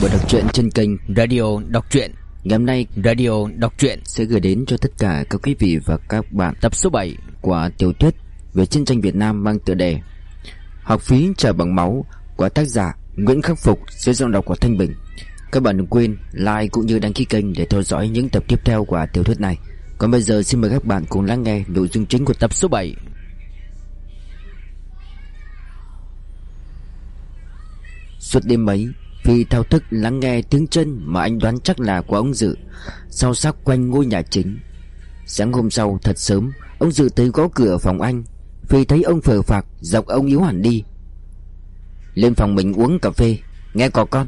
buổi đọc truyện trên kênh Radio đọc truyện. Ngày hôm nay Radio đọc truyện sẽ gửi đến cho tất cả các quý vị và các bạn tập số 7 của tiểu thuyết về chiến tranh Việt Nam mang tựa đề Học phí trả bằng máu của tác giả Nguyễn Khắc Phục dưới giọng đọc của Thanh Bình. Các bạn đừng quên like cũng như đăng ký kênh để theo dõi những tập tiếp theo của tiểu thuyết này. Còn bây giờ xin mời các bạn cùng lắng nghe nội dung chính của tập số 7. Suốt đêm ấy, Phi thao thức lắng nghe tiếng chân mà anh đoán chắc là của ông Dự. Sau sắc quanh ngôi nhà chính, Sáng hôm sau thật sớm, Ông Dự tới gõ cửa phòng anh. Phi thấy ông phờ phạc Dọc ông yếu hẳn đi. Lên phòng mình uống cà phê, Nghe có con.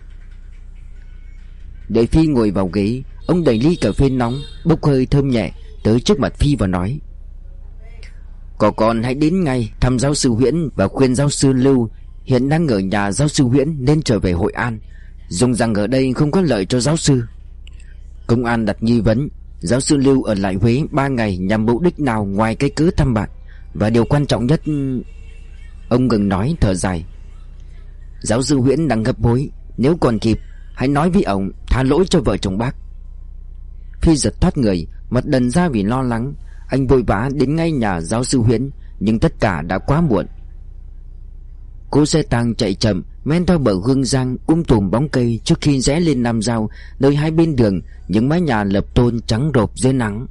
Để Phi ngồi vào ghế, Ông đẩy ly cà phê nóng, Bốc hơi thơm nhẹ Tới trước mặt Phi và nói, Có con hãy đến ngay thăm giáo sư Huyễn Và khuyên giáo sư Lưu. Hiện đang ở nhà giáo sư Huyễn nên trở về Hội An. Dùng rằng ở đây không có lợi cho giáo sư. Công an đặt nghi vấn, Giáo sư Lưu ở lại Huế 3 ngày nhằm mục đích nào ngoài cái cứ thăm bạn. Và điều quan trọng nhất, Ông ngừng nói thở dài. Giáo sư Huyễn đang gấp bối, Nếu còn kịp, Hãy nói với ông, tha lỗi cho vợ chồng bác. Phi giật thoát người, Mặt đần ra vì lo lắng. Anh vội vã đến ngay nhà giáo sư Huyễn, Nhưng tất cả đã quá muộn. Cô xe tăng chạy chậm Men theo bờ hương giang um tùm bóng cây Trước khi rẽ lên Nam Giao, Nơi hai bên đường, Những mái nhà lập tôn trắng rộp dưới nắng.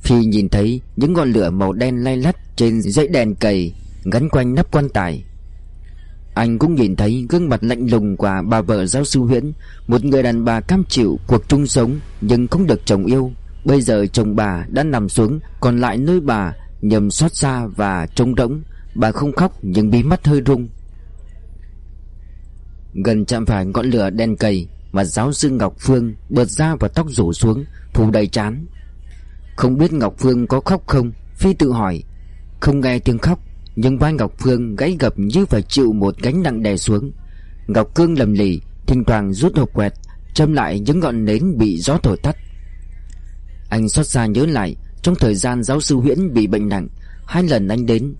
Phi nhìn thấy những ngọn lửa màu đen lay lắt Trên dãy đèn cầy Gắn quanh nắp quan tài. Anh cũng nhìn thấy gương mặt lạnh lùng của bà vợ giáo sư Huyễn, Một người đàn bà cam chịu cuộc chung sống Nhưng không được chồng yêu. Bây giờ chồng bà đã nằm xuống, Còn lại nơi bà nhầm xót xa và trống rỗng. Bà không khóc nhưng bí mắt hơi rung. Gần chạm phải ngọn lửa đen cầy Mà giáo sư Ngọc Phương bật ra và tóc rủ xuống, Phủ đầy chán. Không biết Ngọc Phương có khóc không? Phi tự hỏi. Không nghe tiếng khóc, Nhưng vai Ngọc Phương gãy gập như phải chịu một gánh nặng đè xuống. Ngọc Cương lầm lì, Thỉnh thoảng rút hộp quẹt, Châm lại những ngọn nến bị gió thổi tắt. Anh xót xa nhớ lại, Trong thời gian giáo sư Huyễn bị bệnh nặng, Hai lần anh đến,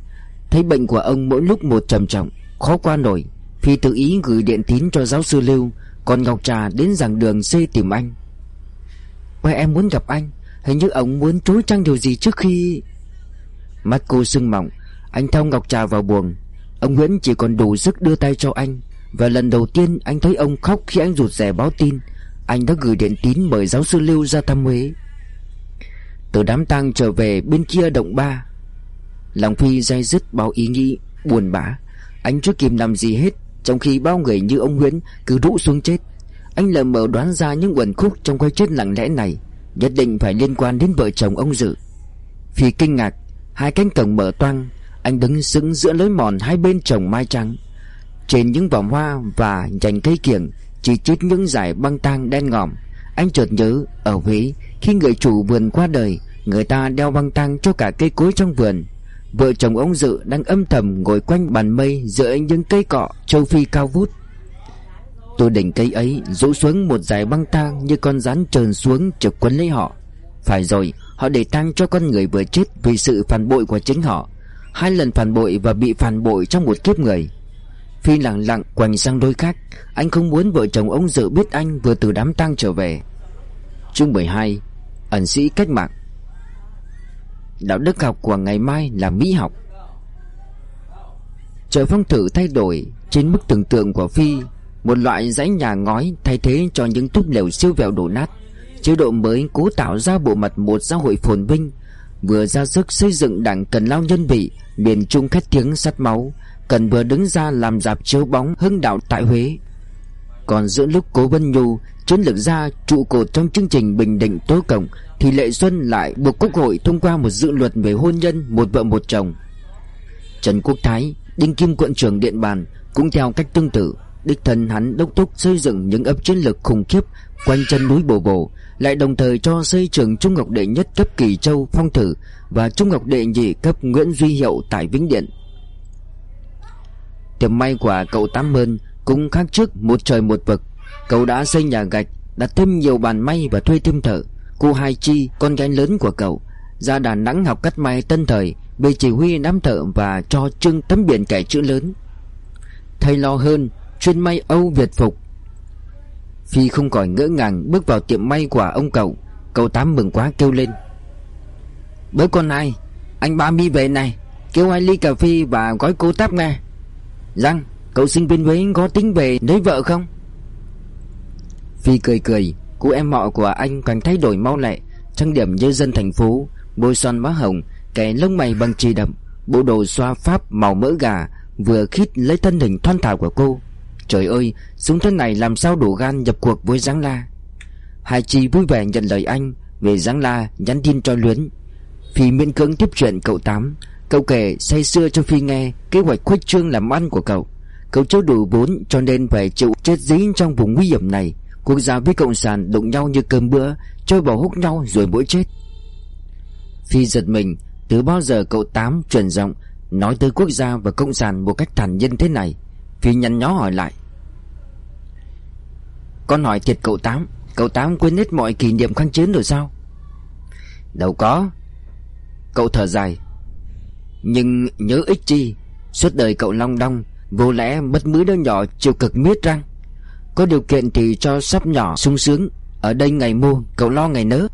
Thấy bệnh của ông mỗi lúc một trầm trọng, Khó qua nổi. Phi tự ý gửi điện tín cho giáo sư Lưu, Còn Ngọc Trà đến giảng đường C tìm anh. Ôi, em muốn gặp anh, Hình như ông muốn trối trăng điều gì trước khi Mắt cô sưng mỏng Anh theo Ngọc Trà vào buồng. Ông Nguyễn chỉ còn đủ sức đưa tay cho anh, Và lần đầu tiên anh thấy ông khóc khi anh rụt rè báo tin, Anh đã gửi điện tín mời giáo sư Lưu ra thăm Huế. Từ đám tang trở về bên kia động ba, Lòng Phi dai dứt bao ý nghĩ Buồn bã. Anh chưa kịp làm gì hết trong khi bao người như ông Nguyễn cứ rũ xuống chết, Anh lờ mờ đoán ra những quần khúc Trong cái chết lặng lẽ này, Nhất định phải liên quan đến vợ chồng ông Dự. Phi kinh ngạc, Hai cánh cổng mở toang, Anh đứng sững giữa lối mòn hai bên trồng mai trắng. Trên những vòng hoa và nhành cây kiểng Chỉ chít những dải băng tang đen ngòm, Anh chợt nhớ Ở Huế, Khi người chủ vườn qua đời, Người ta đeo băng tang cho cả cây cối trong vườn. Vợ chồng ông Dự đang âm thầm ngồi quanh bàn mây Giữa những cây cọ châu Phi cao vút. Tôi đỉnh cây ấy rũ xuống một dải băng tang Như con rắn trờn xuống trực quấn lấy họ. Phải rồi, Họ để tang cho con người vừa chết Vì sự phản bội của chính họ. Hai lần phản bội và bị phản bội trong một kiếp người. Phi lặng lặng quành sang đôi khác, Anh không muốn vợ chồng ông Dự biết anh vừa từ đám tang trở về. Chương 12 Ẩn sĩ cách mạng. Đạo đức học của ngày mai là mỹ học. Trời phong thử thay đổi Trên mức tưởng tượng của Phi, Một loại dãy nhà ngói thay thế cho những túp lều siêu vẹo đổ nát. Chế độ mới cố tạo ra bộ mặt một xã hội phồn vinh, Vừa ra sức xây dựng đảng cần lao nhân vị, Miền Trung khét tiếng sắt máu, Cần vừa đứng ra làm dạp chiếu bóng hưng đạo tại Huế. Còn giữa lúc Cố Vân Nhu chiến lược ra trụ cột trong chương trình Bình Định Tố Cộng thì Lệ Xuân lại buộc Quốc hội thông qua một dự luật về hôn nhân một vợ một chồng. Trần Quốc Thái, Đinh Kim quận trưởng Điện Bàn cũng theo cách tương tự, đích thân hắn đốc thúc xây dựng những ấp chiến lược khủng khiếp quanh chân núi Bồ Bồ, lại đồng thời cho xây trường trung học đệ nhất cấp Kỳ Châu Phong Thử và trung học đệ nhị cấp Nguyễn Duy Hiệu tại Vĩnh Điện. Tiệm may của cậu Tám Mơn cũng khác trước một trời một vực, cậu đã xây nhà gạch, đặt thêm nhiều bàn may và thuê thêm thợ. Cô Hai Chi, con gái lớn của cậu Ra Đà Nẵng học cắt may tân thời Bị chỉ huy đám thợ và cho trưng tấm biển kẻ chữ lớn. Thầy lo hơn Chuyên may Âu Việt phục. Phi không khỏi ngỡ ngàng bước vào tiệm may của ông cậu. Cậu Tám mừng quá kêu lên. Bố con ai? Anh ba mi về này Kêu hai ly cà phê và gói cô táp nghe. Răng Cậu sinh viên Huế có tính về lấy vợ không? Phi cười cười Cô em họ của anh càng thay đổi mau lẹ. Trang điểm như dân thành phố Bôi son má hồng, Kẻ lông mày bằng trì đậm, Bộ đồ xoa pháp màu mỡ gà, Vừa khít lấy thân hình thon thả của cô. Trời ơi, Súng thân này làm sao đủ gan nhập cuộc với Giáng La? Hai Chi vui vẻ nhận lời anh, Về Giáng La nhắn tin cho Luyến. Phi miễn cưỡng tiếp chuyện cậu Tám. Cậu kể say xưa cho Phi nghe Kế hoạch khuếch trương làm ăn của cậu. Cậu chưa đủ vốn cho nên phải chịu chết dí trong vùng nguy hiểm này. Quốc gia với Cộng sản đụng nhau như cơm bữa chơi bỏ hút nhau rồi mỗi chết. Phi giật mình, Từ bao giờ cậu Tám truyền giọng Nói tới quốc gia và Cộng sản một cách thản nhiên thế này? Phi nhăn nhó hỏi lại. Con hỏi thiệt cậu Tám Cậu Tám quên hết mọi kỷ niệm kháng chiến rồi sao? Đâu có. Cậu thở dài. Nhưng nhớ ích chi, Suốt đời cậu long đong Vô lẽ bất mũi đứa nhỏ chịu cực miết răng? Có điều kiện thì cho sắp nhỏ sung sướng. Ở đây ngày mua cậu lo ngày nớ.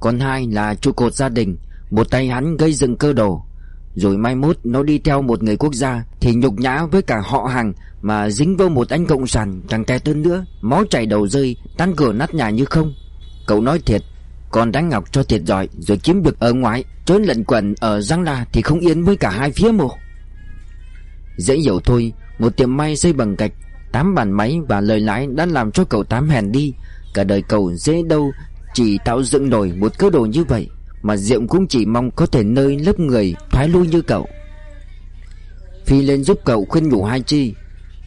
Còn hai là trụ cột gia đình, Một tay hắn gây dựng cơ đồ. Rồi mai mốt nó đi theo một người quốc gia Thì nhục nhã với cả họ hàng Mà dính vô một anh cộng sản càng tè tơn nữa. Máu chảy đầu rơi, Tan cửa nát nhà như không. Cậu nói thiệt Còn đánh ngọc cho thiệt giỏi Rồi kiếm được ở ngoài Trốn lận quẩn ở Giang La Thì không yên với cả hai phía một Dễ hiểu thôi Một tiệm may xây bằng gạch Tám bàn máy và lời lãi đã làm cho cậu Tám hèn đi. Cả đời cậu dễ đâu Chỉ tạo dựng nổi một cơ đồ như vậy Mà Diệm cũng chỉ mong có thể nơi lớp người thoái lui như cậu. Phi lên giúp cậu khuyên nhủ hai chi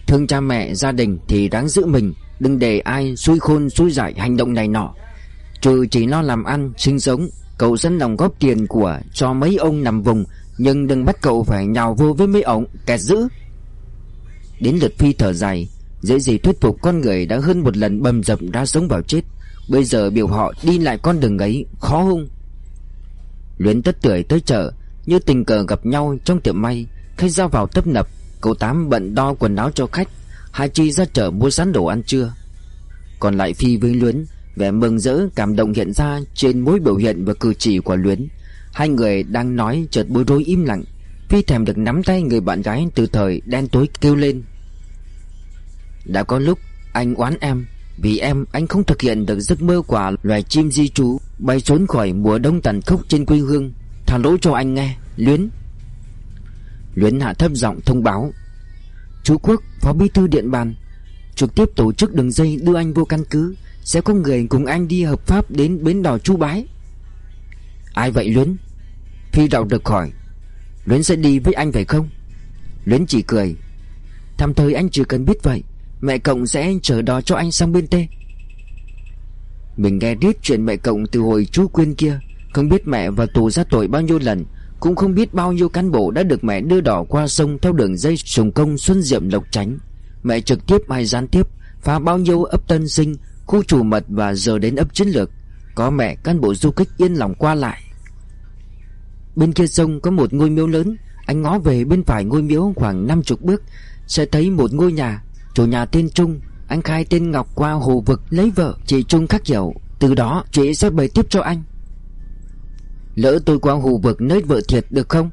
Thương cha mẹ gia đình thì đáng giữ mình Đừng để ai xui khôn xui dại hành động này nọ. Trừ chỉ lo làm ăn, sinh sống Cậu dẫn lòng góp tiền của cho mấy ông nằm vùng nhưng đừng bắt cậu phải nhào vô với mấy ổng Kẹt giữ Đến lượt Phi thở dài, Dễ gì thuyết phục con người đã hơn một lần bầm dập ra sống vào chết. Bây giờ biểu họ đi lại con đường ấy, Khó hung. Luyến tất tuổi tới chợ, Như tình cờ gặp nhau trong tiệm may. Khách ra vào tấp nập, Cậu Tám bận đo quần áo cho khách, Hai Chi ra chợ mua sẵn đồ ăn trưa. Còn lại Phi với Luyến, Vẻ mừng rỡ, cảm động hiện ra Trên mỗi biểu hiện và cử chỉ của Luyến. Hai người đang nói chợt bối rối im lặng. Phi thèm được nắm tay người bạn gái từ thời đen tối kêu lên. Đã có lúc anh oán em, Vì em, anh không thực hiện được giấc mơ của loài chim di trú Bay trốn khỏi mùa đông tàn khốc trên quê hương. Thả lỗi cho anh nghe, Luyến. Luyến hạ thấp giọng thông báo, Chú Quốc, phó bí thư điện bàn, Trực tiếp tổ chức đường dây đưa anh vô căn cứ. Sẽ có người cùng anh đi hợp pháp đến bến đò Chu Bái. Ai vậy, Luyến? Phi rào được hỏi Luyến sẽ đi với anh phải không? Luyến chỉ cười. Thăm thời anh chỉ cần biết vậy, Mẹ Cộng sẽ chờ đò cho anh sang bên tê. Mình nghe riết chuyện mẹ Cộng từ hồi chú Quyên kia, Không biết mẹ vào tù ra tội bao nhiêu lần, Cũng không biết bao nhiêu cán bộ đã được mẹ đưa đỏ qua sông Theo đường dây sùng công Xuân Diệm Lộc Tránh Mẹ trực tiếp hay gián tiếp, Phá bao nhiêu ấp tân sinh, Khu chủ mật và giờ đến ấp chiến lược. Có mẹ, cán bộ du kích yên lòng qua lại. Bên kia sông có một ngôi miếu lớn. Anh ngó về bên phải ngôi miếu khoảng 50 bước. Sẽ thấy một ngôi nhà. Chủ nhà tên Trung. Anh khai tên Ngọc qua hồ vực lấy vợ, Chị Trung khắc hiểu Từ đó, chị sẽ bày tiếp cho anh. Lỡ tôi qua hồ vực nơi vợ thiệt được không?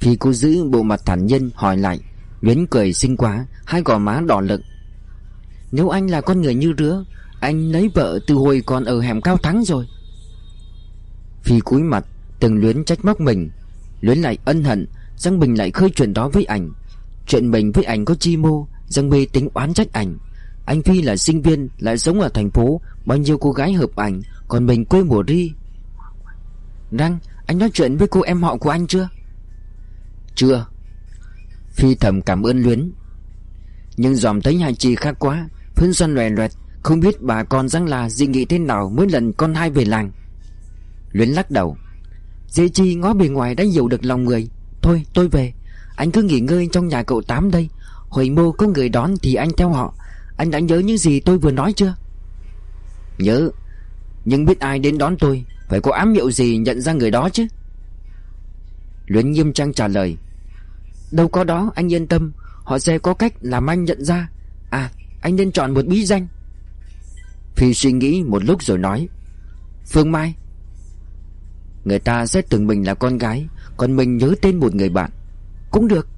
Phi cô giữ bộ mặt thản nhiên hỏi lại. Luyến cười xinh quá, Hai gò má đỏ lực Nếu anh là con người như rứa, Anh lấy vợ từ hồi còn ở hẻm cao thắng rồi. Phi cúi mặt Từng luyến trách móc mình, Luyến lại ân hận, Giang Bình lại khơi chuyện đó với ảnh. Chuyện mình với ảnh có chi mô, Giang Bê tính oán trách ảnh. Anh Phi là sinh viên, Lại sống ở thành phố, Bao nhiêu cô gái hợp ảnh, Còn mình quê mùa ri. Răng, Anh nói chuyện với cô em họ của anh chưa? Chưa. Phi thầm cảm ơn Luyến. Nhưng dòm thấy hai chị khác quá, phương xoăn loè loẹt, Không biết bà con Giang là dị nghị thế nào Mỗi lần con hai về làng. Luyến lắc đầu. Dễ chi ngó bề ngoài đã hiểu được lòng người. Thôi tôi về. Anh cứ nghỉ ngơi trong nhà cậu Tám đây. Hồi mô có người đón thì anh theo họ. Anh đã nhớ những gì tôi vừa nói chưa? Nhớ. Nhưng biết ai đến đón tôi? Phải có ám hiệu gì nhận ra người đó chứ? Luyến nghiêm trang trả lời. Đâu có đó anh yên tâm. Họ sẽ có cách làm anh nhận ra. À Anh nên chọn một bí danh. Phi suy nghĩ một lúc rồi nói. Phương Mai Người ta sẽ tưởng mình là con gái, Còn mình nhớ tên một người bạn. Cũng được.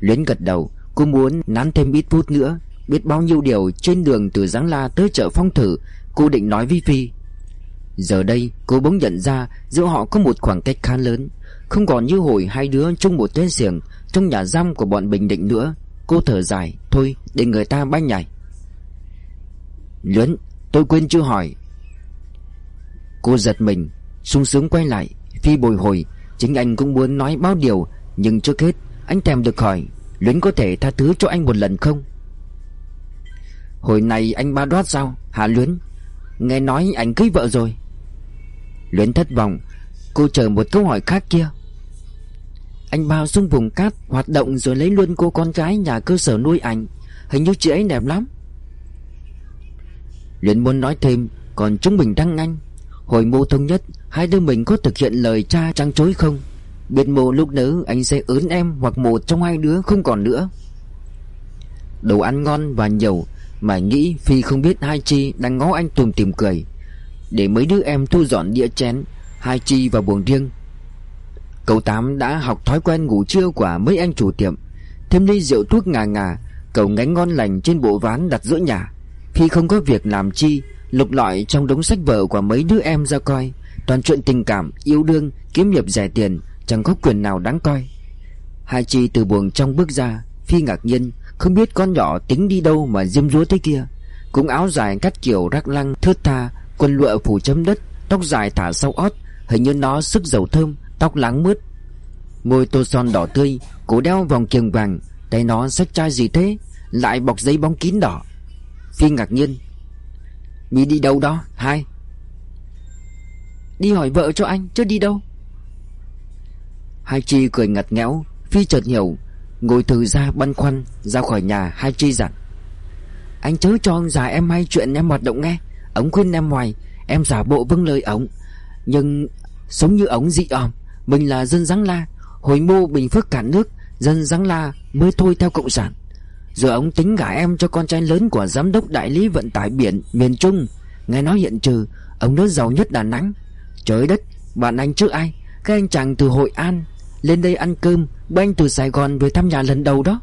Luyến gật đầu, Cô muốn nán thêm ít phút nữa, Biết bao nhiêu điều trên đường từ Giáng La tới chợ phong thử, Cô định nói với Phi. Giờ đây, cô bỗng nhận ra Giữa họ có một khoảng cách khá lớn. Không còn như hồi hai đứa chung một tuyến xiềng, Trong nhà giam của bọn Bình Định nữa. Cô thở dài, Thôi, để người ta bay nhảy. Luyến, tôi quên chưa hỏi. Cô giật mình sung sướng quay lại, Phi bồi hồi. Chính anh cũng muốn nói bao điều, Nhưng trước hết, anh thèm được hỏi, Luyến có thể tha thứ cho anh một lần không? Hồi này anh ba đoát sao Hả Luyến? Nghe nói anh cưới vợ rồi. Luyến thất vọng. Cô chờ một câu hỏi khác kia. Anh bao xuống vùng cát, Hoạt động rồi lấy luôn cô con gái Nhà cơ sở nuôi ảnh. Hình như chị ấy đẹp lắm. Luyến muốn nói thêm, Còn chúng mình đang anh Hồi mô thống nhất, Hai đứa mình có thực hiện lời cha trăng chối không? Biết mộ lúc nữ anh sẽ ớn em Hoặc một trong hai đứa không còn nữa. Đồ ăn ngon và nhiều, Mà nghĩ Phi không biết hai chi Đang ngó anh tùm tìm cười. Để mấy đứa em thu dọn đĩa chén, Hai chi vào buồng riêng. Cậu Tám đã học thói quen ngủ trưa của mấy anh chủ tiệm. Thêm ly rượu thuốc ngà ngà, Cậu ngánh ngon lành trên bộ ván đặt giữa nhà. Phi không có việc làm chi Lục lọi trong đống sách vở của mấy đứa em ra coi. Toàn chuyện tình cảm, yêu đương, kiếm nghiệp rẻ tiền Chẳng có quyền nào đáng coi. Hai chi từ buồng trong bước ra Phi ngạc nhiên Không biết con nhỏ tính đi đâu mà diêm dúa thế kia. Cũng áo dài cắt kiểu rắc lăng thướt tha Quần lụa phủ chấm đất Tóc dài thả sau ót Hình như nó sức dầu thơm Tóc láng mướt. Môi tô son đỏ tươi Cổ đeo vòng kiềng vàng Tay nó xách chai gì thế Lại bọc giấy bóng kín đỏ. Phi ngạc nhiên Mi đi đâu đó? Hai. Đi hỏi vợ cho anh, chứ đi đâu? Hai Chi cười ngặt nghẽo, Phi chợt hiểu, Ngồi từ ra băn khoăn, Ra khỏi nhà, Hai Chi dặn. Anh chớ cho ông già em hay chuyện em hoạt động nghe. Ông khuyên em ngoài Em giả bộ vâng lời ông. Nhưng sống như ông dị ỏm. Mình là dân Giáng La, Hồi mô Bình Phước cả nước, Dân Giáng La mới thôi theo cộng sản Giờ ông tính gả em cho con trai lớn của giám đốc đại lý vận tải biển miền Trung. Nghe nói hiện trừ, Ông đó giàu nhất Đà Nẵng. Trời đất, Bạn anh trước ai? Các anh chàng từ Hội An, Lên đây ăn cơm, Bữa anh từ Sài Gòn về thăm nhà lần đầu đó.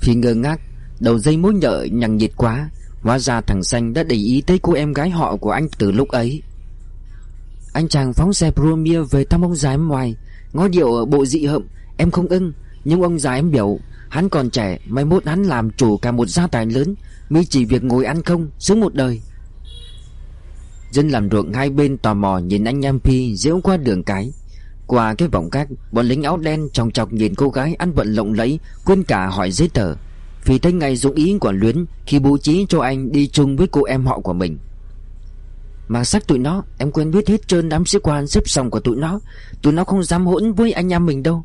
Phi ngơ ngác, Đầu dây mối nhợ nhằng nhiệt quá, Hóa ra thằng Xanh đã để ý tới cô em gái họ của anh từ lúc ấy. Anh chàng phóng xe Promia về thăm ông già em ngoài, Ngó điệu ở bộ dị hợm, Em không ưng. Nhưng ông già em biểu, Hắn còn trẻ, Mai mốt hắn làm chủ cả một gia tài lớn, mới chỉ việc ngồi ăn không Sống một đời. Dân làm ruộng hai bên tò mò nhìn anh em Phi diễu qua đường cái. Qua cái vòng cát Bọn lính áo đen chòng chọc nhìn cô gái ăn vận lộng lẫy, Quên cả hỏi giấy tờ. Phi thấy ngay dụng ý của Luyến Khi bố trí cho anh đi chung với cô em họ của mình. Mà sắc tụi nó, Em quen biết hết trơn đám sĩ quan xếp xong của tụi nó. Tụi nó không dám hỗn với anh em mình đâu.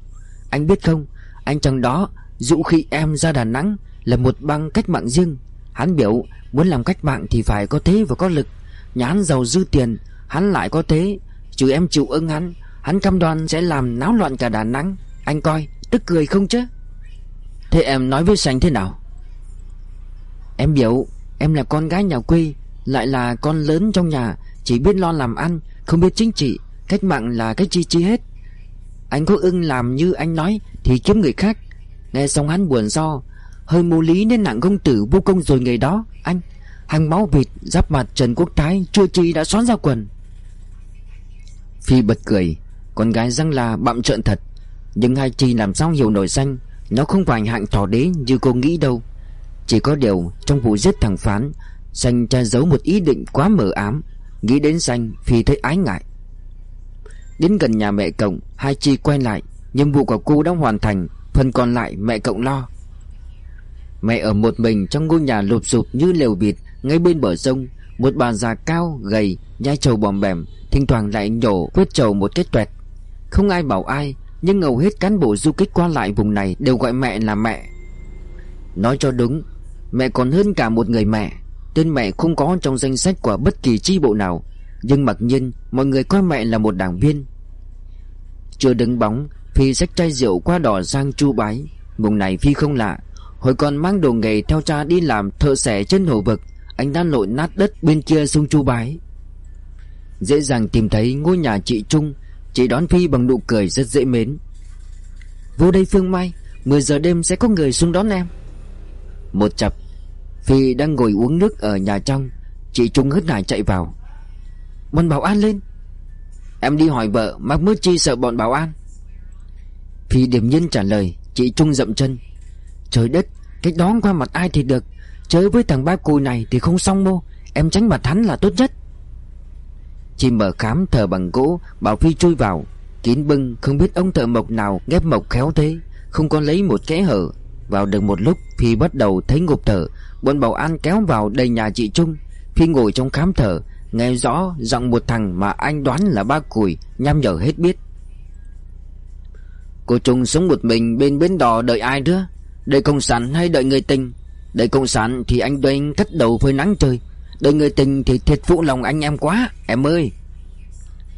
Anh biết không anh chàng đó dụ khi em ra Đà Nẵng, Là một băng cách mạng riêng. Hắn biểu, muốn làm cách mạng thì phải có thế và có lực. Nhà hắn giàu dư tiền, Hắn lại có thế. Chứ em chịu ưng hắn Hắn cam đoan sẽ làm náo loạn cả Đà Nẵng. Anh coi, tức cười không chứ? Thế em nói với Sành thế nào? Em biểu, Em là con gái nhà quê, Lại là con lớn trong nhà, Chỉ biết lo làm ăn, Không biết chính trị. Cách mạng là cái chi chi hết. Anh có ưng làm như anh nói Thì kiếm người khác. Nghe xong hắn buồn do, Hơi mù lý nên nặng công tử vô công rồi ngày đó, Anh Hàng máu vịt, Giáp mặt Trần Quốc Thái, chưa chi đã xón ra quần. Phi bật cười, Con gái răng là bạm trợn thật. Nhưng hai chi làm sao hiểu nổi xanh Nó không phải hạng thỏ đế như cô nghĩ đâu. Chỉ có điều Trong vụ giết thằng Phán Xanh che giấu một ý định quá mờ ám. Nghĩ đến xanh Phi thấy ái ngại. Đến gần nhà mẹ cậu Hai chi quay lại Nhiệm vụ của cô đã hoàn thành Phần còn lại mẹ cậu lo. Mẹ ở một mình trong ngôi nhà lụp sụp như lều bịt Ngay bên bờ sông Một bà già cao, gầy, nhai trầu bòm bèm Thỉnh thoảng lại nhổ quét trầu một cái tuẹt Không ai bảo ai Nhưng hầu hết cán bộ du kích qua lại vùng này Đều gọi mẹ là mẹ. Nói cho đúng Mẹ còn hơn cả một người mẹ. Tên mẹ không có trong danh sách của bất kỳ chi bộ nào. Nhưng mặc nhiên Mọi người coi mẹ là một đảng viên. Chưa đứng bóng Phi xách chai rượu qua đỏ sang chu bái. Vùng này Phi không lạ. Hồi còn mang đồ nghề theo cha đi làm thợ xẻ trên hồ vực, Anh đã lội nát đất bên kia sông Chu Bái. Dễ dàng tìm thấy ngôi nhà chị Trung, Chị đón Phi bằng nụ cười rất dễ mến. Vô đây Phương Mai 10 giờ đêm sẽ có người xuống đón em. Một chập, Phi đang ngồi uống nước ở nhà trong, Chị Trung hớt hải chạy vào. Bọn bảo an lên Em đi hỏi vợ Mắc mướt chi sợ bọn bảo an. Phi điểm nhiên trả lời, Chị Trung dậm chân. Trời đất Cách đón qua mặt ai thì được. Chơi với thằng ba cùi này thì không xong mô Em tránh mặt hắn là tốt nhất. Chị mở khám thờ bằng gỗ, Bảo Phi chui vào. Kín bưng, không biết ông thợ mộc nào ghép mộc khéo thế, Không có lấy một kẽ hở. Vào được một lúc, Phi bắt đầu thấy ngục thở Bọn bảo an kéo vào đầy nhà chị Trung. Phi ngồi trong khám thở Nghe rõ giọng một thằng mà anh đoán là ba củi Nhăm nhở hết biết. Cô Trung sống một mình bên bến đò đợi ai nữa? Đợi cộng sản hay đợi người tình? Đợi cộng sản thì anh Đoan cất đầu phơi nắng trời. Đợi người tình thì thiệt phụ lòng anh em quá, Em ơi.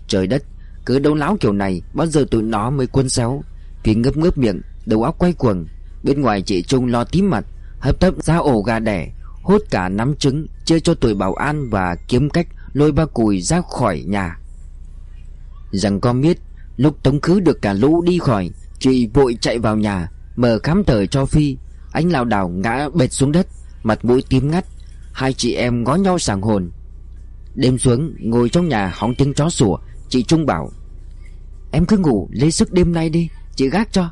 Trời đất, Cứ đấu láo kiểu này, Bao giờ tụi nó mới quân xéo? Vì ngấp ngớp miệng, Đầu óc quay cuồng. Bên ngoài chị Trung lo tím mặt, Hấp tấp ra ổ gà đẻ, Hốt cả nắm trứng, Chia cho tuổi bảo an Và kiếm cách lôi ba cùi ra khỏi nhà. Rằng con biết, Lúc tống khứ được cả lũ đi khỏi, Chị vội chạy vào nhà, Mở khám tờ cho Phi. Anh lảo đảo ngã bệt xuống đất, Mặt mũi tím ngắt. Hai chị em ngó nhau sảng hồn. Đêm xuống, ngồi trong nhà hóng tiếng chó sủa, Chị Trung bảo, Em cứ ngủ, lấy sức đêm nay đi, Chị gác cho.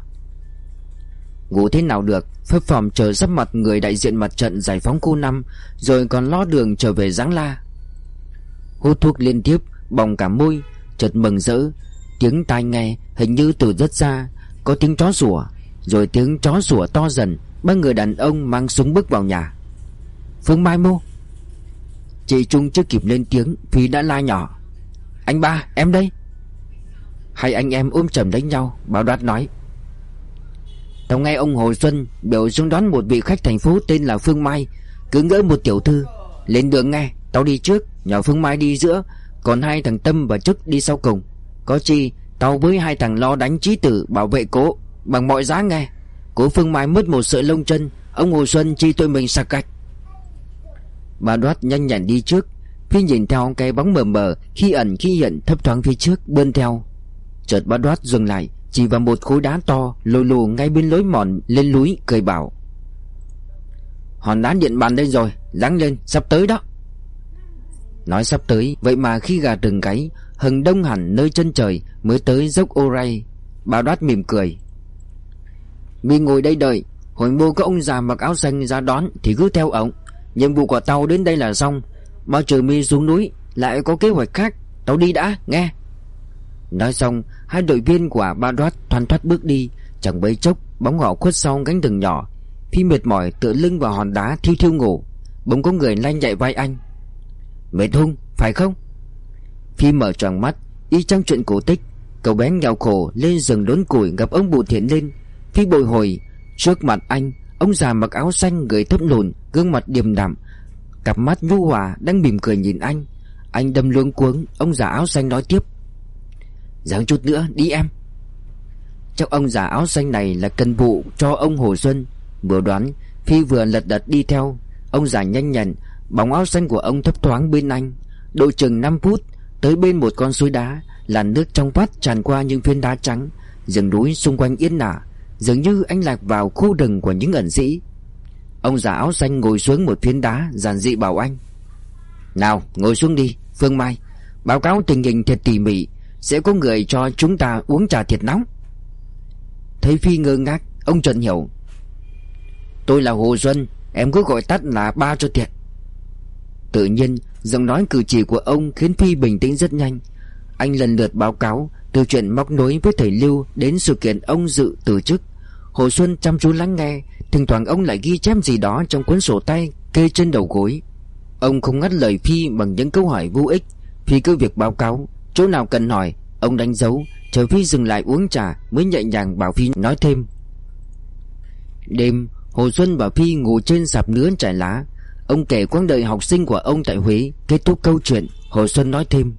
Ngủ thế nào được, Phép phòng chờ sắp mặt người đại diện mặt trận giải phóng khu 5 Rồi còn lo đường trở về Giáng La. Hút thuốc liên tiếp Bòng cả môi, Chợt mừng rỡ. Tiếng tai nghe hình như từ rất xa, Có tiếng chó sủa, Rồi tiếng chó sủa to dần, Ba người đàn ông mang súng bước vào nhà. Phương Mai Mô. Chị Trung chưa kịp lên tiếng Phi đã la nhỏ. Anh ba, em đây. Hai anh em ôm chầm đánh nhau Bảo đoạt nói. Tao nghe ông Hồ Xuân biểu xuống đón một vị khách thành phố tên là Phương Mai, Cứ ngỡ một tiểu thư. Lên đường nghe, Tao đi trước. Nhỏ Phương Mai đi giữa, Còn hai thằng Tâm và Trức đi sau cùng. Có chi, Tao với hai thằng lo đánh trí tử bảo vệ cố, Bằng mọi giá nghe. Cố Phương Mai mất một sợi lông chân, Ông Hồ Xuân chi tôi mình sạc gạch. Bà đoát nhanh nhảy đi trước Phi nhìn theo cái bóng mờ mờ, Khi ẩn, khi hiện, thấp thoáng phía trước Bươn theo. Chợt bà đoát dừng lại, Chỉ vào một khối đá to, Lù lù ngay bên lối mòn, lên núi, cười bảo. Hòn đá điện bàn đây rồi Ráng lên, sắp tới đó. Nói sắp tới, Vậy mà khi gà rừng gáy, Hừng đông hẳn nơi chân trời Mới tới dốc ô ray Bà đoát mỉm cười. Mi ngồi đây đợi, Hồi mô có ông già mặc áo xanh ra đón Thì cứ theo ổng Nhiệm vụ của tao đến đây là xong. Bao trừ mi xuống núi, Lại có kế hoạch khác. Tao đi đã, nghe. Nói xong, Hai đội viên của ba đoát thoăn thoát bước đi, Chẳng bấy chốc, Bóng họ khuất sau cánh rừng nhỏ. Phi mệt mỏi tựa lưng vào hòn đá thiêu thiêu ngủ. Bỗng có người lanh dậy vai anh. Mệt hung phải không? Phi mở tròn mắt, Y trong chuyện cổ tích, Cậu bé nghèo khổ lên rừng đốn củi gặp ông bù thiện lên. Phi bồi hồi, Trước mặt anh, Ông già mặc áo xanh, người thấp lùn, Gương mặt điềm đạm, Cặp mắt nhu hòa, đang mỉm cười nhìn anh. Anh đâm luống cuống, Ông già áo xanh nói tiếp. "giáng chút nữa, đi em. Chắc ông già áo xanh này là cần vụ cho ông Hồ Xuân. Vừa đoán, Phi vừa lật đật đi theo. Ông già nhanh nhẹn Bóng áo xanh của ông thấp thoáng bên anh. Độ chừng 5 phút, Tới bên một con suối đá, Làn nước trong vắt tràn qua những viên đá trắng. Rừng núi xung quanh yên nả, Dường như anh lạc vào khu rừng của những ẩn sĩ. Ông già áo xanh ngồi xuống một phiến đá, giản dị bảo anh. Nào, ngồi xuống đi, Phương Mai. Báo cáo tình hình thiệt tỉ mỉ, Sẽ có người cho chúng ta uống trà thiệt nóng. Thấy Phi ngơ ngác, Ông Trần hiểu. Tôi là Hồ Xuân Em cứ gọi tắt là ba cho thiệt. Tự nhiên, giọng nói cử chỉ của ông Khiến Phi bình tĩnh rất nhanh. Anh lần lượt báo cáo Từ chuyện móc nối với thầy Lưu Đến sự kiện ông dự từ chức. Hồ Xuân chăm chú lắng nghe, Thỉnh thoảng ông lại ghi chép gì đó trong cuốn sổ tay Kê trên đầu gối. Ông không ngắt lời Phi bằng những câu hỏi vô ích. Phi cứ việc báo cáo, Chỗ nào cần hỏi, Ông đánh dấu, Chờ Phi dừng lại uống trà Mới nhẹ nhàng bảo Phi nói thêm. Đêm, Hồ Xuân và Phi ngủ trên sạp nứa trải lá. Ông kể quãng đời học sinh của ông tại Huế, Kết thúc câu chuyện, Hồ Xuân nói thêm.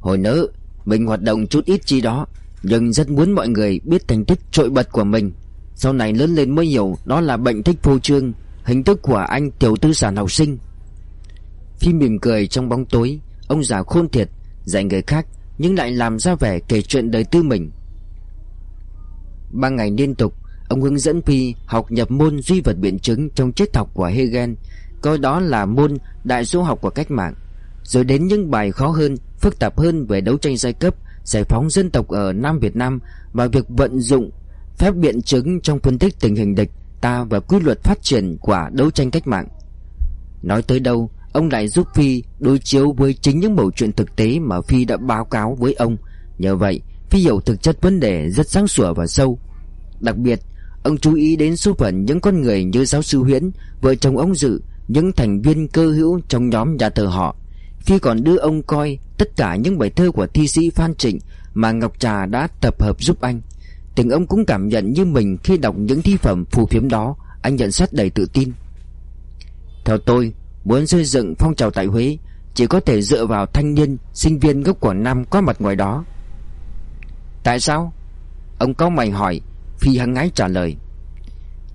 Hồi nỡ Mình hoạt động chút ít chi đó, Nhưng rất muốn mọi người biết thành tích trội bật của mình. Sau này lớn lên mới hiểu Đó là bệnh thích phô trương, Hình thức của anh tiểu tư sản học sinh. Phi mỉm cười trong bóng tối, Ông già khôn thiệt, Dạy người khác, Nhưng lại làm ra vẻ kể chuyện đời tư mình. Ba ngày liên tục Ông hướng dẫn Phi học nhập môn duy vật biện chứng Trong triết học của Hegel, Coi đó là môn đại số học của cách mạng. Rồi đến những bài khó hơn, Phức tạp hơn về đấu tranh giai cấp, Giải phóng dân tộc ở Nam Việt Nam Và việc vận dụng phép biện chứng Trong phân tích tình hình địch ta Và quy luật phát triển của đấu tranh cách mạng. Nói tới đâu, Ông lại giúp Phi đối chiếu với chính những mẩu chuyện thực tế Mà Phi đã báo cáo với ông. Nhờ vậy Phi hiểu thực chất vấn đề rất sáng sủa và sâu. Đặc biệt Ông chú ý đến số phận những con người như giáo sư Huyễn, Vợ chồng ông Dự, Những thành viên cơ hữu trong nhóm nhà thờ họ. Phi còn đưa ông coi Tất cả những bài thơ của thi sĩ Phan Trịnh Mà Ngọc Trà đã tập hợp giúp anh, Tình ông cũng cảm nhận như mình Khi đọc những thi phẩm phù phiếm đó, Anh nhận xét đầy tự tin. Theo tôi, Muốn xây dựng phong trào tại Huế, Chỉ có thể dựa vào thanh niên, Sinh viên gốc Quảng Nam có mặt ngoài đó. Tại sao? Ông cao mày hỏi Phi hăng ái trả lời.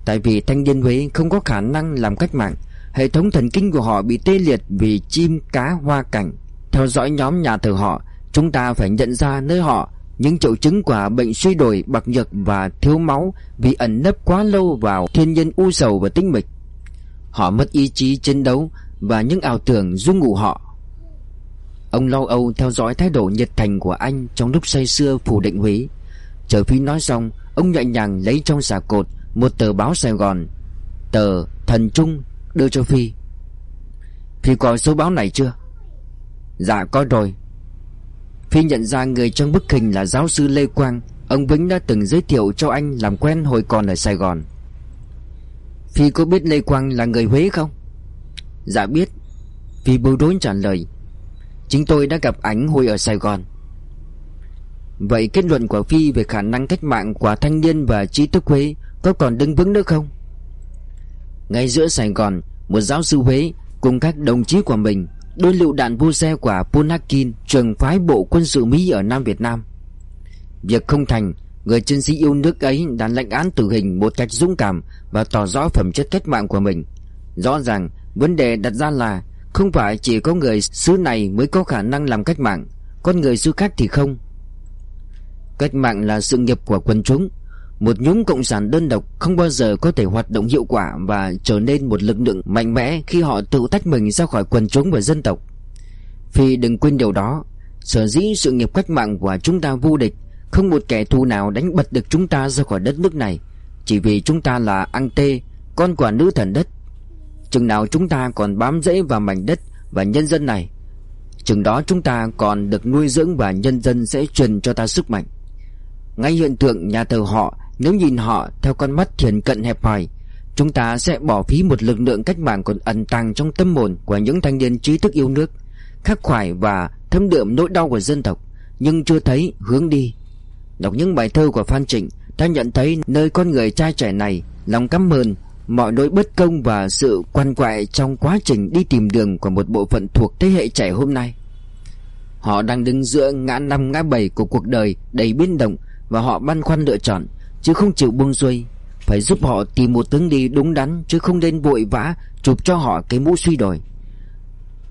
Tại vì thanh niên Huế không có khả năng làm cách mạng, Hệ thống thần kinh của họ bị tê liệt vì chim, cá, hoa cảnh. Theo dõi nhóm nhà thờ họ, Chúng ta phải nhận ra nơi họ, những triệu chứng của bệnh suy đổi bạc nhược và thiếu máu Vì ẩn nấp quá lâu vào thiên nhiên u sầu và tinh mịch. Họ mất ý chí chiến đấu Và những ảo tưởng du ngủ họ. Ông lo âu theo dõi thái độ nhiệt thành của anh Trong lúc say xưa phủ định Huế. Chờ Phi nói xong Ông nhẹ nhàng lấy trong xà cột Một tờ báo Sài Gòn, Tờ Thần Trung đưa cho Phi. Phi có số báo này chưa? Dạ có rồi. Phi nhận ra người trong bức hình là giáo sư Lê Quang. Ông Vĩnh đã từng giới thiệu cho anh làm quen hồi còn ở Sài Gòn. Phi có biết Lê Quang là người Huế không? Dạ biết. Phi bối rối trả lời. Chính tôi đã gặp ảnh hồi ở Sài Gòn. Vậy kết luận của Phi về khả năng cách mạng của thanh niên và trí thức Huế có còn đứng vững nữa không? Ngay giữa Sài Gòn, một giáo sư Huế cùng các đồng chí của mình đôi lựu đạn vô xe của Punakin trường phái bộ quân sự Mỹ ở Nam Việt Nam. Việc không thành, người chiến sĩ yêu nước ấy đã lệnh án tử hình một cách dũng cảm và tỏ rõ phẩm chất cách mạng của mình. Rõ ràng, vấn đề đặt ra là không phải chỉ có người xứ này mới có khả năng làm cách mạng, con người xứ khác thì không. Cách mạng là sự nghiệp của quân chúng. Một nhóm cộng sản đơn độc không bao giờ có thể hoạt động hiệu quả Và trở nên một lực lượng mạnh mẽ Khi họ tự tách mình ra khỏi quần chúng và dân tộc. Phi đừng quên điều đó. Sở dĩ sự nghiệp cách mạng của chúng ta vô địch, Không một kẻ thù nào đánh bật được chúng ta ra khỏi đất nước này. Chỉ vì chúng ta là ăn Tê, Con của nữ thần đất. Chừng nào chúng ta còn bám rễ vào mảnh đất Và nhân dân này, Chừng đó chúng ta còn được nuôi dưỡng Và nhân dân sẽ truyền cho ta sức mạnh ngay hiện tượng nhà thờ họ, Nếu nhìn họ theo con mắt thiền cận hẹp hòi, Chúng ta sẽ bỏ phí một lực lượng cách mạng còn ẩn tàng trong tâm hồn của những thanh niên trí thức yêu nước, Khắc khoải và thâm đượm nỗi đau của dân tộc, Nhưng chưa thấy hướng đi. Đọc những bài thơ của Phan Trịnh, Ta nhận thấy nơi con người trai trẻ này Lòng căm hờn, Mọi nỗi bất công và sự quan quại Trong quá trình đi tìm đường Của một bộ phận thuộc thế hệ trẻ hôm nay. Họ đang đứng giữa ngã năm ngã bảy Của cuộc đời đầy biến động và họ băn khoăn lựa chọn, Chứ không chịu buông xuôi. Phải giúp họ tìm một hướng đi đúng đắn, Chứ không nên vội vã Chụp cho họ cái mũ suy đồi.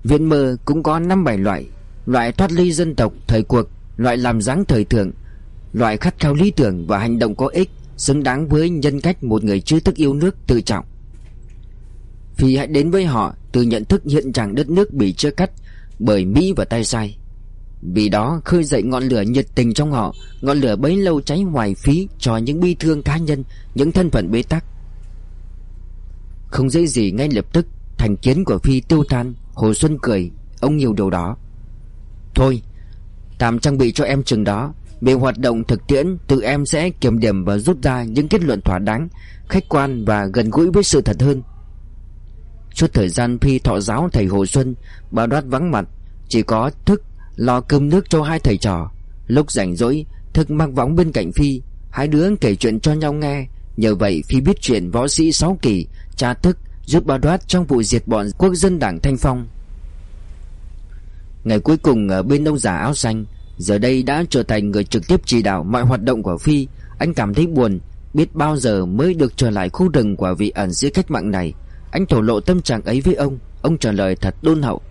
Viện mơ cũng có năm bảy loại. Loại thoát ly dân tộc, thời cuộc. Loại làm dáng thời thượng. Loại khát khao lý tưởng và hành động có ích, Xứng đáng với nhân cách một người trí thức yêu nước tự trọng. Vì hãy đến với họ Từ nhận thức hiện trạng đất nước bị chia cắt Bởi Mỹ và tay sai vì đó, khơi dậy ngọn lửa nhiệt tình trong họ, Ngọn lửa bấy lâu cháy hoài phí Cho những bi thương cá nhân, Những thân phận bế tắc. Không dễ gì ngay lập tức, Thành kiến của Phi tiêu tan, Hồ Xuân cười, Ông nhiều điều đó. Thôi, Tạm trang bị cho em chừng đó Về hoạt động thực tiễn, Tự em sẽ kiểm điểm và rút ra những kết luận thỏa đáng, Khách quan và gần gũi với sự thật hơn. Suốt thời gian Phi thọ giáo thầy Hồ Xuân, Bà đoát vắng mặt, Chỉ có thức Lo cơm nước cho hai thầy trò. Lúc rảnh rỗi Thực mang võng bên cạnh Phi, Hai đứa kể chuyện cho nhau nghe. Nhờ vậy, Phi biết chuyện võ sĩ sáu kỳ, Cha thức, giúp bao đoát trong vụ diệt bọn quốc dân đảng Thanh Phong. Ngày cuối cùng ở bên ông già áo xanh, Giờ đây đã trở thành người trực tiếp chỉ đạo mọi hoạt động của Phi. Anh cảm thấy buồn, Biết bao giờ mới được trở lại khu rừng của vị ẩn sĩ cách mạng này. Anh thổ lộ tâm trạng ấy với ông Ông trả lời thật đôn hậu.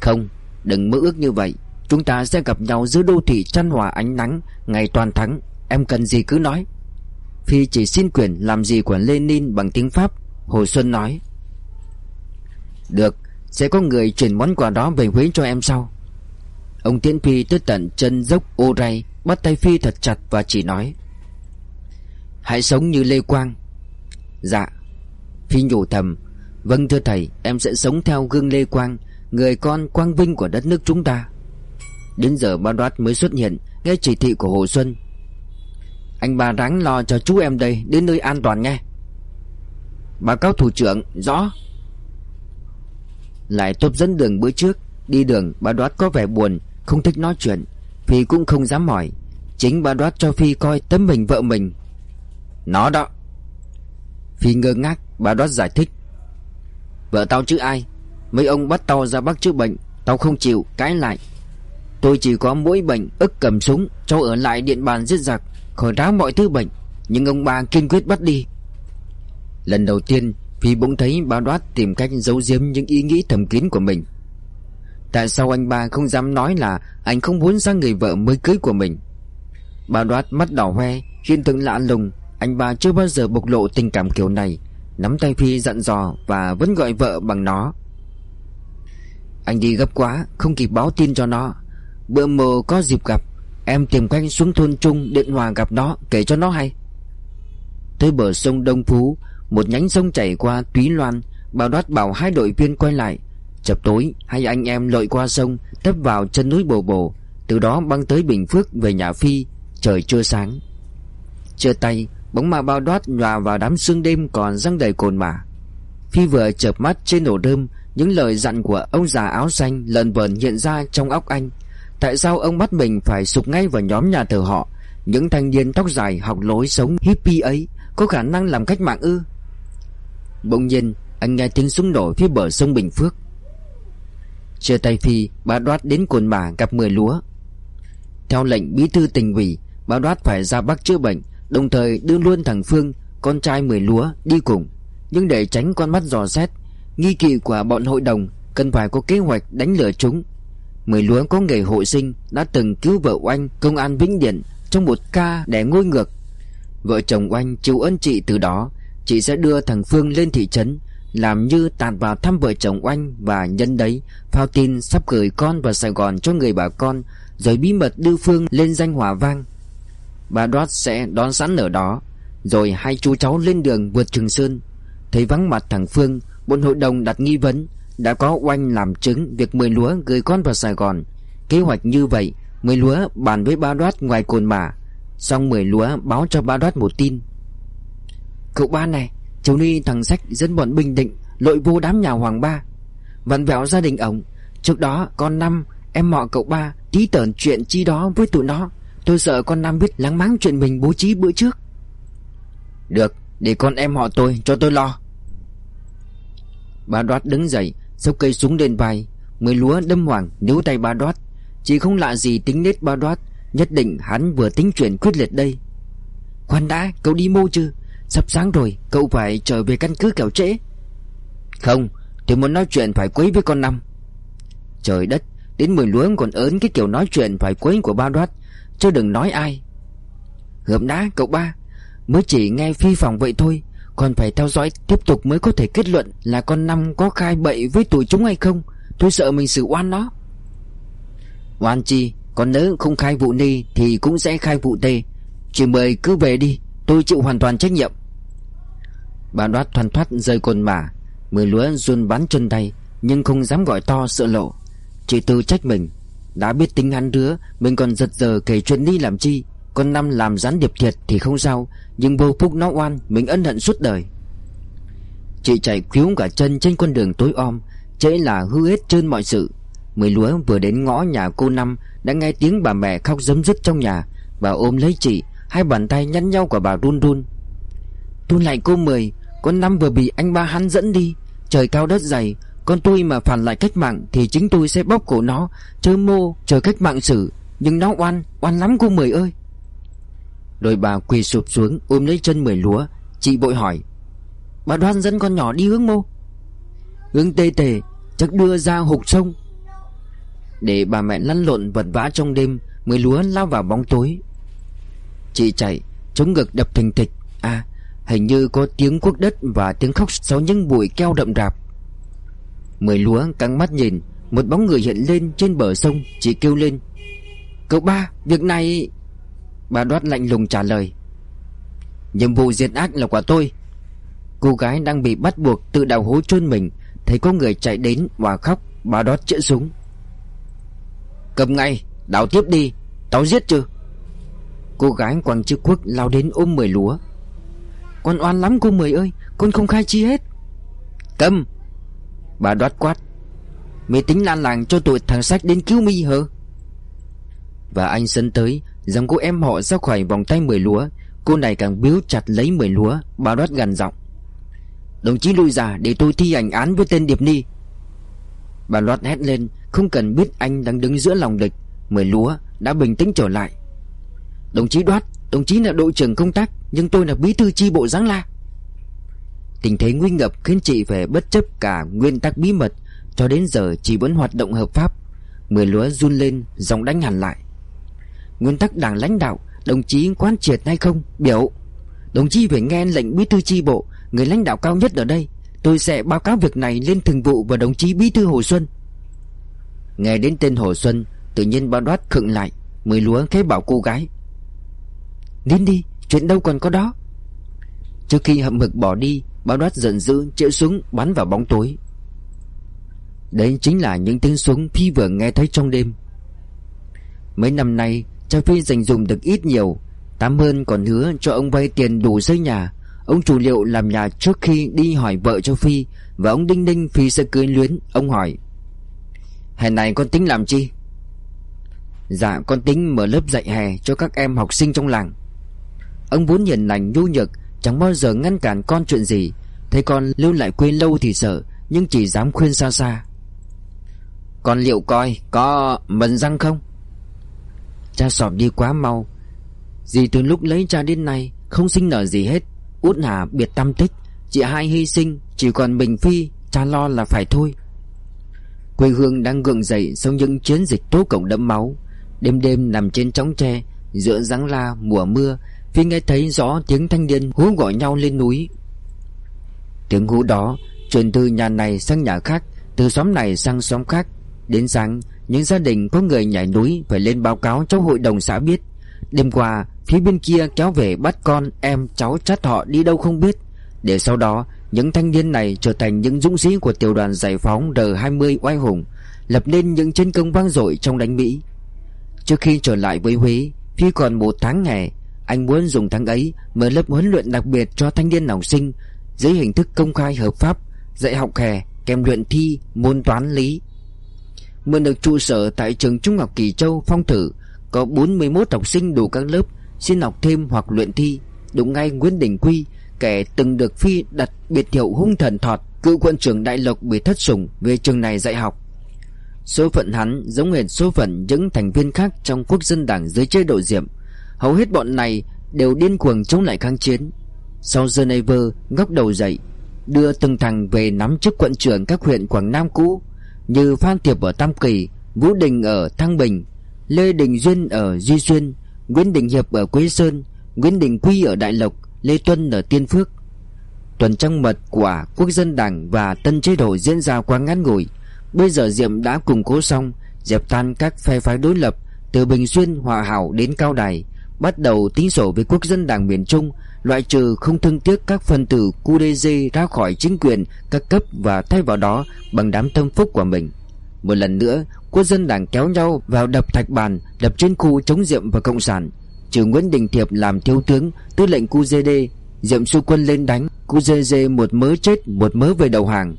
Không Đừng mơ ước như vậy. Chúng ta sẽ gặp nhau giữa đô thị chăn hòa ánh nắng, Ngày toàn thắng. Em cần gì cứ nói. Phi chỉ xin quyền làm gì của Lenin bằng tiếng Pháp, Hồ Xuân nói. Được, Sẽ có người chuyển món quà đó về Huế cho em sau. Ông Tiến Phi tới tận chân dốc ô ray Bắt tay Phi thật chặt và chỉ nói. Hãy sống như Lê Quang. Dạ. Phi nhủ thầm. Vâng thưa thầy, Em sẽ sống theo gương Lê Quang. Người con quang vinh của đất nước chúng ta. Đến giờ ba đoát mới xuất hiện, Nghe chỉ thị của Hồ Xuân. Anh ba ráng lo cho chú em đây, Đến nơi an toàn nghe. Báo cáo thủ trưởng, Rõ. Lại tốt dẫn đường bữa trước, Đi đường ba đoát có vẻ buồn, Không thích nói chuyện, Phi cũng không dám hỏi Chính ba đoát cho Phi coi tấm mình vợ mình. Nó đó. Phi ngơ ngác Bà đoát giải thích. Vợ tao chứ ai? Mấy ông bắt tao ra bác chữa bệnh, Tao không chịu, cãi lại. Tôi chỉ có mỗi bệnh ức cầm súng Cho ở lại điện bàn giết giặc Khỏi ráo mọi thứ bệnh. Nhưng ông bà kiên quyết bắt đi. Lần đầu tiên, Phi bỗng thấy bà đoát tìm cách giấu giếm những ý nghĩ thầm kín của mình. Tại sao anh ba không dám nói là Anh không muốn sang người vợ mới cưới của mình? Bà đoát mắt đỏ hoe Khiến tượng lạ lùng, Anh ba chưa bao giờ bộc lộ tình cảm kiểu này. Nắm tay Phi dặn dò Và vẫn gọi vợ bằng nó. Anh đi gấp quá, Không kịp báo tin cho nó. Bữa mờ có dịp gặp, Em tìm cách xuống thôn Trung Điện Hòa gặp nó, Kể cho nó hay. Tới bờ sông Đông Phú, Một nhánh sông chảy qua Túy Loan Bảo đoát bảo hai đội viên quay lại. Chập tối, hai anh em lội qua sông, Tấp vào chân núi Bồ Bồ. Từ đó băng tới Bình Phước về nhà Phi, Trời chưa sáng. Chưa tay, Bóng ma bao đoát nhòa vào đám sương đêm còn răng đầy cồn mả. Phi vừa chợp mắt trên ổ đơm những lời dặn của ông già áo xanh lần vờn hiện ra trong óc anh. Tại sao ông bắt mình phải sụp ngay vào nhóm nhà thờ họ? Những thanh niên tóc dài học lối sống hippie ấy Có khả năng làm cách mạng ư? Bỗng nhiên, anh nghe tiếng súng nổ phía bờ sông Bình Phước. Chia tay Phi Bà đoát đến cồn bà gặp mười lúa. Theo lệnh bí thư tỉnh ủy Bà đoát phải ra Bắc chữa bệnh, Đồng thời đưa luôn thằng Phương, Con trai mười lúa, đi cùng. Nhưng để tránh con mắt dò xét Nghi kỵ của bọn hội đồng Cần phải có kế hoạch đánh lừa chúng. Mười lúa có nghề hộ sinh Đã từng cứu vợ oanh công an Vĩnh Điện Trong một ca để ngôi ngược. Vợ chồng oanh chịu ơn chị từ đó, Chị sẽ đưa thằng Phương lên thị trấn, Làm như tạt vào thăm vợ chồng oanh Và nhân đấy, Phao tin sắp gửi con vào Sài Gòn cho người bà con, Rồi bí mật đưa Phương lên danh hòa vang. Bà Đoát sẽ đón sẵn ở đó, Rồi hai chú cháu lên đường vượt Trường Sơn. Thấy vắng mặt thằng Phương một hội đồng đặt nghi vấn Đã có oanh làm chứng việc mười lúa gửi con vào Sài Gòn. Kế hoạch như vậy, Mười lúa bàn với ba đoát ngoài cồn mả Xong mười lúa báo cho ba đoát một tin. Cậu ba này Cháu ni thằng sách dẫn bọn Bình Định Lội vô đám nhà Hoàng Ba. Vặn vẹo gia đình ổng Trước đó con năm, Em mọ cậu ba Tí tởn chuyện chi đó với tụi nó. Tôi sợ con năm biết lắng máng chuyện mình bố trí bữa trước. Được, Để con em họ tôi cho tôi lo. Bà đoát đứng dậy Xốc cây súng lên vai. Mười lúa đâm hoàng níu tay bà đoát. Chỉ không lạ gì tính nết bà đoát, Nhất định hắn vừa tính chuyện quyết liệt đây. Khoan đã, cậu đi mô chứ. Sắp sáng rồi, cậu phải trở về căn cứ kẻo trễ. Không, Tôi muốn nói chuyện phải quấy với con Năm. Trời đất, Đến mười lúa còn ớn cái kiểu nói chuyện phải quấy của ba đoát. Chứ đừng nói ai. Hợp đá, cậu ba. Mới chỉ nghe phi phòng vậy thôi còn phải theo dõi tiếp tục mới có thể kết luận Là con năm có khai bậy với tụi chúng hay không. Tôi sợ mình xử oan nó. Oan chi Còn nếu không khai vụ ni Thì cũng sẽ khai vụ tê. Chỉ mời cứ về đi, Tôi chịu hoàn toàn trách nhiệm. Bà đoát thoăn thoát rơi cồn mả. Mười lúa run bắn chân tay, Nhưng không dám gọi to sợ lộ. Chỉ tự trách mình. Đã biết tính hắn đứa, Mình còn giật giờ kể chuyện đi làm chi. Con năm làm gián điệp thiệt thì không sao, Nhưng vô phúc nó oan, Mình ân hận suốt đời. Chị chạy cứu cả chân trên con đường tối om, Trễ là hư hết trơn mọi sự. Mười lúa vừa đến ngõ nhà cô Năm Đã nghe tiếng bà mẹ khóc dấm dứt trong nhà. Bà ôm lấy chị, Hai bàn tay nhăn nhau của bà run run. Tôi lại cô Mười, Con Năm vừa bị anh ba hắn dẫn đi. Trời cao đất dày, con tôi mà phản lại cách mạng Thì chính tôi sẽ bóp cổ nó Chớ mô chờ cách mạng xử. Nhưng nó oan Oan lắm cô Mười ơi. Rồi bà quỳ sụp xuống, ôm lấy chân mười lúa. Chị bội hỏi, Bà đoan dẫn con nhỏ đi hướng mô? Hướng tê tề Chắc đưa ra hục sông. Để bà mẹ lăn lộn vật vã trong đêm, Mười lúa lao vào bóng tối. Chị chạy, Chống ngực đập thình thịch. À hình như có tiếng quốc đất Và tiếng khóc sau những bụi keo đậm rạp Mười lúa căng mắt nhìn, Một bóng người hiện lên trên bờ sông, Chị kêu lên, Cậu ba, việc này Bà đoát lạnh lùng trả lời. Nhiệm vụ diệt ác là của tôi. Cô gái đang bị bắt buộc tự đào hố chôn mình, Thấy có người chạy đến và khóc, Bà đoát chữa súng. Cầm ngay, Đào tiếp đi, Tao giết chưa Cô gái quăng chiếc quốc lao đến ôm mười lúa. Con oan lắm cô mười ơi, Con không khai chi hết. Cầm. Bà đoát quát. Mày tính lan làng cho tụi thằng sách đến cứu mi hả? Và anh sân tới Dòng cô em họ ra khỏi vòng tay mười lúa, Cô này càng biếu chặt lấy mười lúa Bà đoát gần giọng. Đồng chí lui ra để tôi thi hành án với tên Điệp Ni. Bà loạt hét lên, Không cần biết anh đang đứng giữa lòng địch, Mười lúa đã bình tĩnh trở lại. Đồng chí đoát, Đồng chí là đội trưởng công tác, Nhưng tôi là bí thư chi bộ Giáng La. Tình thế nguy ngập khiến chị phải bất chấp cả nguyên tắc bí mật, Cho đến giờ chị vẫn hoạt động hợp pháp. Mười lúa run lên, Giọng đánh hẳn lại. Nguyên tắc đảng lãnh đạo, Đồng chí quán triệt hay không? Biểu. Đồng chí phải nghe lệnh bí thư chi bộ, Người lãnh đạo cao nhất ở đây. Tôi sẽ báo cáo việc này lên thường vụ và đồng chí bí thư Hồ Xuân. Nghe đến tên Hồ Xuân, Tự nhiên bao đoát khựng lại, Mười lúa khẽ bảo cô gái. Đến đi, Chuyện đâu còn có đó? Trước khi hậm hực bỏ đi, Bao đoát giận dữ chĩa súng bắn vào bóng tối. Đấy chính là những tiếng súng Phi vừa nghe thấy trong đêm. Mấy năm nay Cha Phi dành dùng được ít nhiều, Tám hơn còn hứa cho ông vay tiền đủ xây nhà. Ông chủ liệu làm nhà trước khi đi hỏi vợ cho Phi, Và ông Đinh Đinh Phi sẽ cưới luyến, Ông hỏi. Hè này con tính làm chi? Dạ con tính mở lớp dạy hè cho các em học sinh trong làng. Ông vốn hiền lành, nhu nhược, Chẳng bao giờ ngăn cản con chuyện gì. Thấy con lưu lại quê lâu thì sợ, Nhưng chỉ dám khuyên xa xa. Con liệu coi có mần răng không? Cha sọp đi quá mau. Dì từ lúc lấy cha đến nay Không sinh nở gì hết. Út Hà biệt tâm tích. Chị hai hy sinh, Chỉ còn Bình Phi, Cha lo là phải thôi. Quê hương đang gượng dậy Sau những chiến dịch tố cộng đẫm máu. Đêm đêm nằm trên trống tre, Giữa giáng la, mùa mưa, Phi nghe thấy rõ tiếng thanh niên hú gọi nhau lên núi. Tiếng hú đó Truyền từ nhà này sang nhà khác, Từ xóm này sang xóm khác. Đến sáng những gia đình có người nhảy núi Phải lên báo cáo cho hội đồng xã biết. Đêm qua, phía bên kia kéo về bắt con Em cháu chắt họ đi đâu không biết. Để sau đó, những thanh niên này trở thành những dũng sĩ của tiểu đoàn giải phóng R20 oai hùng, Lập nên những chiến công vang dội trong đánh Mỹ. Trước khi trở lại với Huế Phi còn một tháng hè, Anh muốn dùng tháng ấy mở lớp huấn luyện đặc biệt cho thanh niên học sinh Dưới hình thức công khai hợp pháp, Dạy học hè, kèm luyện thi, môn toán lý. Mượn được trụ sở tại trường Trung học Kỳ Châu Phong Thử, Có 41 học sinh đủ các lớp, Xin học thêm hoặc luyện thi. Đúng ngay Nguyễn Đình Quy, Kẻ từng được Phi đặt biệt hiệu hung thần thọt, Cựu quân trưởng Đại Lộc bị thất sủng, Về trường này dạy học. Số phận hắn giống hệt số phận những thành viên khác Trong quốc dân đảng dưới chế độ diệm. Hầu hết bọn này đều điên cuồng chống lại kháng chiến. Sau Geneva ngóc đầu dậy, Đưa từng thằng về nắm chức quận trưởng các huyện Quảng Nam cũ như Phan Tiệp ở Tam Kỳ, Vũ Đình ở Thăng Bình, Lê Đình Duyên ở Duy Xuyên, Nguyễn Đình Hiệp ở Quế Sơn, Nguyễn Đình Quy ở Đại Lộc, Lê Tuân ở Tiên Phước. Tuần trăng mật của Quốc dân Đảng và Tân chế độ diễn ra quá ngắn ngủi. Bây giờ Diệm đã củng cố xong, dẹp tan các phe phái đối lập từ Bình Xuyên, Hòa Hảo đến Cao Đài, bắt đầu tính sổ với Quốc dân Đảng miền Trung, loại trừ không thương tiếc các phần tử QDZ ra khỏi chính quyền các cấp và thay vào đó bằng đám tâm phúc của mình. Một lần nữa, quốc dân đảng kéo nhau vào đập thạch bàn, đập trên khu chống diệm và cộng sản. Trừ Nguyễn Đình Thiệp làm thiếu tướng, tư lệnh QZD, diệm xu quân lên đánh, QZD một mớ chết, một mớ về đầu hàng.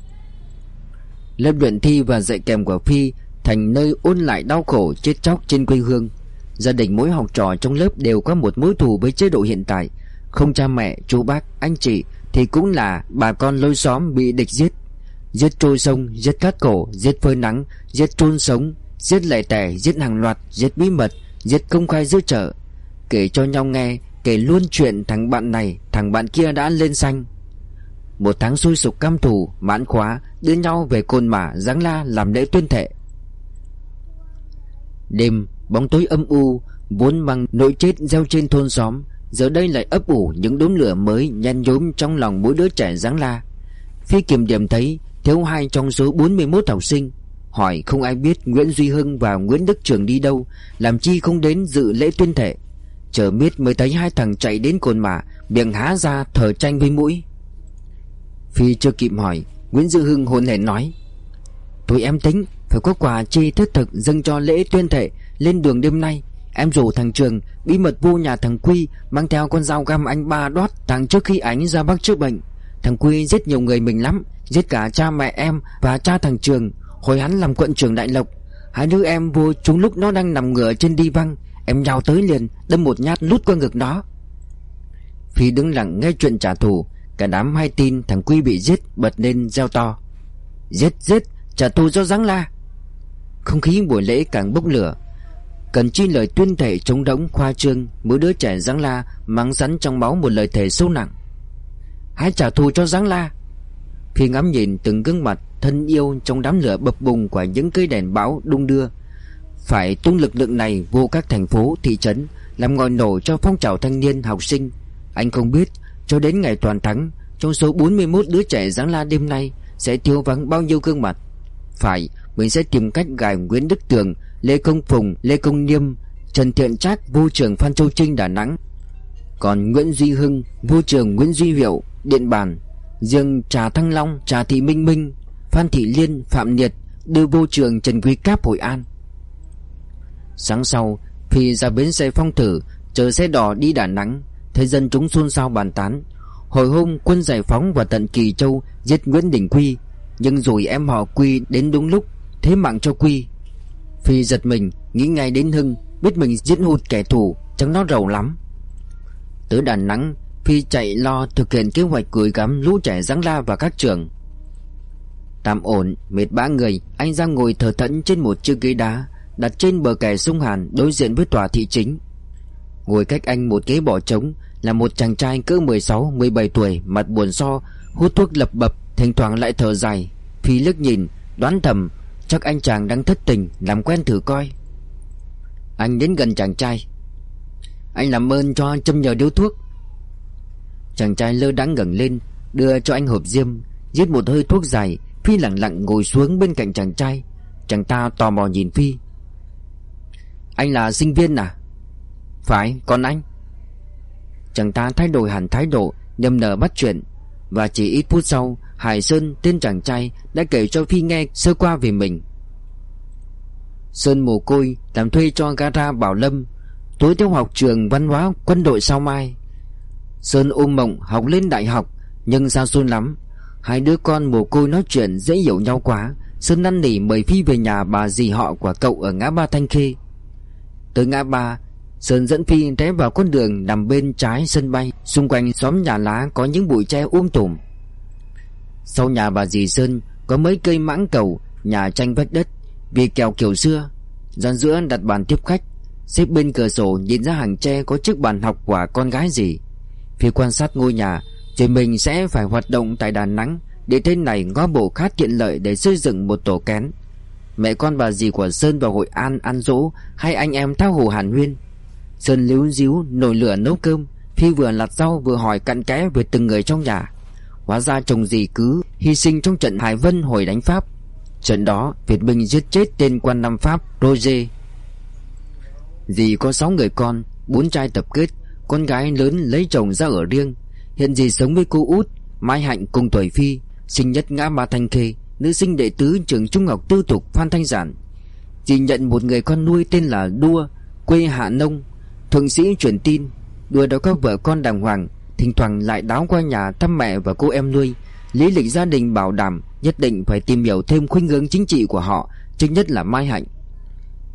Lớp luyện thi và dạy kèm của Phi thành nơi ôn lại đau khổ chết chóc trên quê hương. Gia đình mỗi học trò trong lớp đều có một mối thù với chế độ hiện tại không cha mẹ, chú bác, anh chị Thì cũng là bà con lối xóm bị địch giết. Giết trôi sông, giết cát cổ, giết phơi nắng Giết trôn sống, giết lẻ tẻ, giết hàng loạt Giết bí mật, giết công khai giữa chợ. Kể cho nhau nghe kể luôn chuyện thằng bạn này Thằng bạn kia đã lên xanh. Một tháng xui sục cam thủ Mãn khóa Đưa nhau về cồn mả Giáng la làm lễ tuyên thệ. Đêm bóng tối âm u Vốn bằng nỗi chết gieo trên thôn xóm. Giờ đây lại ấp ủ những đốm lửa mới Nhen nhóm trong lòng mỗi đứa trẻ Giáng la. Phi kiểm điểm thấy Thiếu hai trong số 41 học sinh, Hỏi không ai biết Nguyễn Duy Hưng và Nguyễn Đức Trường đi đâu, Làm chi không đến dự lễ tuyên thệ. Chờ biết mới thấy hai thằng chạy đến cồn mả, Miệng há ra thở tranh với mũi. Phi chưa kịp hỏi, Nguyễn Duy Hưng hồn hển nói, Tụi em tính Phải có quà chi thiết thực dâng cho lễ tuyên thệ Lên đường đêm nay. Em rủ thằng Trường bí mật vô nhà thằng Quy, Mang theo con dao găm anh ba đót Thằng trước khi anh ra bắc chữa bệnh. Thằng Quy giết nhiều người mình lắm, Giết cả cha mẹ em và cha thằng Trường, Hồi hắn làm quận trưởng Đại Lộc. Hai đứa em vô chúng lúc nó đang nằm ngửa trên đi văng, Em nhào tới liền, Đâm một nhát lút qua ngực nó. Phi đứng lặng nghe chuyện trả thù, Cả đám hay tin thằng Quy bị giết Bật lên reo to. Giết giết, trả thù cho giáng la. Không khí buổi lễ càng bốc lửa Cần chi lời tuyên thệ chống đống khoa trương Mỗi đứa trẻ giáng la Mang rắn trong máu một lời thề sâu nặng. Hãy trả thù cho giáng la. Khi ngắm nhìn từng gương mặt thân yêu trong đám lửa bập bùng của những cây đèn bão đung đưa phải tung lực lượng này vô các thành phố, thị trấn Làm ngòi nổ cho phong trào thanh niên học sinh. Anh không biết Cho đến ngày toàn thắng Trong số 41 đứa trẻ giáng la đêm nay Sẽ thiếu vắng bao nhiêu gương mặt. Phải Mình sẽ tìm cách gài Nguyễn Đức Tường Lê Công Phùng, Lê Công Niêm Trần Thiện Trác, vô trường Phan Châu Trinh Đà Nẵng. Còn Nguyễn Duy Hưng, vô trường Nguyễn Duy Hiệu, Điện Bàn. Dương Trà Thăng Long, Trà Thị Minh Minh Phan Thị Liên, Phạm Nhiệt Đưa vô trường Trần Quý Cáp Hội An. Sáng sau Phi ra bến xe phong thử Chờ xe đỏ đi Đà Nẵng Thấy dân chúng xôn xao bàn tán. Hồi hôm quân giải phóng và tận Kỳ Châu Giết Nguyễn Đình Quy Nhưng rồi em họ Quy đến đúng lúc Thế mạng cho Quy. Phi giật mình Nghĩ ngay đến Hưng Biết mình giết hụt kẻ thù Chẳng nó rầu lắm Tới Đà Nẵng Phi chạy lo thực hiện kế hoạch gửi gắm lũ trẻ giáng la vào các trường Tạm ổn, mệt ba người Anh ra ngồi thở thẫn trên một chiếc ghế đá đặt trên bờ kè sông Hàn đối diện với tòa thị chính. Ngồi cách anh một ghế bỏ trống là một chàng trai cỡ 16-17 tuổi, mặt buồn so, hút thuốc lập bập, thỉnh thoảng lại thở dài. Phi lướt nhìn, đoán thầm, chắc anh chàng đang thất tình, làm quen thử coi. Anh đến gần chàng trai. Anh làm ơn cho châm nhờ điếu thuốc. Chàng trai lơ đắng ngẩng lên, đưa cho anh hộp diêm, giết một hơi thuốc dài, Phi lặng lặng ngồi xuống bên cạnh chàng trai. Chàng ta tò mò nhìn Phi anh là sinh viên à Phải còn anh Chàng ta thay đổi hẳn thái độ Nhầm nở bắt chuyện Và chỉ ít phút sau Hải Sơn, tên chàng trai, Đã kể cho Phi nghe sơ qua về mình. Sơn mồ côi, Làm thuê cho gara Bảo Lâm. Tối theo học trường văn hóa quân đội sao mai. Sơn ôm mộng học lên đại học, Nhưng sao xôn lắm. Hai đứa con mồ côi nói chuyện dễ hiểu nhau quá. Sơn năn nỉ mời Phi về nhà bà dì họ của cậu ở ngã ba Thanh Khê. Tới ngã ba, Sơn dẫn Phi rẽ vào con đường nằm bên trái sân bay. Xung quanh xóm nhà lá có những bụi tre um tùm. Sau nhà bà dì Sơn Có mấy cây mãng cầu, Nhà tranh vách đất. Vì kèo kiểu xưa, Gian giữa đặt bàn tiếp khách, Xếp bên cửa sổ nhìn ra hàng tre Có chiếc bàn học của con gái gì Phi quan sát ngôi nhà Rồi mình sẽ phải hoạt động tại Đà Nẵng Để thế này ngó bộ khát tiện lợi Để xây dựng một tổ kén. Mẹ con bà dì của Sơn vào Hội An ăn dỗ Hai anh em thao hồ hàn huyên. Sơn líu díu nồi lửa nấu cơm, Phi vừa lặt rau vừa hỏi cặn kẽ về từng người trong nhà. Hóa ra chồng gì cứ hy sinh trong trận Hải Vân hồi đánh Pháp. Trận đó, Việt Minh giết chết tên quan Nam Pháp, Roger. Dì có 6 người con, bốn trai tập kết, Con gái lớn lấy chồng ra ở riêng. Hiện dì sống với cô út, Mai Hạnh cùng tuổi Phi, Sinh nhất ngã ba Thanh Khê, Nữ sinh đệ tứ trường trung học tư thục Phan Thanh Giản. Dì nhận một người con nuôi tên là Đua, Quê Hạ Nông. Thượng sĩ truyền tin, Đua đó có vợ con đàng hoàng Thỉnh thoảng lại đáo qua nhà thăm mẹ và cô em nuôi. Lý lịch gia đình bảo đảm, Nhất định phải tìm hiểu thêm khuynh hướng chính trị của họ, Trước nhất là Mai Hạnh.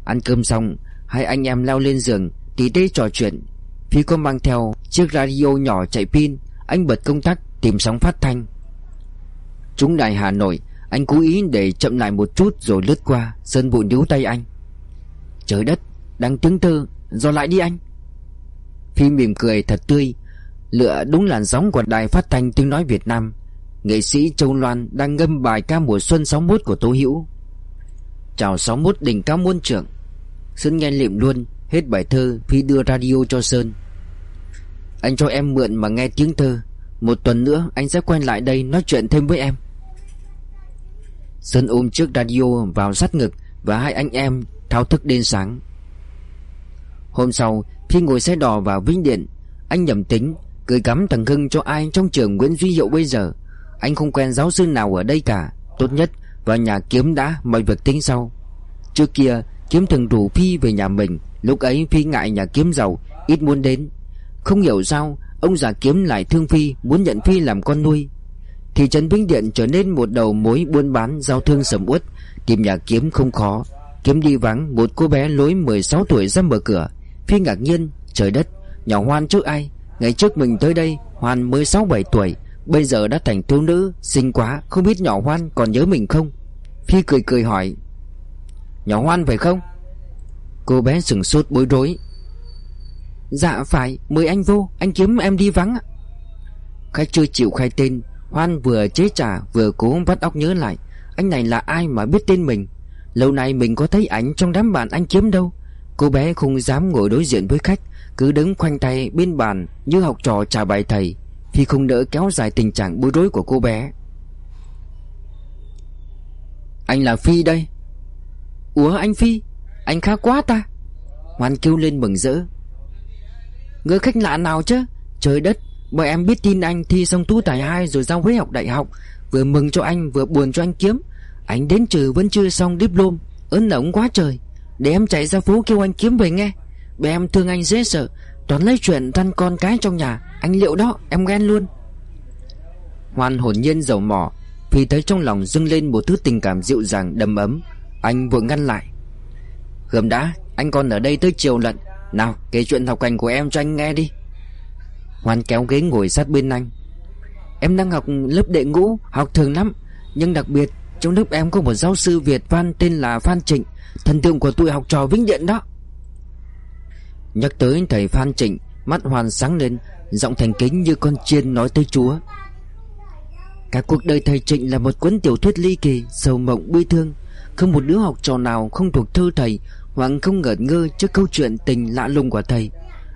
Ăn cơm xong, Hai anh em leo lên giường, Tí tê trò chuyện. Phi có mang theo chiếc radio nhỏ chạy pin, Anh bật công tắc tìm sóng phát thanh. Chúng đại Hà Nội, anh cố ý để chậm lại một chút rồi lướt qua, Sơn bụi níu tay anh. Trời đất, Đang tướng tơ Do lại đi anh. Phi mỉm cười thật tươi Lựa đúng làn sóng của đài phát thanh tiếng nói Việt Nam. Nghệ sĩ Châu Loan đang ngâm bài ca mùa xuân 61 của Tố Hữu. Chào 61 đỉnh cao muôn trưởng. Sơn nghe liệm luôn, Hết bài thơ Phi đưa radio cho Sơn. Anh cho em mượn mà nghe tiếng thơ. Một tuần nữa anh sẽ quay lại đây nói chuyện thêm với em. Sơn ôm chiếc radio vào sát ngực Và hai anh em thao thức đến sáng. Hôm sau, Phi ngồi xe đò vào Vinh Điện. Anh nhầm tính Cười cắm thằng Hưng cho ai trong trường Nguyễn Duy Hiệu bây giờ. Anh không quen giáo sư nào ở đây cả. Tốt nhất, vào nhà kiếm đã, Mọi việc tính sau. Trước kia, kiếm thường rủ Phi về nhà mình. Lúc ấy, Phi ngại nhà kiếm giàu, Ít muốn đến. Không hiểu sao, Ông già kiếm lại thương Phi, Muốn nhận Phi làm con nuôi. Thị trấn Vĩnh Điện trở nên một đầu mối buôn bán, Giao thương sầm uất. Tìm nhà kiếm không khó. Kiếm đi vắng, một cô bé lối 16 tuổi ra mở cửa. Phi ngạc nhiên, Trời đất Nhỏ Hoan trước ai? Ngày trước mình tới đây, Hoan mới 6-7 tuổi, Bây giờ đã thành thiếu nữ, Xinh quá, Không biết nhỏ Hoan còn nhớ mình không? Phi cười cười hỏi, Nhỏ Hoan phải không? Cô bé sừng sốt bối rối Dạ phải, Mời anh vô, Anh kiếm em đi vắng Khách chưa chịu khai tên, Hoan vừa chế trả vừa cố vắt óc nhớ lại, Anh này là ai mà biết tên mình? Lâu nay mình có thấy ảnh trong đám bạn anh kiếm đâu? Cô bé không dám ngồi đối diện với khách cứ đứng khoanh tay bên bàn Như học trò trả bài thầy Khi không đỡ kéo dài tình trạng bối rối của cô bé. Anh là Phi đây. Ủa anh Phi, Anh khá quá ta. Hoan kêu lên mừng rỡ. Người khách lạ nào chứ? Trời đất Bởi em biết tin anh thi xong tú tài hai Rồi ra Huế học đại học. Vừa mừng cho anh, vừa buồn cho anh kiếm. Anh đến trừ vẫn chưa xong diplom. Ấn ổng quá trời. Để em chạy ra phố kêu anh kiếm về nghe. Bởi em thương anh dễ sợ. Toàn lấy chuyện thân con cái trong nhà. Anh liệu đó, em ghen luôn. Hoan hồn nhiên dầu mỏ, Vì thấy trong lòng dâng lên một thứ tình cảm dịu dàng, đầm ấm. Anh vội ngăn lại. Gầm đã, Anh còn ở đây tới chiều lận. Nào, kể chuyện học hành của em cho anh nghe đi. Hoan kéo ghế ngồi sát bên anh. Em đang học lớp đệ ngũ, Học thường lắm. Nhưng đặc biệt, trong lớp em có một giáo sư Việt Văn tên là Phan Trịnh. Thần tượng của tụi học trò Vĩnh Điện đó. Nhắc tới thầy Phan Trịnh, Mắt Hoàn sáng lên, Giọng thành kính như con chiên nói tới chúa. Cả cuộc đời thầy Trịnh là một cuốn tiểu thuyết ly kỳ, Sầu mộng, bi thương. Không một đứa học trò nào không thuộc thơ thầy, Hoặc không ngẩn ngơ trước câu chuyện tình lạ lùng của thầy.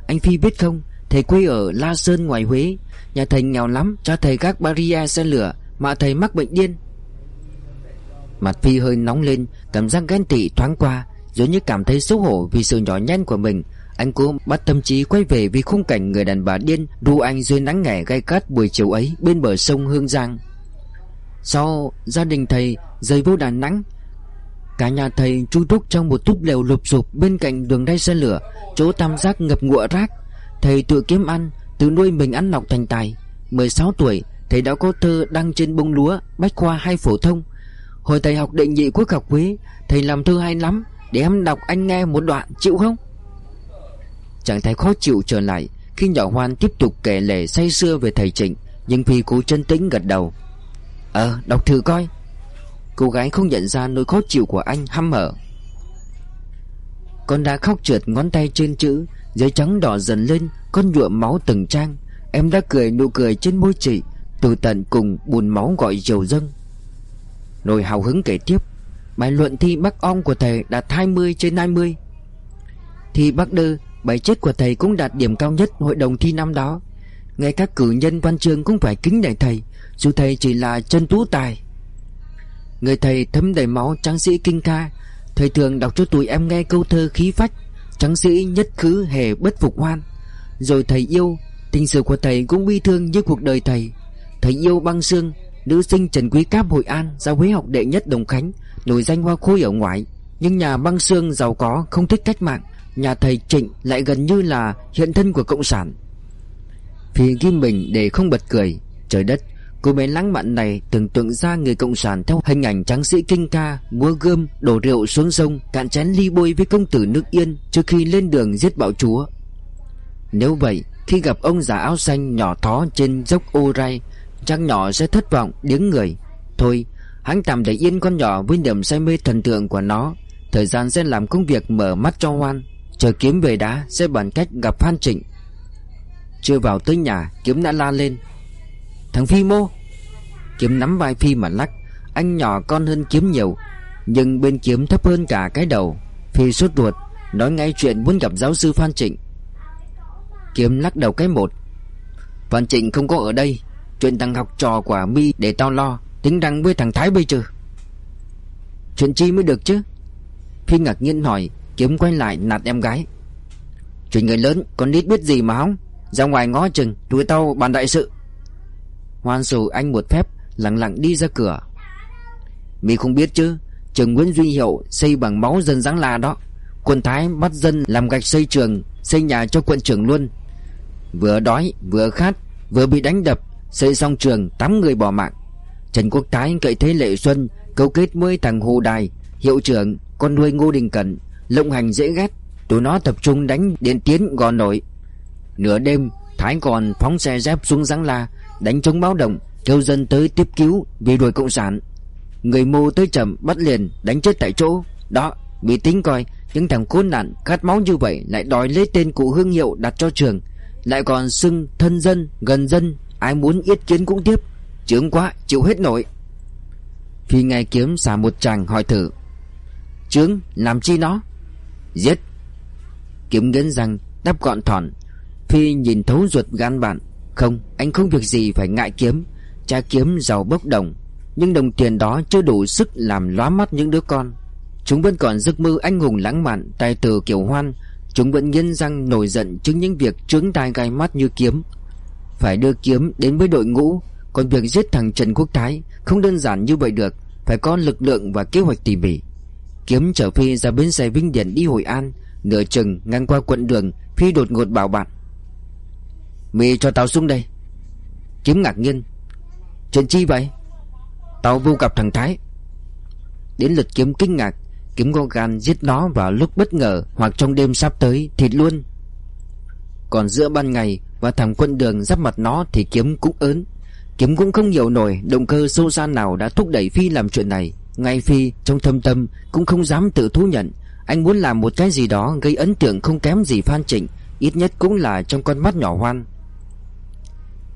Anh Phi biết không, Thầy quê ở La Sơn ngoài Huế. Nhà thầy nghèo lắm Cha thầy các barrier xe lửa, Mà thầy mắc bệnh điên. Mặt Phi hơi nóng lên, Cảm giác ghen tị thoáng qua Giống như cảm thấy xấu hổ vì sự nhỏ nhen của mình. Anh cố bắt tâm trí quay về vì khung cảnh người đàn bà điên Ru anh dưới nắng nghẻ gai cát buổi chiều ấy Bên bờ sông Hương Giang. Sau gia đình thầy rời vô Đà Nẵng. Cả nhà thầy chui túc trong một túp lều lụp sụp Bên cạnh đường đay xe lửa Chỗ tam giác ngập ngụa rác. Thầy tự kiếm ăn Tự nuôi mình ăn nọc thành tài. 16 tuổi Thầy đã có thơ đăng trên bông lúa Bách khoa hay phổ thông. Hồi thầy học đệ nhị quốc học quý, Thầy làm thơ hay lắm Để em đọc anh nghe một đoạn chịu không? Chẳng thái khó chịu trở lại, Khi nhỏ Hoan tiếp tục kể lể say sưa về thầy Trịnh, Nhưng Phi cố chân tĩnh gật đầu. Ờ đọc thử coi. Cô gái không nhận ra nỗi khó chịu của anh hăm hở. Con đã khóc trượt ngón tay trên chữ, Giấy trắng đỏ dần lên, Con nhuộm máu từng trang. Em đã cười nụ cười trên môi chị, Từ tận cùng buồn máu gọi dầu dâng. Nồi hào hứng kể tiếp, Bài luận thi Bắc Ong của thầy đạt 20 trên 20 Thi Bắc Đơ Bài chết của thầy cũng đạt điểm cao nhất hội đồng thi năm đó. Ngay các cử nhân quan trường cũng phải kính nể thầy, Dù thầy chỉ là chân tú tài. Người thầy thấm đầy máu tráng sĩ kinh ca, Thầy thường đọc cho tụi em nghe câu thơ khí phách, Tráng sĩ nhất khứ hề bất phục hoan. Rồi thầy yêu, Tình sự của thầy cũng bi thương như cuộc đời thầy. Thầy yêu băng xương, Nữ sinh Trần Quý Cáp Hội An Ra Huế học đệ nhất Đồng Khánh, Nổi danh hoa khôi ở ngoại. Nhưng nhà băng xương giàu có, không thích cách mạng. Nhà thầy Trịnh lại gần như là hiện thân của Cộng sản. Phi kim mình để không bật cười Trời đất Cô bé lãng mạn này tưởng tượng ra người cộng sản theo hình ảnh tráng sĩ kinh ca Mua gươm, đổ rượu xuống sông Cạn chén ly bôi với công tử nước yên Trước khi lên đường giết bạo chúa. Nếu vậy Khi gặp ông già áo xanh nhỏ thó trên dốc ô rai Chắc nhỏ sẽ thất vọng điếng người. Thôi hắn tạm để yên con nhỏ Với niềm say mê thần tượng của nó Thời gian sẽ làm công việc mở mắt cho Hoan. Chờ kiếm về đá, sẽ bàn cách gặp Phan Trịnh. Chưa vào tới nhà, Kiếm đã la lên. Thằng Phi mô. Kiếm nắm vai Phi mà lắc. Anh nhỏ con hơn Kiếm nhiều, Nhưng bên Kiếm thấp hơn cả cái đầu. Phi sốt ruột, Nói ngay chuyện muốn gặp giáo sư Phan Trịnh. Kiếm lắc đầu cái một. Phan Trịnh không có ở đây. Chuyện thằng học trò của mi để tao lo. Tính đăng với thằng Thái bây chứ Chuyện chi mới được chứ? Phi ngạc nhiên hỏi. Kiếm quay lại nạt em gái. Chuyện người lớn, con nít biết gì mà không Ra ngoài ngó chừng Tụi tao bàn đại sự. Hoan sù anh một phép, Lặng lặng đi ra cửa. Mi không biết chứ, Trường Nguyễn Duy Hiệu xây bằng máu dân Giáng La đó. Quân Thái bắt dân làm gạch xây trường, Xây nhà cho quận trưởng luôn. Vừa đói, vừa khát, Vừa bị đánh đập, Xây xong trường 8 người bỏ mạng. Trần Quốc Thái cậy thế Lệ Xuân Câu kết với thằng Hồ Đài, Hiệu trưởng, Con nuôi Ngô Đình Cẩn Lộng hành dễ ghét, Tụi nó tập trung đánh Điện Tiến gò nổi Nửa đêm, Thái còn phóng xe dép xuống Giáng La, Đánh chống báo động, Kêu dân tới tiếp cứu Vì đuổi cộng sản. Người mô tới chậm bắt liền, Đánh chết tại chỗ. Đó, Bị tính coi, Những thằng khốn nạn khát máu như vậy Lại đòi lấy tên cụ hương hiệu đặt cho trường. Lại còn xưng thân dân, Gần dân, Ai muốn yết kiến cũng tiếp. Chướng quá, chịu hết nổi. Phi nghe kiếm xả một chàng hỏi thử. Chướng, làm chi nó? Giết. Kiếm nghiến răng đáp gọn thỏn Phi nhìn thấu ruột gan bạn. Không, anh không việc gì phải ngại kiếm. Cha kiếm giàu bốc đồng, Nhưng đồng tiền đó chưa đủ sức làm lóa mắt những đứa con. Chúng vẫn còn giấc mơ anh hùng lãng mạn, Tài tử kiểu hoan. Chúng vẫn nghiến răng nổi giận trước những việc trướng tai gai mắt như kiếm. Phải đưa kiếm đến với đội ngũ, Còn việc giết thằng Trần Quốc Thái Không đơn giản như vậy được. Phải có lực lượng và kế hoạch tỉ mỉ. Kiếm chở Phi ra bến xe Vinh Điển đi Hội An, Nửa chừng ngang qua quận đường, Phi đột ngột bảo bạn Mì cho tao xuống đây. Kiếm ngạc nhiên. Chuyện chi vậy? Tao vô gặp thằng Thái. Đến lượt kiếm kinh ngạc, Kiếm có gan giết nó vào lúc bất ngờ Hoặc trong đêm sắp tới, thịt luôn. Còn giữa ban ngày Và thằng quân đường giáp mặt nó Thì kiếm cũng ớn. Kiếm cũng không hiểu nổi, động cơ sâu xa nào đã thúc đẩy Phi làm chuyện này. Ngay Phi, trong thâm tâm, cũng không dám tự thú nhận. Anh muốn làm một cái gì đó gây ấn tượng không kém gì Phan Trịnh, Ít nhất cũng là trong con mắt nhỏ hoan.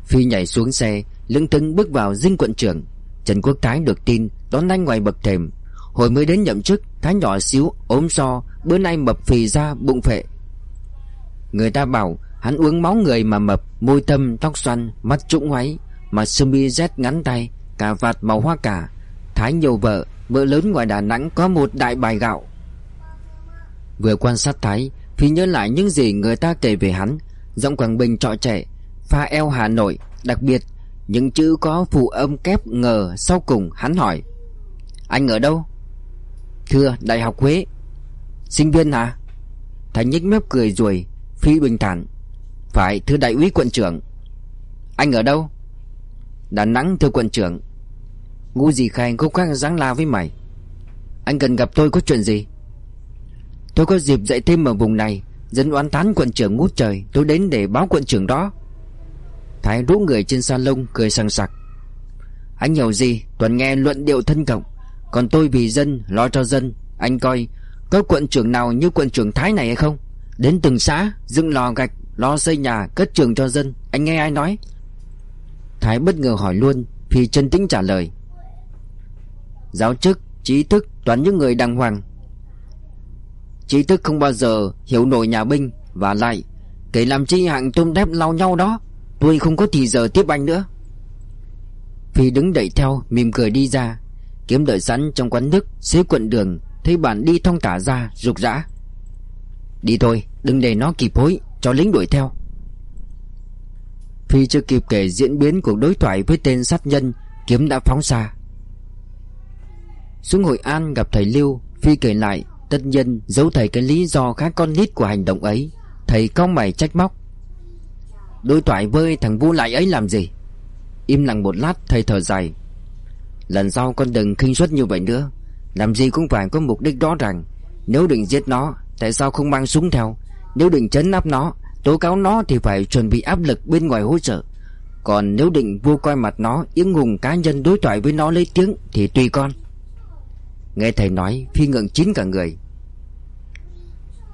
Phi nhảy xuống xe Lưng tưng bước vào dinh quận trưởng. Trần Quốc Thái được tin, Đón anh ngoài bậc thềm. Hồi mới đến nhậm chức, Thái nhỏ xíu, ốm so, Bữa nay mập phì ra, bụng phệ. Người ta bảo, Hắn uống máu người mà mập, Môi tâm, tóc xoăn, Mắt trũng ngoáy, Mà sơ mi rét ngắn tay Cà vạt màu hoa cả. Thái nhiều vợ Vợ lớn ngoài Đà Nẵng có một đại bài gạo. Vừa quan sát Thái Phi nhớ lại những gì người ta kể về hắn. Giọng Quảng Bình trọ trẻ Pha eo Hà Nội, Đặc biệt, Những chữ có phụ âm kép ngờ Sau cùng hắn hỏi. Anh ở đâu? Thưa, Đại học Huế. Sinh viên hả? Thái nhếch mép cười rồi, Phi bình thản. Phải, thưa đại úy quận trưởng. Anh ở đâu? Đà Nẵng, thưa quận trưởng. Ngu gì khai không khác dáng la với mày. Anh cần gặp tôi có chuyện gì? Tôi có dịp dạy thêm ở vùng này Dân oán tán quận trưởng ngút trời, Tôi đến để báo quận trưởng đó. Thái rũ người trên salon cười sằng sặc. Anh hiểu gì? Toàn nghe luận điệu thân cộng Còn tôi vì dân, lo cho dân. Anh coi, Có quận trưởng nào như quận trưởng Thái này hay không? Đến từng xã, dựng lò gạch, Lo xây nhà, cất trường cho dân. Anh nghe ai nói? Thái bất ngờ hỏi luôn Vì chân tĩnh trả lời. Giáo chức, trí thức Toàn những người đàng hoàng. Trí thức không bao giờ hiểu nổi nhà binh. Và lại Kể làm chi hạng tôm đép lao nhau đó Tôi không có thì giờ tiếp anh nữa. Phi đứng đẩy theo Mỉm cười đi ra. Kiếm đợi sẵn trong quán nước Xế quận đường Thấy bạn đi thong thả ra rục rã. Đi thôi đừng để nó kịp hối Cho lính đuổi theo. Phi chưa kịp kể diễn biến cuộc đối thoại với tên sát nhân Kiếm đã phóng xa. Xuống Hội An gặp thầy Lưu, Phi kể lại, Tất nhiên giấu thầy cái lý do khá con nít của hành động ấy. Thầy cong mày trách móc. Đối thoại với thằng vô lại ấy làm gì? Im lặng một lát, thầy thở dài. Lần sau con đừng khinh suất như vậy nữa. Làm gì cũng phải có mục đích rõ ràng. Nếu định giết nó, Tại sao không mang súng theo? Nếu định chấn áp nó, Tố cáo nó thì phải chuẩn bị áp lực bên ngoài hỗ trợ. Còn nếu định vô coi mặt nó Yếng ngùng cá nhân đối thoại với nó lấy tiếng Thì tùy con. Nghe thầy nói, Phi ngượng chín cả người.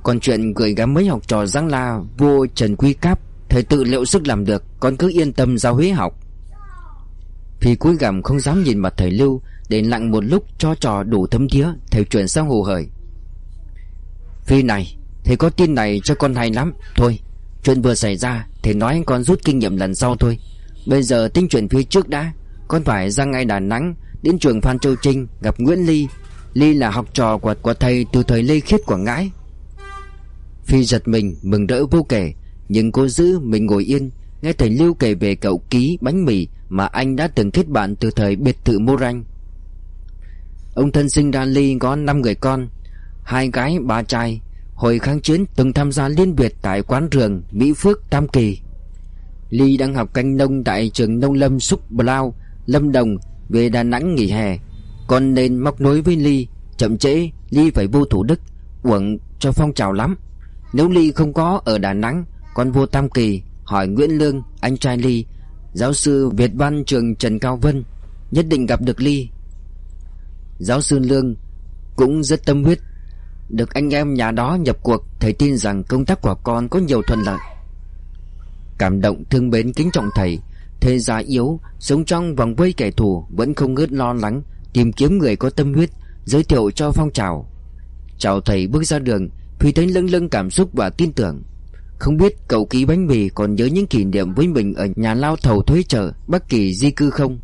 Còn chuyện gửi gắm mấy học trò Giang La Vô Trần Quy Cáp, Thầy tự liệu sức làm được, Con cứ yên tâm giao Huế học. Phi cúi gằm không dám nhìn mặt thầy Lưu, Để lặng một lúc cho trò đủ thấm thía, Thầy chuyển sang hồ hởi. Phi này, Thầy có tin này cho con hay lắm. Thôi, chuyện vừa xảy ra, Thầy nói con rút kinh nghiệm lần sau thôi. Bây giờ tính chuyện phía trước đã, Con phải ra ngay Đà Nẵng, Đến trường Phan Châu Trinh, gặp Nguyễn Ly Ly là học trò của, của thầy từ thời Lê Khiết Quảng Ngãi. Phi giật mình mừng rỡ vô kể Nhưng cô giữ mình ngồi yên. Nghe thầy Lưu kể về cậu ký bánh mì Mà anh đã từng kết bạn từ thời biệt thự Mô Ranh. Ông thân sinh ra Ly có 5 người con Hai gái ba trai. Hồi kháng chiến từng tham gia liên biệt tại quán trường Mỹ Phước Tam Kỳ. Ly đang học canh nông tại trường nông lâm Súc Blau Lâm Đồng Về Đà Nẵng nghỉ hè. Con nên móc nối với Ly, Chậm trễ, Ly phải vô Thủ Đức, Uổng cho phong trào lắm. Nếu Ly không có ở Đà Nẵng, Con vô Tam Kỳ Hỏi Nguyễn Lương, Anh trai Ly, Giáo sư Việt Văn, trường Trần Cao Vân, Nhất định gặp được Ly. Giáo sư Lương Cũng rất tâm huyết, Được anh em nhà đó nhập cuộc, Thầy tin rằng công tác của con có nhiều thuận lợi. Cảm động thương mến kính trọng thầy thế gia yếu, Sống trong vòng vây kẻ thù, Vẫn không ngớt lo lắng Tìm kiếm người có tâm huyết, Giới thiệu cho phong trào. Chào thầy bước ra đường, Phi thấy lâng lâng cảm xúc và tin tưởng. Không biết cậu ký bánh mì còn nhớ những kỷ niệm với mình Ở nhà lao thầu thuế chợ Bắc Kỳ di cư không?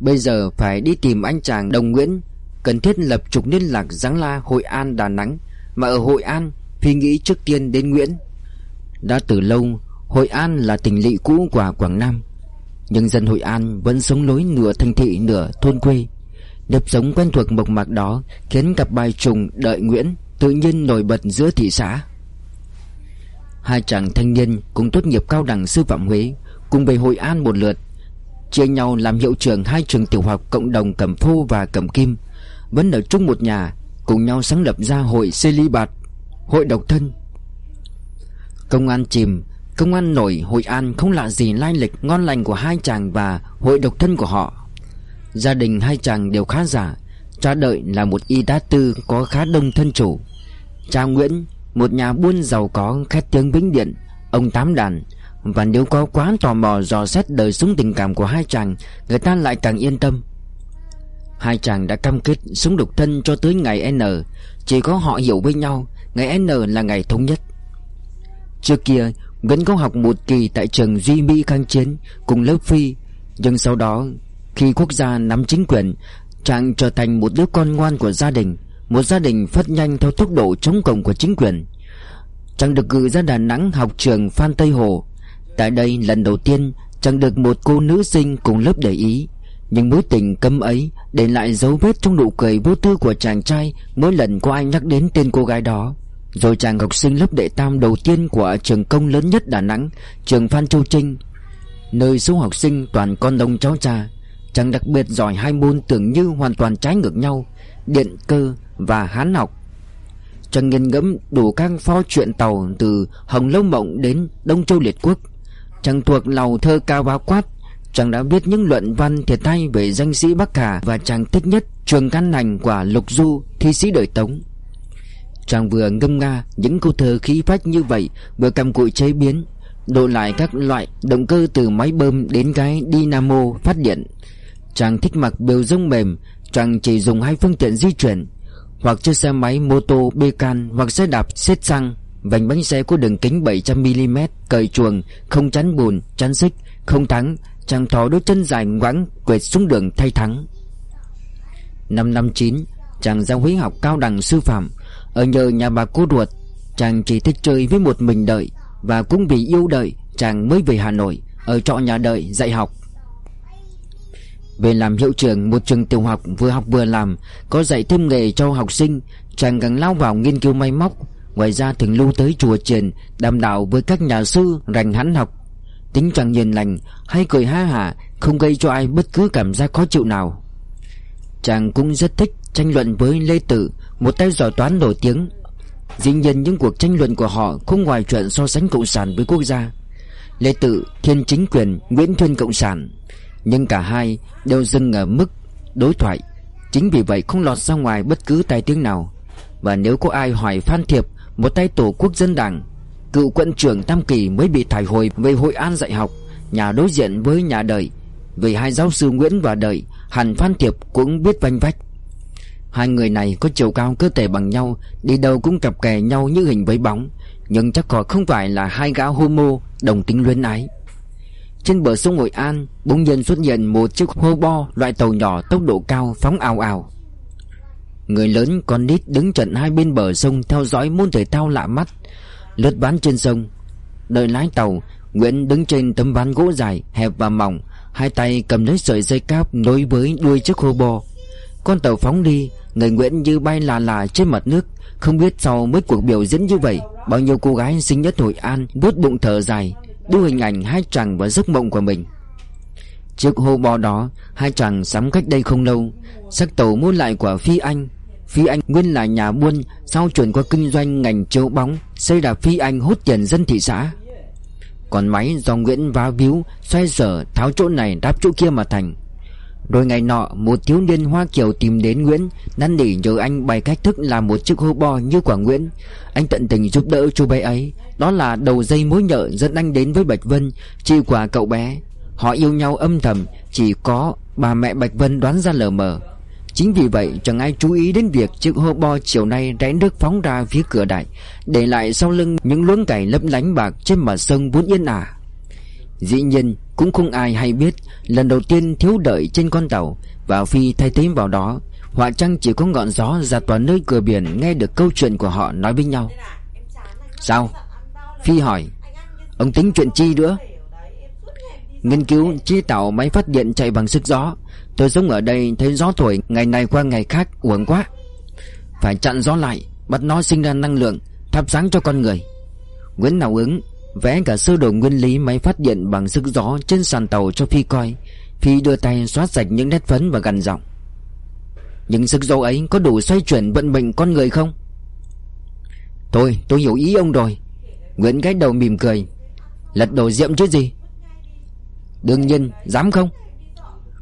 Bây giờ phải đi tìm anh chàng Đồng Nguyễn, Cần thiết lập trục liên lạc Giáng La, Hội An, Đà Nẵng. Mà ở Hội An, Phi nghĩ trước tiên đến Nguyễn. Đã từ lâu, Hội An là tỉnh lỵ cũ của Quảng Nam. Nhưng dân Hội An vẫn sống lối nửa thành thị nửa thôn quê. Nếp sống quen thuộc mộc mạc đó Khiến cặp bài trùng đợi Nguyễn Tự nhiên nổi bật giữa thị xã. Hai chàng thanh niên cùng tốt nghiệp cao đẳng sư phạm Huế Cùng về Hội An một lượt, Chia nhau làm hiệu trưởng hai trường tiểu học cộng đồng Cẩm Phô và Cẩm Kim, Vẫn ở chung một nhà, Cùng nhau sáng lập ra hội Sê Bạt, Hội độc thân. Công an chìm, Công an nổi Hội An không lạ gì lai lịch ngon lành của hai chàng và hội độc thân của họ. Gia đình hai chàng đều khá giả. Cha đợi là một y tá tư có khá đông thân chủ. Cha Nguyễn, Một nhà buôn giàu có khét tiếng vĩnh điện, Ông tám đàn. Và nếu có quá tò mò dò xét đời sống tình cảm của hai chàng, Người ta lại càng yên tâm. Hai chàng đã cam kết sống độc thân cho tới ngày N. Chỉ có họ hiểu với nhau, Ngày N là ngày thống nhất. Trước kia Nguyễn có học một kỳ tại trường Duy Mỹ Kháng Chiến Cùng lớp Phi, Nhưng sau đó khi quốc gia nắm chính quyền, Chàng trở thành một đứa con ngoan của gia đình, Một gia đình phát nhanh theo tốc độ chống cộng của chính quyền. Chàng được gửi ra Đà Nẵng học trường Phan Tây Hồ. Tại đây, lần đầu tiên, Chàng được một cô nữ sinh cùng lớp để ý. Nhưng mối tình cấm ấy Để lại dấu vết trong nụ cười vô tư của chàng trai Mỗi lần có ai nhắc đến tên cô gái đó. Rồi chàng học sinh lớp đệ tam đầu tiên Của trường công lớn nhất Đà Nẵng, Trường Phan Châu Trinh. Nơi số học sinh toàn con đông cháu cha. Chàng đặc biệt giỏi hai môn tưởng như hoàn toàn trái ngược nhau Điện cơ và hán học. Chàng nghiền ngẫm đủ các pho chuyện tàu Từ Hồng Lâu Mộng đến Đông Châu Liệt Quốc. Chàng thuộc lầu thơ cao bao quát Chàng đã viết những luận văn thiệt hay về danh sĩ Bắc Hà Và chàng thích nhất trường căn lành của Lục Du, thi sĩ đời Tống. Chàng vừa ngâm nga những câu thơ khí phách như vậy Vừa cầm cụi chế biến Đổ lại các loại động cơ từ máy bơm đến cái dynamo phát điện. Chàng thích mặc bều rông mềm, Chàng chỉ dùng hai phương tiện di chuyển, Hoặc chiếc xe máy, mô tô, bê can, Hoặc xe đạp xếp xăng, Vành bánh xe có đường kính 700mm Cởi chuồng, Không chắn bùn, Chắn xích, Không thắng, Chàng thò đôi chân dài ngoãng Quệt xuống đường thay thắng. Năm năm chín, Chàng ra Huế học cao đẳng sư phạm. Ở nhờ nhà bà cô ruột, Chàng chỉ thích chơi với một mình đợi, Và cũng vì yêu đợi, Chàng mới về Hà Nội, Ở trọ nhà đợi dạy học về làm hiệu trưởng một trường tiểu học vừa học vừa làm Có dạy thêm nghề cho học sinh Chàng càng lao vào nghiên cứu máy móc. Ngoài ra thường lưu tới chùa triền Đàm đạo với các nhà sư rành hắn học. Tính chàng hiền lành Hay cười ha hả Không gây cho ai bất cứ cảm giác khó chịu nào. Chàng cũng rất thích tranh luận với Lê Tử Một tay giỏi toán nổi tiếng. Dĩ nhiên những cuộc tranh luận của họ Không ngoài chuyện so sánh cộng sản với quốc gia. Lê Tự, Thiên Chính Quyền, Nguyễn Thuyên Cộng sản nhưng cả hai đều dừng ở mức đối thoại. Chính vì vậy không lọt ra ngoài bất cứ tai tiếng nào. Và nếu có ai hỏi Phan Thiệp, Một tay tổ quốc dân đảng, Cựu quận trưởng Tam Kỳ mới bị thải hồi về Hội An dạy học, Nhà đối diện với nhà đời vì hai giáo sư Nguyễn và đời hẳn Phan Tiệp cũng biết vanh vách. Hai người này có chiều cao cơ thể bằng nhau, Đi đâu cũng cặp kè nhau như hình với bóng, Nhưng chắc họ không phải là hai gã homo Đồng tính luyến ái. Trên bờ sông Hội An, Bỗng nhiên xuất hiện một chiếc hô bo, Loại tàu nhỏ tốc độ cao phóng ào ào. Người lớn con nít đứng trận hai bên bờ sông Theo dõi môn thể thao lạ mắt, Lướt ván trên sông. Đợi lái tàu, Nguyễn đứng trên tấm ván gỗ dài, Hẹp và mỏng, Hai tay cầm lấy sợi dây cáp Nối với đuôi chiếc hô bo. Con tàu phóng đi, Người Nguyễn như bay là là trên mặt nước, Không biết sau mấy cuộc biểu diễn như vậy, Bao nhiêu cô gái sinh nhất Hội An vuốt bụng thở dài. Đưa hình ảnh hai chàng và giấc mộng của mình. Chiếc hô bò đó, Hai chàng sắm cách đây không lâu, Sắc tàu mua lại của Phi Anh. Phi Anh nguyên là nhà buôn Sau chuyển qua kinh doanh ngành chiếu bóng, Xây đạp Phi Anh hút tiền dân thị xã. Còn máy do Nguyễn vá víu Xoay sở tháo chỗ này đáp chỗ kia mà thành rồi ngày nọ, một thiếu niên Hoa Kiều tìm đến Nguyễn, Năn nỉ nhờ anh bày cách thức làm một chiếc hô bo như quả Nguyễn. Anh tận tình giúp đỡ chú bé ấy, Đó là đầu dây mối nhợ dẫn anh đến với Bạch Vân Chị quả cậu bé. Họ yêu nhau âm thầm, Chỉ có bà mẹ Bạch Vân đoán ra lờ mờ. Chính vì vậy, chẳng ai chú ý đến việc chiếc hô bo chiều nay rẽ nước phóng ra phía cửa đại, Để lại sau lưng những luống cày lấp lánh bạc trên mặt sông vốn yên ả. Dĩ nhiên cũng không ai hay biết, Lần đầu tiên thiếu đợi trên con tàu, Và Phi thay thế vào đó, Họa Trăng chỉ có ngọn gió ra toàn nơi cửa biển Nghe được câu chuyện của họ nói với nhau. Sao? Phi hỏi. Ông tính chuyện chi nữa? Nghiên cứu, chế tạo máy phát điện chạy bằng sức gió. Tôi sống ở đây thấy gió thổi, ngày này qua ngày khác, uổng quá. Phải chặn gió lại, Bắt nó sinh ra năng lượng, Thắp sáng cho con người. Nguyễn nào ứng Vẽ cả sơ đồ nguyên lý máy phát điện bằng sức gió trên sàn tàu cho Phi coi. Phi đưa tay xóa sạch những nét phấn và gằn giọng. Những sức gió ấy có đủ xoay chuyển vận mệnh con người không? Thôi tôi hiểu ý ông rồi. Nguyễn gái đầu mỉm cười. Lật đầu diệm chứ gì? Đương nhiên, dám không?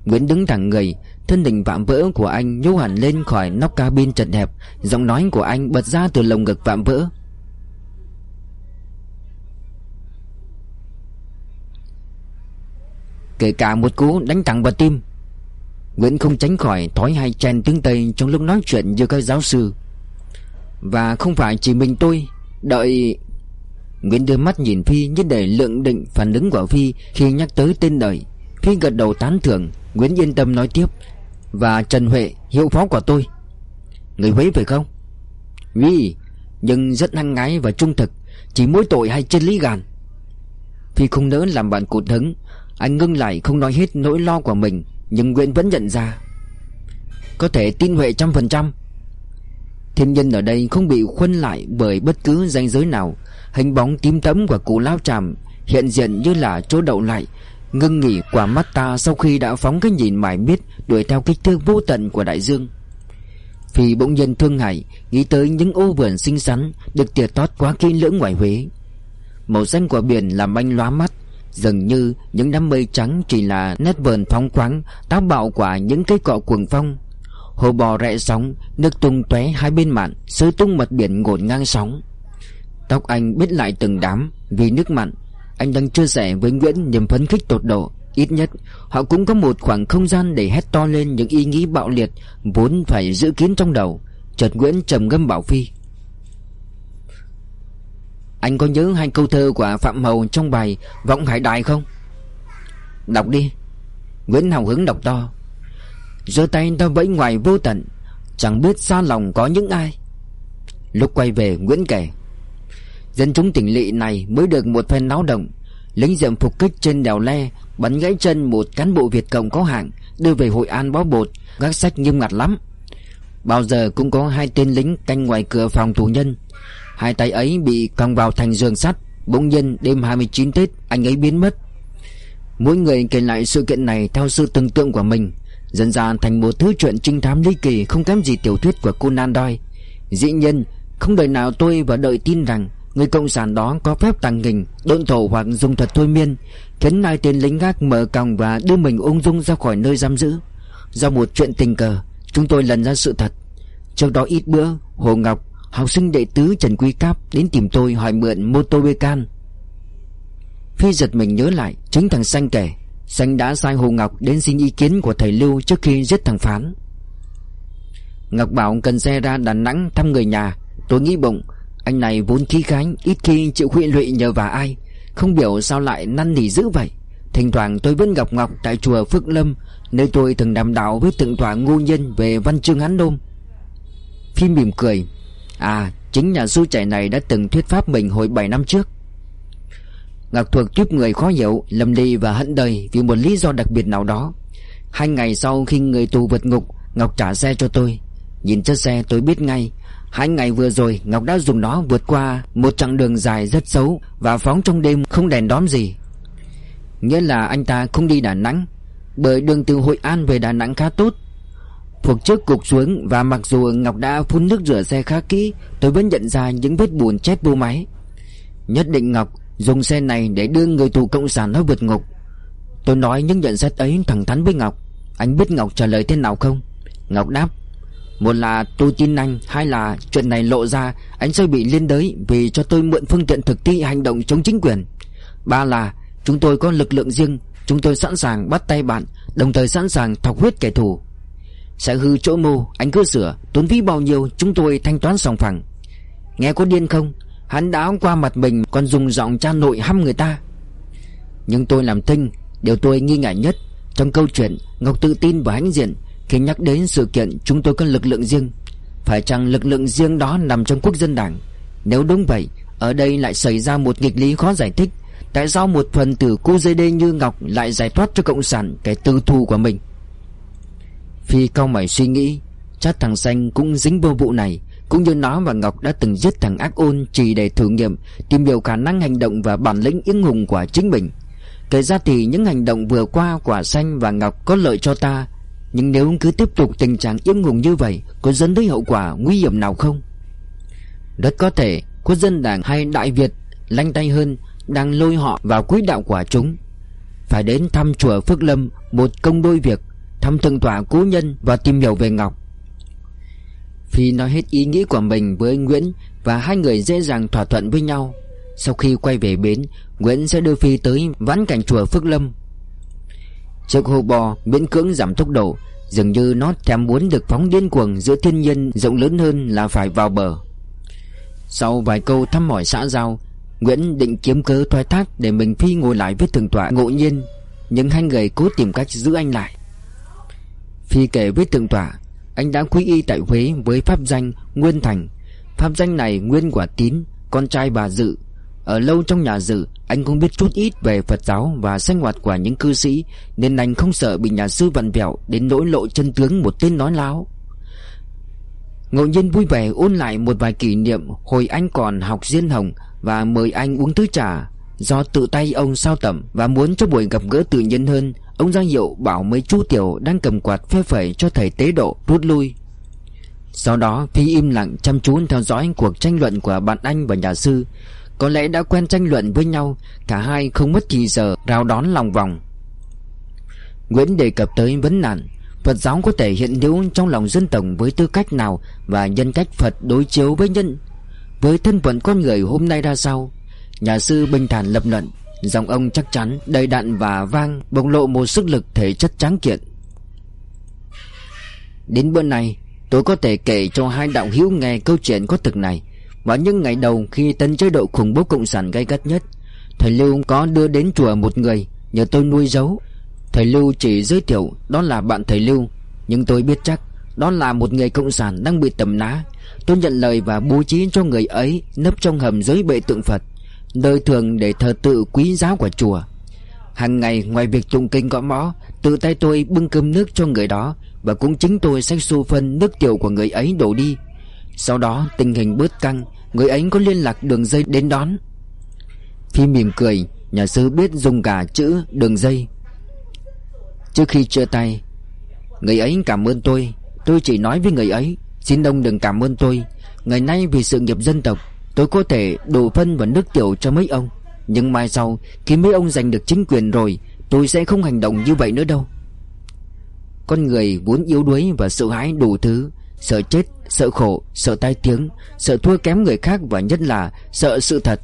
Nguyễn đứng thẳng người. Thân hình vạm vỡ của anh nhô hẳn lên khỏi nóc cabin chật hẹp. Giọng nói của anh bật ra từ lồng ngực vạm vỡ. Kể cả một cú đánh thẳng vào tim, Nguyễn không tránh khỏi thói hay chen tiếng Tây Trong lúc nói chuyện với các giáo sư. Và không phải chỉ mình tôi, Đợi Nguyễn đưa mắt nhìn Phi như để lượng định phản ứng của Phi Khi nhắc tới tên đời. Phi gật đầu tán thưởng, Nguyễn yên tâm nói tiếp, Và Trần Huệ, hiệu phó của tôi. Người Huế phải không? Vì Nhưng rất hăng ngái và trung thực, Chỉ mỗi tội hay chân lý gàn Phi không nỡ làm bạn cụt hứng anh ngưng lại không nói hết nỗi lo của mình, Nhưng Nguyễn vẫn nhận ra. Có thể tin Huệ trăm phần trăm. Thiên nhân ở đây không bị khuân lại bởi bất cứ danh giới nào. Hình bóng tím tấm của cụ lao tràm Hiện diện như là chỗ đậu lại, Ngưng nghỉ quả mắt ta sau khi đã phóng cái nhìn mải miết Đuổi theo kích thước vô tận của đại dương. Phi bỗng nhiên thương hại, Nghĩ tới những ô vườn xinh xắn Được tỉa tót quá kỹ lưỡng ngoài Huế. Màu xanh của biển làm anh lóa mắt Dường như những đám mây trắng chỉ là nét vờn phóng khoáng, Táo bạo quả những cây cọ cuồng phong. Hồ bò rẽ sóng, Nước tung tóe hai bên mặn Sứ tung mặt biển ngổn ngang sóng. Tóc anh biết lại từng đám Vì nước mặn. Anh đang chia sẻ với Nguyễn niềm phấn khích tột độ. Ít nhất, họ cũng có một khoảng không gian Để hét to lên những ý nghĩ bạo liệt Vốn phải giữ kín trong đầu. Chợt Nguyễn trầm ngâm bảo Phi anh có nhớ hai câu thơ của Phạm Hầu trong bài Vọng Hải Đại không? Đọc đi. Nguyễn hào hứng đọc to. Giơ tay ta vẫy ngoài vô tận, Chẳng biết xa lòng có những ai. Lúc quay về, Nguyễn kể, Dân chúng tỉnh lỵ này mới được một phen náo động, Lính diệm phục kích trên đèo Le, Bắn gãy chân một cán bộ Việt Cộng có hạng, Đưa về Hội An bó bột, Gác sách nghiêm ngặt lắm. Bao giờ cũng có hai tên lính canh ngoài cửa phòng tù nhân. Hai tay ấy bị còng vào thành giường sắt, Bỗng nhiên đêm 29 Tết, Anh ấy biến mất. Mỗi người kể lại sự kiện này theo sự tưởng tượng của mình, Dần ra thành một thứ chuyện trinh thám ly kỳ Không kém gì tiểu thuyết của Conan Doyle. Dĩ nhiên, Không đời nào tôi và đợi tin rằng Người cộng sản đó có phép tàng hình, Độn thổ hoặc dùng thuật thôi miên, Khiến hai tên lính gác mở còng Và đưa mình ung dung ra khỏi nơi giam giữ. Do một chuyện tình cờ, Chúng tôi lần ra sự thật. Trước đó ít bữa, Hồ Ngọc Học sinh đệ tứ Trần Quy Cáp Đến tìm tôi hỏi mượn mô tô bê can Phi giật mình nhớ lại, Chính thằng Xanh kể, Xanh đã sai Hồ Ngọc đến xin ý kiến của thầy Lưu Trước khi giết thằng Phán. Ngọc bảo cần xe ra Đà Nẵng thăm người nhà. Tôi nghĩ bụng, Anh này vốn khí khánh Ít khi chịu huyện lụy nhờ vào ai. Không biểu sao lại năn nỉ dữ vậy. Thỉnh thoảng tôi vẫn gặp Ngọc tại chùa Phước Lâm, Nơi tôi từng đàm đạo với tượng tòa ngô nhân Về văn chương Hán Nôm. Phi mỉm cười À chính nhà sư trẻ này đã từng thuyết pháp mình hồi 7 năm trước. Ngọc Thuộc tiếp người khó hiểu, Lầm đi và hận đời Vì một lý do đặc biệt nào đó. Hai ngày sau khi người tù vượt ngục, Ngọc trả xe cho tôi. Nhìn chiếc xe, tôi biết ngay, Hai ngày vừa rồi Ngọc đã dùng nó vượt qua Một chặng đường dài rất xấu Và phóng trong đêm không đèn đóm gì. Nghĩa là anh ta không đi Đà Nẵng, Bởi đường từ Hội An về Đà Nẵng khá tốt. Phục trước cục xuống Và mặc dù Ngọc đã phun nước rửa xe khá kỹ, Tôi vẫn nhận ra những vết bùn chết vô máy. Nhất định Ngọc dùng xe này để đưa người tù cộng sản nó vượt ngục. Tôi nói những nhận xét ấy thẳng thắn với Ngọc. Anh biết Ngọc trả lời thế nào không? Ngọc đáp, Một là tôi tin anh, Hai là chuyện này lộ ra Anh sẽ bị liên đới Vì cho tôi mượn phương tiện thực thi hành động chống chính quyền. Ba là Chúng tôi có lực lượng riêng, Chúng tôi sẵn sàng bắt tay bạn, Đồng thời sẵn sàng thọc huyết kẻ thù. Sẽ hư chỗ mô, Anh cứ sửa. Tốn phí bao nhiêu, Chúng tôi thanh toán sòng phẳng. Nghe có điên không? Hắn đã qua mặt mình, Còn dùng giọng cha nội hăm người ta. Nhưng tôi làm thinh, Điều tôi nghi ngại nhất Trong câu chuyện Ngọc tự tin và hãnh diện, Khi nhắc đến sự kiện Chúng tôi có lực lượng riêng. Phải chăng lực lượng riêng đó nằm trong quốc dân đảng? Nếu đúng vậy, Ở đây lại xảy ra một nghịch lý khó giải thích. Tại sao một phần tử cô dây đê như Ngọc Lại giải thoát cho Cộng sản Cái tư thù của mình? Phi cao mày suy nghĩ, Chắc thằng Xanh cũng dính vô vụ này, Cũng như nó và Ngọc đã từng giết thằng ác ôn Chỉ để thử nghiệm, Tìm hiểu khả năng hành động và bản lĩnh 英 hùng của chính mình Kể ra thì những hành động vừa qua của Xanh và Ngọc có lợi cho ta, Nhưng nếu cứ tiếp tục tình trạng yến hùng như vậy, Có dẫn tới hậu quả nguy hiểm nào không? Rất có thể, Quốc dân đảng hay Đại Việt Lanh tay hơn, đang lôi họ vào quỹ đạo của chúng phải đến thăm chùa Phước Lâm một công đôi việc thăm thượng tọa cố nhân và tìm hiểu về Ngọc. Phi nói hết ý nghĩ của mình với Nguyễn và hai người dễ dàng thỏa thuận với nhau. Sau khi quay về bến, Nguyễn sẽ đưa Phi tới vãn cảnh chùa Phước Lâm. Chiếc hồ bò, miễn cưỡng giảm tốc độ, Dường như nó thèm muốn được phóng điên cuồng giữa thiên nhiên rộng lớn hơn là phải vào bờ. Sau vài câu thăm hỏi xã giao, Nguyễn định kiếm cớ thoái thác để mình phi ngồi lại với thượng tọa ngộ nhiên, Nhưng hai người cố tìm cách giữ anh lại. Phi kể với thượng tọa, Anh đã quy y tại Huế với pháp danh Nguyên Thành. Pháp danh này nguyên quả tín, Con trai bà Dự. Ở lâu trong nhà Dự, Anh cũng biết chút ít về Phật giáo Và sinh hoạt của những cư sĩ, Nên anh không sợ bị nhà sư vặn vẹo Đến nỗi lộ chân tướng một tên nói láo. Ngộ nhiên vui vẻ ôn lại một vài kỷ niệm Hồi anh còn học diên hồng và mời anh uống thứ trà. Do tự tay ông sao tẩm và muốn cho buổi gặp gỡ tự nhiên hơn ông giang hiệu bảo mấy chú tiểu đang cầm quạt phê phẩy cho thầy tế độ rút lui. Sau đó, phi im lặng chăm chú theo dõi cuộc tranh luận của bạn anh và nhà sư. Có lẽ đã quen tranh luận với nhau, cả hai không mất kỳ giờ, rao đón lòng vòng. Nguyễn đề cập tới vấn nạn, Phật giáo có thể hiện hữu trong lòng dân tộc với tư cách nào và nhân cách Phật đối chiếu với nhân? Với thân phận con người hôm nay ra sao? Nhà sư bình thản lập luận dòng ông chắc chắn, đầy đặn và vang, Bộc lộ một sức lực thể chất tráng kiện. Đến bữa này Tôi có thể kể cho hai đạo hữu nghe câu chuyện có thực này. Và những ngày đầu khi tân chế độ khủng bố cộng sản gay gắt nhất, Thầy Lưu có đưa đến chùa một người Nhờ tôi nuôi giấu Thầy Lưu chỉ giới thiệu, đó là bạn thầy Lưu. Nhưng tôi biết chắc, Đó là một người cộng sản đang bị tầm ná. Tôi nhận lời và bố trí cho người ấy nấp trong hầm dưới bệ tượng Phật. Nơi thường để thờ tự quý giáo của chùa. Hàng ngày, ngoài việc tụng kinh gõ mõ, Tự tay tôi bưng cơm nước cho người đó Và cũng chính tôi xách xu phân nước tiểu của người ấy đổ đi. Sau đó, tình hình bớt căng, Người ấy có liên lạc đường dây đến đón. Phi mỉm cười, Nhà sư biết dùng cả chữ đường dây. Trước khi chia tay, Người ấy cảm ơn tôi. Tôi chỉ nói với người ấy, Xin ông đừng cảm ơn tôi. Ngày nay vì sự nghiệp dân tộc Tôi có thể đổ phân và nước tiểu cho mấy ông. Nhưng mai sau Khi mấy ông giành được chính quyền rồi Tôi sẽ không hành động như vậy nữa đâu. Con người vốn yếu đuối và sợ hãi đủ thứ Sợ chết, sợ khổ, sợ tai tiếng Sợ thua kém người khác và nhất là sợ sự thật.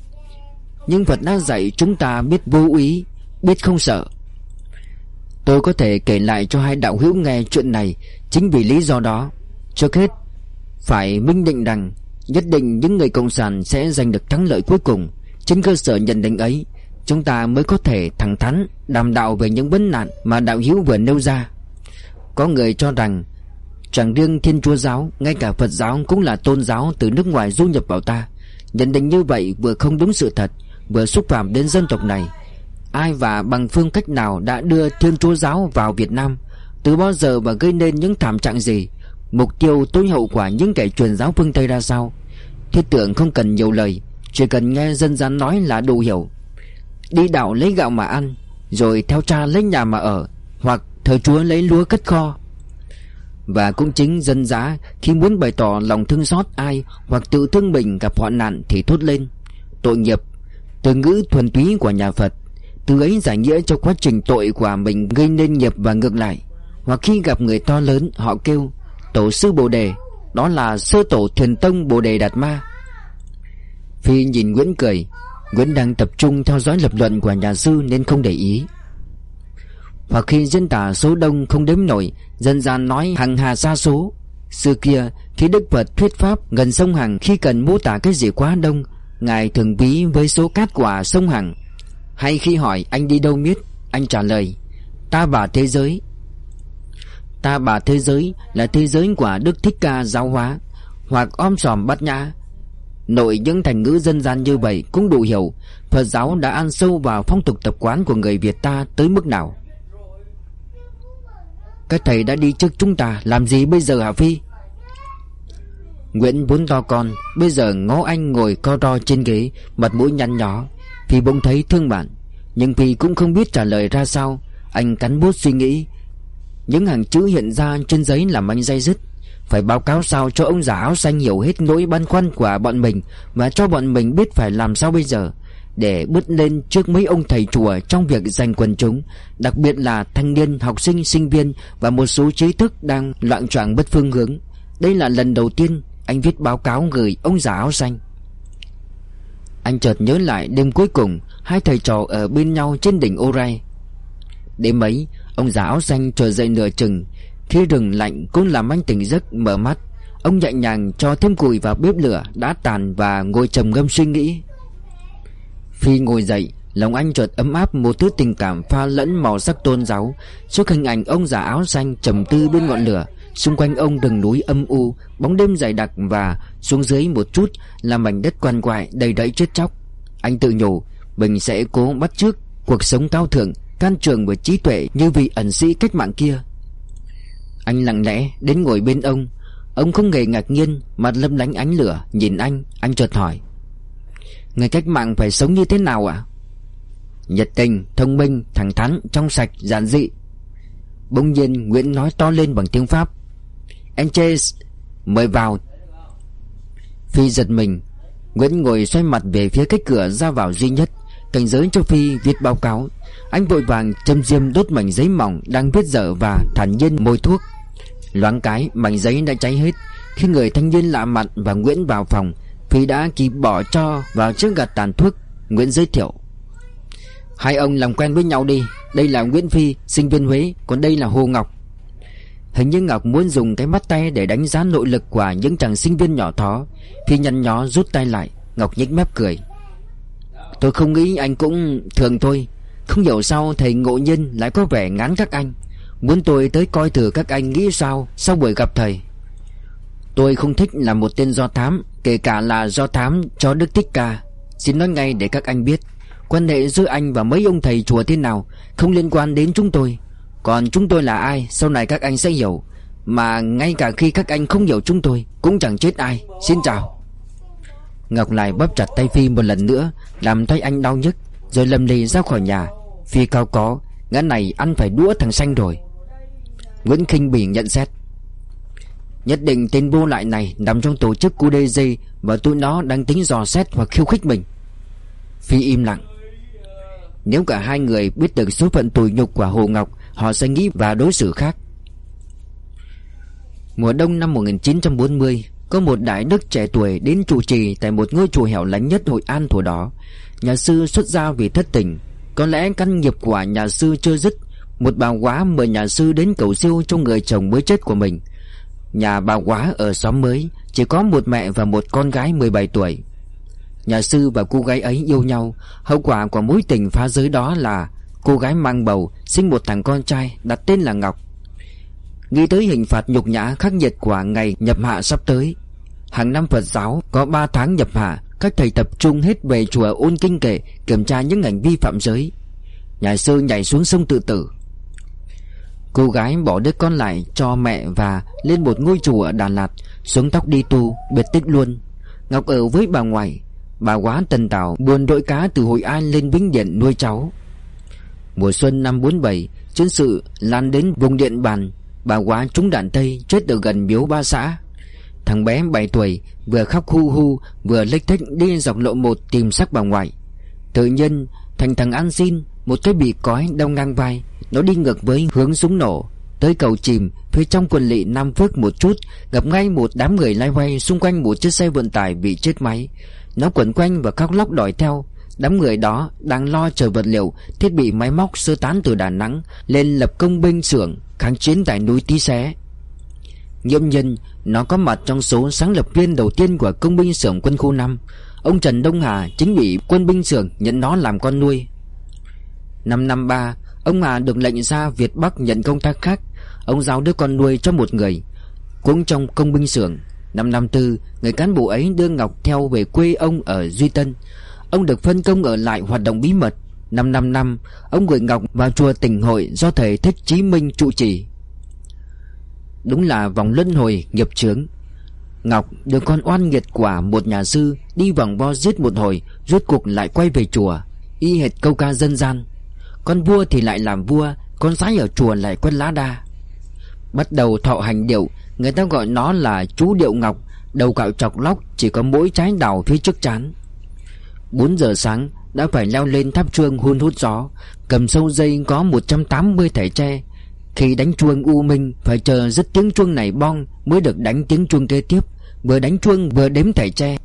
Nhưng Phật đã dạy chúng ta biết vô ý Biết không sợ. Tôi có thể kể lại cho hai đạo hữu nghe chuyện này Chính vì lý do đó. Trước hết Phải minh định rằng Nhất định những người cộng sản sẽ giành được thắng lợi cuối cùng. Trên cơ sở nhận định ấy, Chúng ta mới có thể thẳng thắn Đàm đạo về những vấn nạn mà đạo hữu vừa nêu ra. Có người cho rằng, Chẳng riêng Thiên Chúa Giáo, Ngay cả Phật Giáo cũng là tôn giáo từ nước ngoài du nhập vào ta. Nhận định như vậy vừa không đúng sự thật, Vừa xúc phạm đến dân tộc này. Ai và bằng phương cách nào đã đưa Thiên Chúa Giáo vào Việt Nam? Từ bao giờ và gây nên những thảm trạng gì? Mục tiêu tối hậu quả những kẻ truyền giáo phương Tây ra sao? Thiết tưởng không cần nhiều lời, Chỉ cần nghe dân gian nói là đủ hiểu. Đi đạo lấy gạo mà ăn, Rồi theo cha lấy nhà mà ở, Hoặc thờ chúa lấy lúa cất kho. Và cũng chính dân giá Khi muốn bày tỏ lòng thương xót ai Hoặc tự thương mình gặp hoạn nạn Thì thốt lên, Tội nghiệp, Từ ngữ thuần túy của nhà Phật, Từ ấy giải nghĩa cho quá trình tội của mình Gây nên nghiệp và ngược lại. Hoặc khi gặp người to lớn, Họ kêu Tổ sư Bồ Đề, Đó là sơ tổ thiền tông Bồ Đề Đạt Ma. Phi nhìn Nguyễn cười, Nguyễn đang tập trung theo dõi lập luận của nhà sư nên không để ý. Hoặc khi dân tả số đông không đếm nổi, Dân gian nói hàng hà xa số. Xưa kia, khi Đức Phật thuyết pháp gần sông Hằng Khi cần mô tả cái gì quá đông, Ngài thường ví với số cát quả sông Hằng. Hay khi hỏi anh đi đâu miết, Anh trả lời, Ta và thế giới. Ta bà thế giới là thế giới của Đức Thích Ca giáo hóa. Hoặc om sòm bát nhã. Nội những thành ngữ dân gian như vậy cũng đủ hiểu. Phật giáo đã ăn sâu vào phong tục tập quán của người Việt ta tới mức nào? Các thầy đã đi trước chúng ta, làm gì bây giờ hả Phi? Nguyễn vốn to con, Bây giờ ngó anh ngồi co ro trên ghế, Mặt mũi nhăn nhó. Phi bỗng thấy thương bạn, Nhưng Phi cũng không biết trả lời ra sao. Anh cắn bút suy nghĩ những hàng chữ hiện ra trên giấy làm anh dây dứt. Phải báo cáo sao cho ông già áo xanh hiểu hết nỗi băn khoăn của bọn mình Và cho bọn mình biết phải làm sao bây giờ Để bứt lên trước mấy ông thầy chùa trong việc giành quần chúng Đặc biệt là thanh niên, học sinh, sinh viên Và một số trí thức đang loạn choạng bất phương hướng. Đây là lần đầu tiên anh viết báo cáo gửi ông già áo xanh. Anh chợt nhớ lại đêm cuối cùng Hai thầy trò ở bên nhau trên đỉnh Orai. Đêm ấy Ông già áo xanh trở dậy nửa chừng. Khi rừng lạnh cũng làm anh tỉnh giấc, mở mắt. Ông nhẹ nhàng cho thêm củi vào bếp lửa đã tàn và ngồi trầm ngâm suy nghĩ. Phi ngồi dậy, Lòng anh chợt ấm áp một thứ tình cảm pha lẫn màu sắc tôn giáo. Trước hình ảnh ông già áo xanh trầm tư bên ngọn lửa, Xung quanh ông rừng núi âm u, Bóng đêm dày đặc và xuống dưới một chút Là mảnh đất quan quại đầy đẫy chết chóc. Anh tự nhủ, Mình sẽ cố bắt trước cuộc sống cao thượng Can trường và trí tuệ như vị ẩn sĩ cách mạng kia. Anh lặng lẽ đến ngồi bên ông. Ông không hề ngạc nhiên Mặt lâm lánh ánh lửa Nhìn anh Anh chợt hỏi. Người cách mạng phải sống như thế nào ạ? Nhiệt tình, thông minh, thẳng thắn, trong sạch, giản dị. Bỗng nhiên Nguyễn nói to lên bằng tiếng Pháp. Enches Mời vào. Phi giật mình. Nguyễn ngồi xoay mặt về phía cách cửa ra vào duy nhất. Cảnh giới cho Phi viết báo cáo. Anh vội vàng châm diêm đốt mảnh giấy mỏng Đang viết dở và thản nhiên môi thuốc. Loáng cái mảnh giấy đã cháy hết. Khi người thanh niên lạ mặt và Nguyễn vào phòng Phi đã kịp bỏ cho vào chiếc gạt tàn thuốc. Nguyễn giới thiệu Hai ông làm quen với nhau đi. Đây là Nguyễn Phi, sinh viên Huế Còn đây là Hồ Ngọc. Hình như Ngọc muốn dùng cái mắt tay để đánh giá nội lực của những chàng sinh viên nhỏ thó. Phi nhăn nhó rút tay lại. Ngọc nhếch mép cười Tôi không nghĩ anh cũng thường thôi. Không hiểu sao thầy ngộ nhân lại có vẻ ngán các anh. Muốn tôi tới coi thử các anh nghĩ sao Sau buổi gặp thầy? Tôi không thích là một tên do thám, Kể cả là do thám cho Đức Thích Ca. Xin nói ngay để các anh biết, Quan hệ giữa anh và mấy ông thầy chùa thế nào Không liên quan đến chúng tôi. Còn chúng tôi là ai, Sau này các anh sẽ hiểu. Mà ngay cả khi các anh không hiểu chúng tôi, Cũng chẳng chết ai. Xin chào. Ngọc lại bóp chặt tay Phi một lần nữa, Làm tay anh đau nhức. Rồi lầm lì ra khỏi nhà. Phi cao có, Ngã này ăn phải đũa thằng xanh rồi. Nguyễn Kinh Bỉ nhận xét. Nhất định tên vô lại này nằm trong tổ chức QDZ Và tụi nó đang tính dò xét hoặc khiêu khích mình. Phi im lặng. Nếu cả hai người biết được số phận tủi nhục của Hồ Ngọc, Họ sẽ nghĩ và đối xử khác. Mùa đông năm 1940 Có một đại đức trẻ tuổi đến trụ trì Tại một ngôi chùa hẻo lánh nhất Hội An thủ đó Nhà sư xuất gia vì thất tình. Có lẽ căn nghiệp của nhà sư chưa dứt. Một bà quá mời nhà sư đến cầu siêu cho người chồng mới chết của mình. Nhà bà quá ở xóm mới, Chỉ có một mẹ và một con gái 17 tuổi. Nhà sư và cô gái ấy yêu nhau. Hậu quả của mối tình phá giới đó là Cô gái mang bầu, Sinh một thằng con trai đặt tên là Ngọc. Nghĩ tới hình phạt nhục nhã khắc nghiệt của ngày nhập hạ sắp tới, Hàng năm Phật giáo có 3 tháng nhập hạ các thầy tập trung hết về chùa ôn kinh kệ Kiểm tra những hành vi phạm giới. Nhà sư nhảy xuống sông tự tử. Cô gái bỏ đứa con lại cho mẹ và lên một ngôi chùa ở Đà Lạt Xuống tóc đi tu, biệt tích luôn. Ngọc ở với bà ngoại Bà quá tần tảo buồn đội cá từ Hội An lên Vĩnh Điện nuôi cháu. Mùa xuân năm 47 Chiến sự lan đến vùng Điện Bàn Bà quá trúng đạn Tây chết ở gần miếu ba xã. Thằng bé 7 tuổi vừa khóc hu hu, Vừa lếch thích đi dọc lộ một tìm sắc bà ngoại. Tự nhiên, thành thằng ăn xin, Một cái bị cói đau ngang vai. Nó đi ngược với hướng súng nổ, Tới cầu chìm Phía trong quần lị Nam Phước một chút, Gặp ngay một đám người lai vay Xung quanh một chiếc xe vận tải bị chết máy. Nó quẩn quanh và khóc lóc đòi theo. Đám người đó đang lo chờ vật liệu, Thiết bị máy móc sơ tán từ Đà Nẵng, Lên lập công binh xưởng, Kháng chiến tại núi Tí Xé. Nhiễm nhân Nó có mặt trong số sáng lập viên đầu tiên Của công binh xưởng quân khu 5 Ông Trần Đông Hà chính bị quân binh xưởng Nhận nó làm con nuôi. Năm năm ba, Ông Hà được lệnh ra Việt Bắc nhận công tác khác. Ông giao đứa con nuôi cho một người, Cũng trong công binh xưởng. Năm năm tư, Người cán bộ ấy đưa Ngọc theo về quê ông ở Duy Tân. Ông được phân công ở lại hoạt động bí mật. Năm năm năm, Ông gửi Ngọc vào chùa tỉnh hội Do thầy Thích Chí Minh trụ trì. Đúng là vòng luân hồi nghiệp chướng. Ngọc được con oan nghiệt quả một nhà sư, Đi vòng vo giết một hồi, Rốt cuộc lại quay về chùa. Y hệt câu ca dân gian. Con vua thì lại làm vua, Con sái ở chùa lại quất lá đa. Bắt đầu thọ hành điệu, Người ta gọi nó là chú điệu ngọc. Đầu cạo chọc lóc, Chỉ có mỗi trái đào phía trước chán. 4 giờ sáng, đã phải leo lên tháp chuông hun hút gió. Cầm sâu dây có 180 thẻ tre khi đánh chuông u minh, Phải chờ dứt tiếng chuông này bong Mới được đánh tiếng chuông kế tiếp. Vừa đánh chuông, vừa đếm thẻ tre.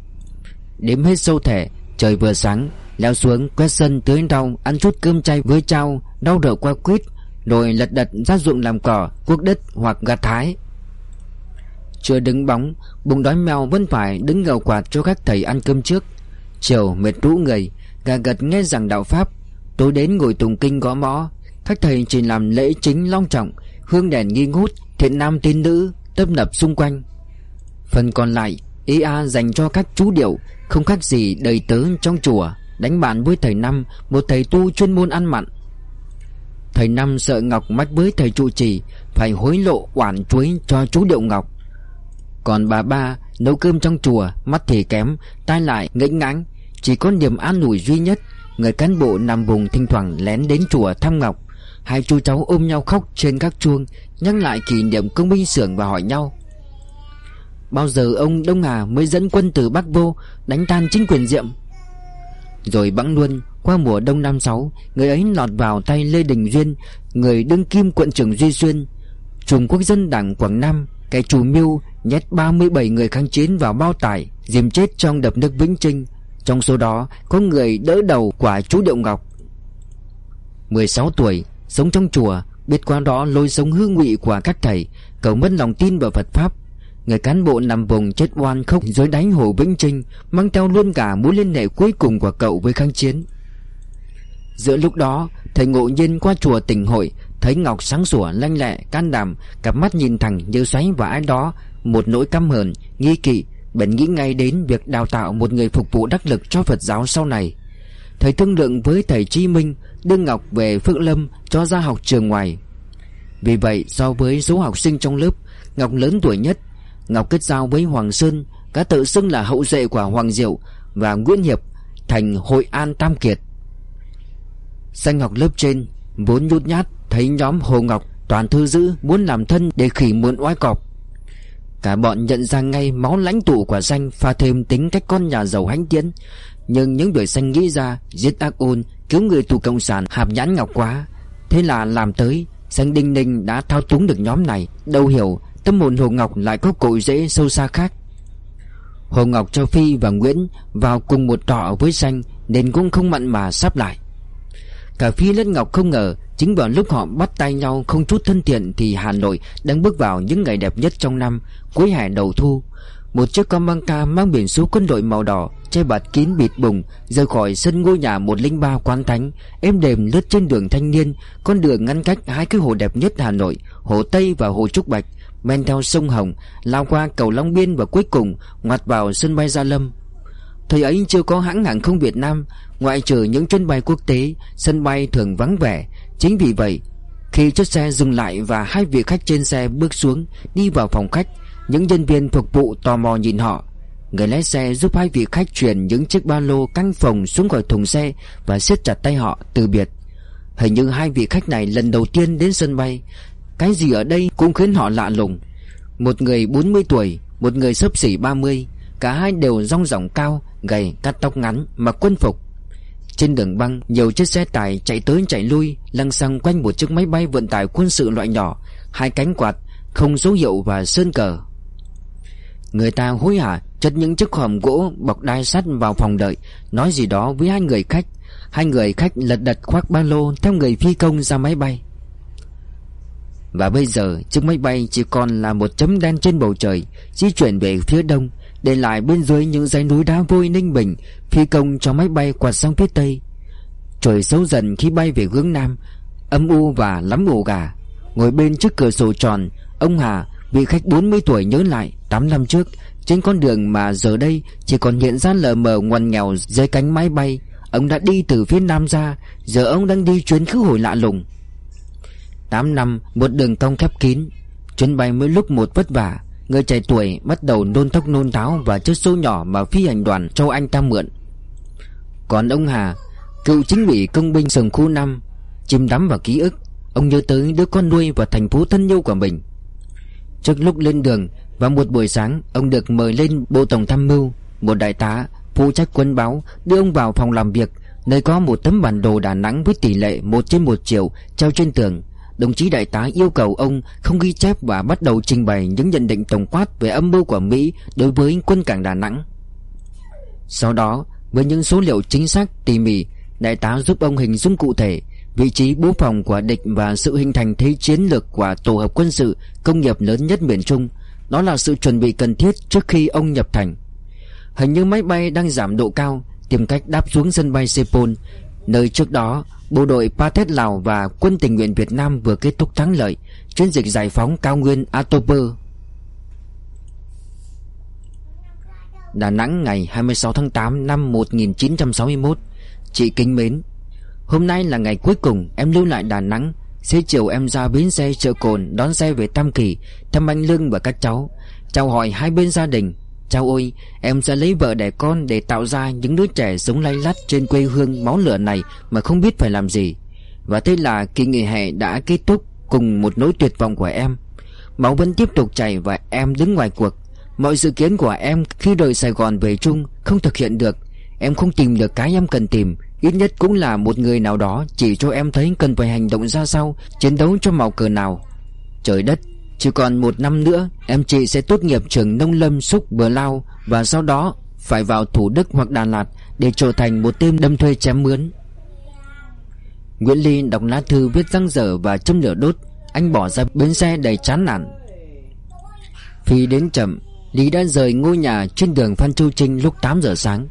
Đếm hết sâu thẻ, Trời vừa sáng, Leo xuống quét sân tưới rau, Ăn chút cơm chay với trao Đau rượu qua quýt, Rồi lật đật ra ruộng làm cỏ, Cuốc đất hoặc gạt thái. Chưa đứng bóng, Bụng đói mèo vẫn phải đứng ngầu quạt cho các thầy ăn cơm trước. Chiều mệt rũ người, Gà gật nghe rằng đạo Pháp. Tối đến ngồi tùng kinh gõ mõ các thầy chỉ làm lễ chính long trọng, Hương đèn nghi ngút, Thiện nam tín nữ Tấp nập xung quanh. Phần còn lại Ý A dành cho các chú điệu Không khác gì đầy tớ trong chùa, Đánh bạn với thầy Năm, Một thầy tu chuyên môn ăn mặn. Thầy Năm sợ Ngọc mách với thầy trụ trì, Phải hối lộ oản chuối cho chú điệu Ngọc. Còn bà ba nấu cơm trong chùa, Mắt thì kém, Tai lại ngẫnh ngãng chỉ có niềm an ủi duy nhất, Người cán bộ nằm vùng thỉnh thoảng lén đến chùa thăm Ngọc. Hai chú cháu ôm nhau khóc trên các chuông, Nhắc lại kỷ niệm công binh xưởng và hỏi nhau. Bao giờ ông Đông Hà mới dẫn quân từ Bắc vô Đánh tan chính quyền Diệm? Rồi bẵng luôn, Qua mùa đông năm sáu, Người ấy lọt vào tay Lê Đình Duyên, Người đương kim quận trưởng Duy Xuyên. Trùng quốc dân đảng Quảng Nam Cái chủ mưu nhét 37 người kháng chiến vào bao tải Dìm chết trong đập nước Vĩnh Trinh trong số đó, có người đỡ đầu quả chú Điệu Ngọc. 16 tuổi Sống trong chùa, Biết qua đó lôi sống hư ngụy của các thầy, Cầu mất lòng tin vào Phật Pháp. Người cán bộ nằm vùng chết oan khóc, dưới đáy hồ Vĩnh Trinh, Mang theo luôn cả mối liên hệ cuối cùng của cậu với kháng chiến. Giữa lúc đó, Thầy ngộ nhiên qua chùa tỉnh hội, Thấy Ngọc sáng sủa, lanh lẹ, can đảm, Cặp mắt nhìn thẳng như xoáy và ai đó, Một nỗi căm hờn, Nghi kỵ, Bèn nghĩ ngay đến việc đào tạo một người phục vụ đắc lực cho Phật giáo sau này. Thầy thương lượng với thầy Chi Minh Đưa Ngọc về Phước Lâm cho ra học trường ngoài. Vì vậy, so với số học sinh trong lớp, Ngọc lớn tuổi nhất, Ngọc kết giao với Hoàng Sơn Cá tự xưng là hậu duệ của Hoàng Diệu Và Nguyễn Hiệp Thành Hội An Tam Kiệt. Xanh học lớp trên, Vốn nhút nhát, Thấy nhóm Hồ Ngọc toàn thư dữ Muốn làm thân để khỉ muộn oai cọp. Cả bọn nhận ra ngay máu lãnh tụ của danh pha thêm tính cách con nhà giàu hãnh tiến nhưng những đuổi Xanh nghĩ ra, Giết ác ôn, Cứu người tù cộng sản hạp nhãn ngọc quá. Thế là làm tới, Xanh Đinh Ninh đã thao túng được nhóm này. Đâu hiểu, tâm hồn Hồ Ngọc lại có cội rễ sâu xa khác. Hồ Ngọc cho Phi và Nguyễn vào cùng một trọ với Xanh, Nên cũng không mặn mà sắp lại. Cả Phi lẫn Ngọc không ngờ, Chính vào lúc họ bắt tay nhau không chút thân thiện Thì Hà Nội đang bước vào những ngày đẹp nhất trong năm, Cuối hè đầu thu. Một chiếc con ca mang biển số quân đội màu đỏ, Che bạt kín bịt bùng, Rời khỏi sân ngôi nhà 103 quán thánh, Êm đềm lướt trên đường thanh niên, Con đường ngăn cách hai cái hồ đẹp nhất Hà Nội, Hồ Tây và Hồ Trúc Bạch, Men theo sông Hồng, Lao qua cầu Long Biên và cuối cùng Ngoặt vào sân bay Gia Lâm. Thời ấy chưa có hãng hàng không Việt Nam, Ngoại trừ những chuyến bay quốc tế, Sân bay thường vắng vẻ. Chính vì vậy, Khi chiếc xe dừng lại và hai vị khách trên xe bước xuống, Đi vào phòng khách những nhân viên phục vụ tò mò nhìn họ. Người lái xe giúp hai vị khách chuyển những chiếc ba lô căng phòng xuống khỏi thùng xe Và siết chặt tay họ từ biệt. Hình như hai vị khách này lần đầu tiên đến sân bay. Cái gì ở đây cũng khiến họ lạ lùng. Một người 40 tuổi, Một người sấp xỉ 30 Cả hai đều rong ròng cao, Gầy, cắt tóc ngắn Mặc quân phục. Trên đường băng, Nhiều chiếc xe tải chạy tới chạy lui, Lăng xăng quanh một chiếc máy bay vận tải quân sự loại nhỏ, Hai cánh quạt, Không dấu hiệu và sơn cờ. Người ta hối hả, chất những chiếc hòm gỗ bọc đai sắt vào phòng đợi, Nói gì đó với hai người khách. Hai người khách lật đật khoác ba lô Theo người phi công ra máy bay. Và bây giờ, chiếc máy bay chỉ còn là một chấm đen trên bầu trời, Di chuyển về phía đông, để lại bên dưới những dãy núi đá vôi ninh bình. Phi công cho máy bay quạt sang phía tây. Trời xấu dần khi bay về hướng nam, Âm u và lắm ổ gà. Ngồi bên trước cửa sổ tròn, Ông Hà, vị khách 40 tuổi nhớ lại 8 năm trước, Trên con đường mà giờ đây Chỉ còn hiện ra lờ mờ ngoằn nghèo dưới cánh máy bay, Ông đã đi từ phía nam ra, Giờ ông đang đi chuyến khứ hồi lạ lùng. 8 năm, một đường cong khép kín, Chuyến bay mỗi lúc một vất vả, Người trẻ tuổi bắt đầu nôn thốc nôn tháo Và chiếc số nhỏ mà phi hành đoàn cho anh ta mượn. Còn ông Hà, Cựu chính ủy công binh sừng khu 5 Chìm đắm vào ký ức, Ông nhớ tới đứa con nuôi và thành phố thân yêu của mình. Trước lúc lên đường và một buổi sáng Ông được mời lên Bộ Tổng Tham mưu Một đại tá phụ trách quân báo Đưa ông vào phòng làm việc Nơi có một tấm bản đồ Đà Nẵng với tỷ lệ 1 trên 1 triệu treo trên tường Đồng chí đại tá yêu cầu ông không ghi chép và bắt đầu trình bày những nhận định tổng quát về âm mưu của Mỹ đối với quân cảng Đà Nẵng. Sau đó, với những số liệu chính xác tỉ mỉ, đại tá giúp ông hình dung cụ thể vị trí bố phòng của địch và sự hình thành thế chiến lược của tổ hợp quân sự công nghiệp lớn nhất miền Trung. Đó là sự chuẩn bị cần thiết trước khi ông nhập thành. Hình như máy bay đang giảm độ cao, tìm cách đáp xuống sân bay Sepol, nơi trước đó bộ đội Pathet Lào và quân tình nguyện Việt Nam vừa kết thúc thắng lợi chiến dịch giải phóng cao nguyên Atoper. Đà Nẵng ngày 26 tháng 8 năm 1961 Chị kính mến Hôm nay là ngày cuối cùng em lưu lại Đà Nẵng Xế chiều em ra bến xe chợ cồn Đón xe về Tam Kỳ Thăm anh Lương và các cháu. Chào hỏi hai bên gia đình Chào ôi Em sẽ lấy vợ đẻ con để tạo ra những đứa trẻ sống lay lắt trên quê hương máu lửa này Mà không biết phải làm gì. Và thế là kỳ nghỉ hè đã kết thúc Cùng một nỗi tuyệt vọng của em. Máu vẫn tiếp tục chảy và em đứng ngoài cuộc. Mọi dự kiến của em khi rời Sài Gòn về chung Không thực hiện được. Em không tìm được cái em cần tìm. Ít nhất cũng là một người nào đó Chỉ cho em thấy cần phải hành động ra sao, Chiến đấu cho màu cờ nào. Trời đất, chỉ còn một năm nữa, Em chị sẽ tốt nghiệp trường nông lâm xúc bờ lao Và sau đó phải vào Thủ Đức hoặc Đà Lạt Để trở thành một tên đâm thuê chém mướn. Nguyễn Ly đọc lá thư viết răng dở và châm lửa đốt, Anh bỏ ra bến xe đầy chán nản. Phi đến chậm, Lý đã rời ngôi nhà trên đường Phan Châu Trinh lúc 8 giờ sáng.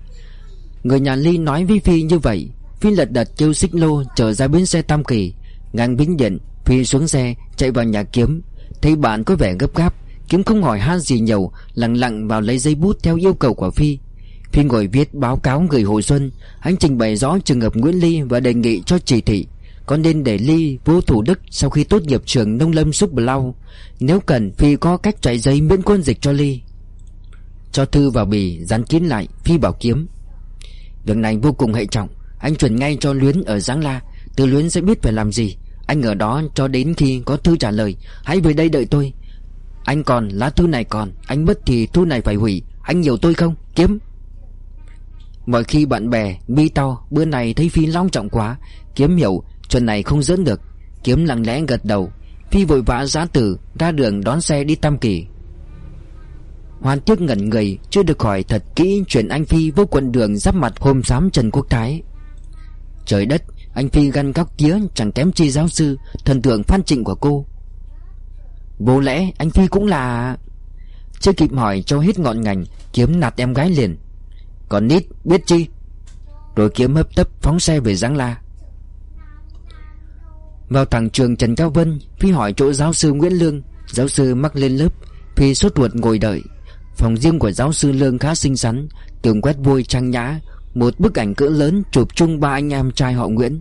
Người nhà Ly nói với Phi như vậy. Phi lật đật kêu xích lô, trở ra bến xe Tam Kỳ. Ngang Vĩnh Điện, Phi xuống xe, chạy vào nhà kiếm. Thấy bạn có vẻ gấp gáp, Kiếm không hỏi han gì nhiều, Lặng lặng vào lấy giấy bút theo yêu cầu của Phi. Phi ngồi viết báo cáo gửi Hồ Xuân. Anh trình bày rõ trường hợp Nguyễn Ly Và đề nghị cho chỉ thị. Có nên để Ly vô Thủ Đức Sau khi tốt nghiệp trường Nông Lâm Xúc Blau Nếu cần, Phi có cách chạy giấy miễn quân dịch cho Ly. Cho thư vào bì dán kín lại, Phi bảo kiếm. Việc này vô cùng hệ trọng. Anh chuyển ngay cho Luyến ở Giáng La. Từ Luyến sẽ biết phải làm gì. Anh ở đó cho đến khi có thư trả lời. Hãy về đây đợi tôi. Anh còn lá thư này còn. Anh mất thì thư này phải hủy. Anh hiểu tôi không? Kiếm. Mọi khi bạn bè bi to, Bữa này thấy Phi long trọng quá. Kiếm hiểu, chuyện này không dẫn được. Kiếm lặng lẽ gật đầu. Phi vội vã giá tử Ra đường đón xe đi Tam Kỳ. Hoan tiếc ngẩn người, Chưa được hỏi thật kỹ chuyện anh Phi vô quận đường giáp mặt hôm xám Trần Quốc Thái. Trời đất, Anh Phi găn góc tía, chẳng kém chi giáo sư, Thần tượng phan trịnh của cô. Vô lẽ anh Phi cũng là Chưa kịp hỏi cho hết ngọn ngành, Kiếm nạt em gái liền. Còn nít, biết chi? Rồi kiếm hấp tấp phóng xe về Giáng La. Vào thẳng trường Trần Cao Vân, Phi hỏi chỗ giáo sư Nguyễn Lương. Giáo sư mắc lên lớp, Phi sốt ruột ngồi đợi. Phòng riêng của giáo sư Lương khá xinh xắn, Tường quét vôi trang nhã, Một bức ảnh cỡ lớn chụp chung ba anh em trai họ Nguyễn.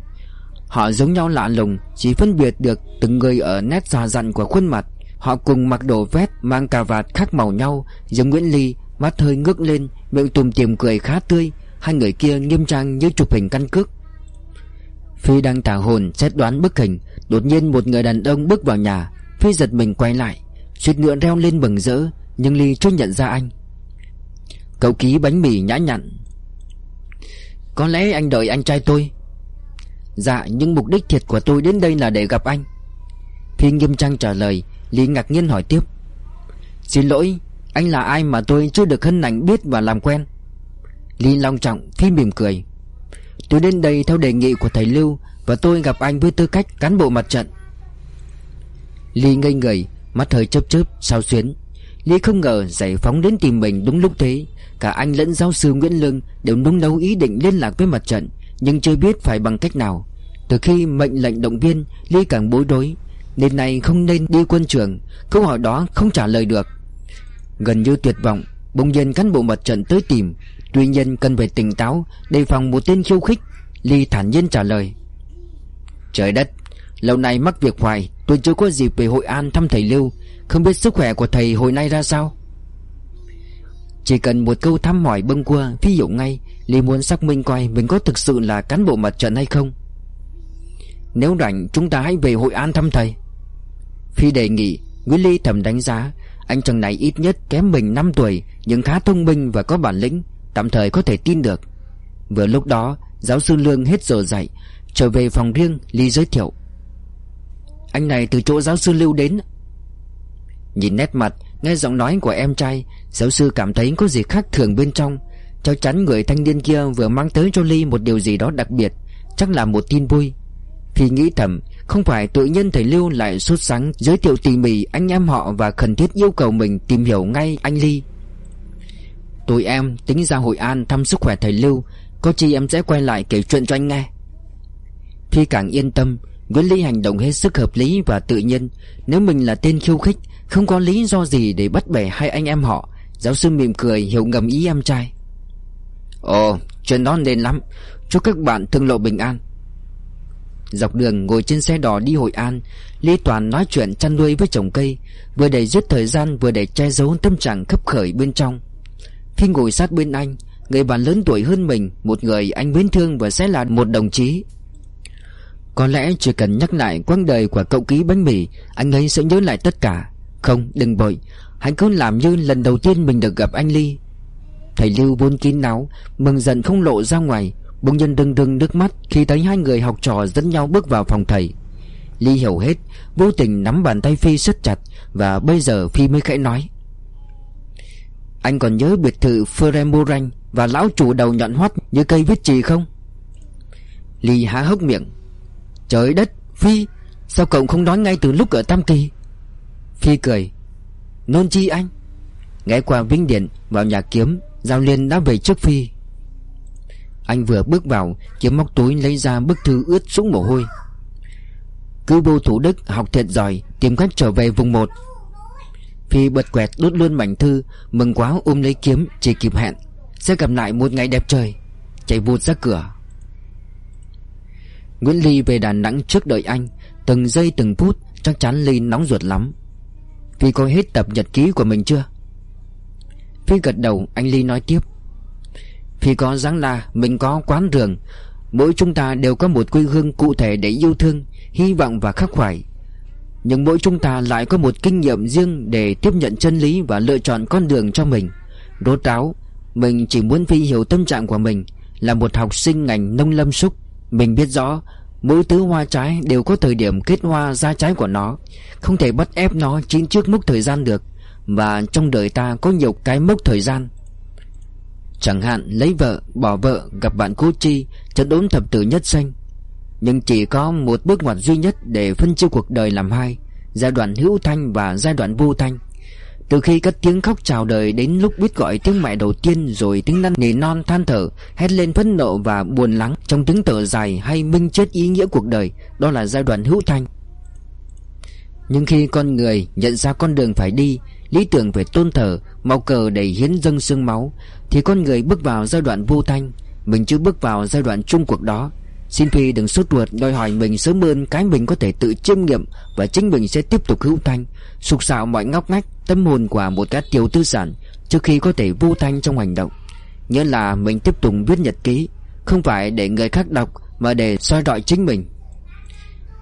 Họ giống nhau lạ lùng, Chỉ phân biệt được từng người ở nét già dặn của khuôn mặt. Họ cùng mặc đồ vest mang cà vạt khác màu nhau, Giống Nguyễn Ly, Mắt hơi ngước lên, Miệng tùm tìm cười khá tươi. Hai người kia nghiêm trang như chụp hình căn cước. Phi đang tả hồn, xét đoán bức hình, Đột nhiên một người đàn ông bước vào nhà. Phi giật mình quay lại, Suýt nữa reo lên bừng rỡ. Nhưng Ly chưa nhận ra anh. Cậu ký bánh mì nhã nhặn. Có lẽ anh đợi anh trai tôi. Dạ nhưng mục đích thiệt của tôi đến đây là để gặp anh. Phi nghiêm trang trả lời Lý ngạc nhiên hỏi tiếp. Xin lỗi, Anh là ai mà tôi chưa được hân ảnh biết và làm quen? Lý long trọng, Phi mỉm cười. Tôi đến đây theo đề nghị của thầy Lưu Và tôi gặp anh với tư cách cán bộ mặt trận. Lý ngây người, Mắt hơi chớp chớp, sao xuyến. Lý không ngờ giải phóng đến tìm mình đúng lúc thế. Cả anh lẫn giáo sư Nguyễn Lương Đều nung nấu ý định liên lạc với mặt trận, Nhưng chưa biết phải bằng cách nào. Từ khi mệnh lệnh động viên, Lý càng bối rối. Nên này không nên đi quân trường, Câu hỏi đó không trả lời được. Gần như tuyệt vọng, Bỗng nhiên cán bộ mặt trận tới tìm. Tuy nhiên cần phải tỉnh táo, Đề phòng một tên khiêu khích. Ly thản nhiên trả lời. Trời đất, Lâu nay mắc việc hoài, Tôi chưa có dịp về Hội An thăm thầy Lưu. Không biết sức khỏe của thầy hồi nay ra sao? Chỉ cần một câu thăm hỏi bâng qua Phi hiểu ngay, Lý muốn xác minh coi Mình có thực sự là cán bộ mặt trận hay không. Nếu rảnh, chúng ta hãy về Hội An thăm thầy. Phi đề nghị, Nguyễn Ly thầm đánh giá, Anh chàng này ít nhất kém mình 5 tuổi, Nhưng khá thông minh và có bản lĩnh, Tạm thời có thể tin được. Vừa lúc đó, Giáo sư Lương hết giờ dạy Trở về phòng riêng Ly giới thiệu. Anh này từ chỗ giáo sư Lưu đến Nhìn nét mặt, Nghe giọng nói của em trai, Giáo sư cảm thấy có gì khác thường bên trong. Chắc chắn người thanh niên kia vừa mang tới cho Ly một điều gì đó đặc biệt, Chắc là một tin vui. Phi nghĩ thầm, Không phải tự nhiên thầy Lưu lại sốt sắng Giới thiệu tỉ mỉ anh em họ Và khẩn thiết yêu cầu mình tìm hiểu ngay anh Ly. Tụi em tính ra Hội An thăm sức khỏe thầy Lưu, Có chi em sẽ quay lại kể chuyện cho anh nghe. Phi càng yên tâm Nguyễn Ly hành động hết sức hợp lý và tự nhiên. Nếu mình là tên khiêu khích, Không có lý do gì để bắt bẻ hai anh em họ. Giáo sư mỉm cười, hiểu ngầm ý em trai. Ồ, chuyện đó nên lắm. Chúc các bạn thương lộ bình an. Dọc đường ngồi trên xe đò đi Hội An, Lý Toàn nói chuyện chăn nuôi với trồng cây, Vừa để giết thời gian, vừa để che giấu tâm trạng khấp khởi bên trong. Khi ngồi sát bên anh, Người bạn lớn tuổi hơn mình, Một người anh mến thương và sẽ là một đồng chí. Có lẽ chỉ cần nhắc lại quãng đời của cậu ký bánh mì, Anh ấy sẽ nhớ lại tất cả. Không, đừng vội. Hãy cứ làm như lần đầu tiên mình được gặp anh Ly. Thầy Lưu vốn kín đáo, Mừng dần không lộ ra ngoài. Bỗng nhiên đừng đừng nước mắt Khi thấy hai người học trò dẫn nhau bước vào phòng thầy. Ly hiểu hết, Vô tình nắm bàn tay Phi rất chặt Và bây giờ Phi mới khẽ nói. Anh còn nhớ biệt thự Fremuranh Và lão chủ đầu nhọn hoắt như cây viết trì không? Ly há hốc miệng. Trời đất, Phi, Sao cậu không nói ngay từ lúc ở Tam Kỳ? Phi cười. Nôn chi anh, Ghé qua Vinh Điện, vào nhà kiếm, Giao Liên đã về trước Phi. Anh vừa bước vào, Kiếm móc túi lấy ra bức thư ướt sũng mồ hôi. Cứ vô thủ đức, học thiệt giỏi, Tìm cách trở về vùng 1 Phi bật quẹt đốt luôn mảnh thư, Mừng quá ôm lấy kiếm, Chỉ kịp hẹn. Sẽ gặp lại một ngày đẹp trời. Chạy vụt ra cửa. Nguyễn Ly về Đà Nẵng trước đợi anh, Từng giây từng phút, Chắc chắn Ly nóng ruột lắm. Phi coi hết tập nhật ký của mình chưa? Phi gật đầu, anh Ly nói tiếp. Phi có dáng là Mình có quán rường Mỗi chúng ta đều có một quê hương cụ thể để yêu thương, Hy vọng và khắc khoải. Nhưng mỗi chúng ta lại có một kinh nghiệm riêng Để tiếp nhận chân lý và lựa chọn con đường cho mình. Rốt ráo, Mình chỉ muốn Phi hiểu tâm trạng của mình Là một học sinh ngành nông lâm súc mình biết rõ Mỗi thứ hoa trái đều có thời điểm kết hoa ra trái của nó. Không thể bắt ép nó chín trước mốc thời gian được Và trong đời ta có nhiều cái mốc thời gian. Chẳng hạn lấy vợ, bỏ vợ, gặp bạn cố chi Trận đốn thập tử nhất sinh. Nhưng chỉ có một bước ngoặt duy nhất để phân chia cuộc đời làm hai Giai đoạn hữu thanh và giai đoạn vô thanh từ khi cất tiếng khóc chào đời đến lúc biết gọi tiếng mẹ đầu tiên rồi tiếng năn nỉ non than thở, hét lên phẫn nộ và buồn lắng trong tiếng thở dài hay minh chết ý nghĩa cuộc đời, đó là giai đoạn hữu thanh. Nhưng khi con người nhận ra con đường phải đi, lý tưởng phải tôn thờ, màu cờ để hiến dâng xương máu, thì con người bước vào giai đoạn vô thanh, mình chưa bước vào giai đoạn chung cuộc đó. Xin Phi đừng sốt ruột đòi hỏi mình sớm hơn cái mình có thể tự chiêm nghiệm và chính mình sẽ tiếp tục hữu thanh, sục sạo mọi ngóc ngách tâm hồn của một cá tiểu tư sản trước khi có thể vô thanh trong hành động. Nghĩa là mình tiếp tục viết nhật ký, không phải để người khác đọc mà để soi rọi chính mình.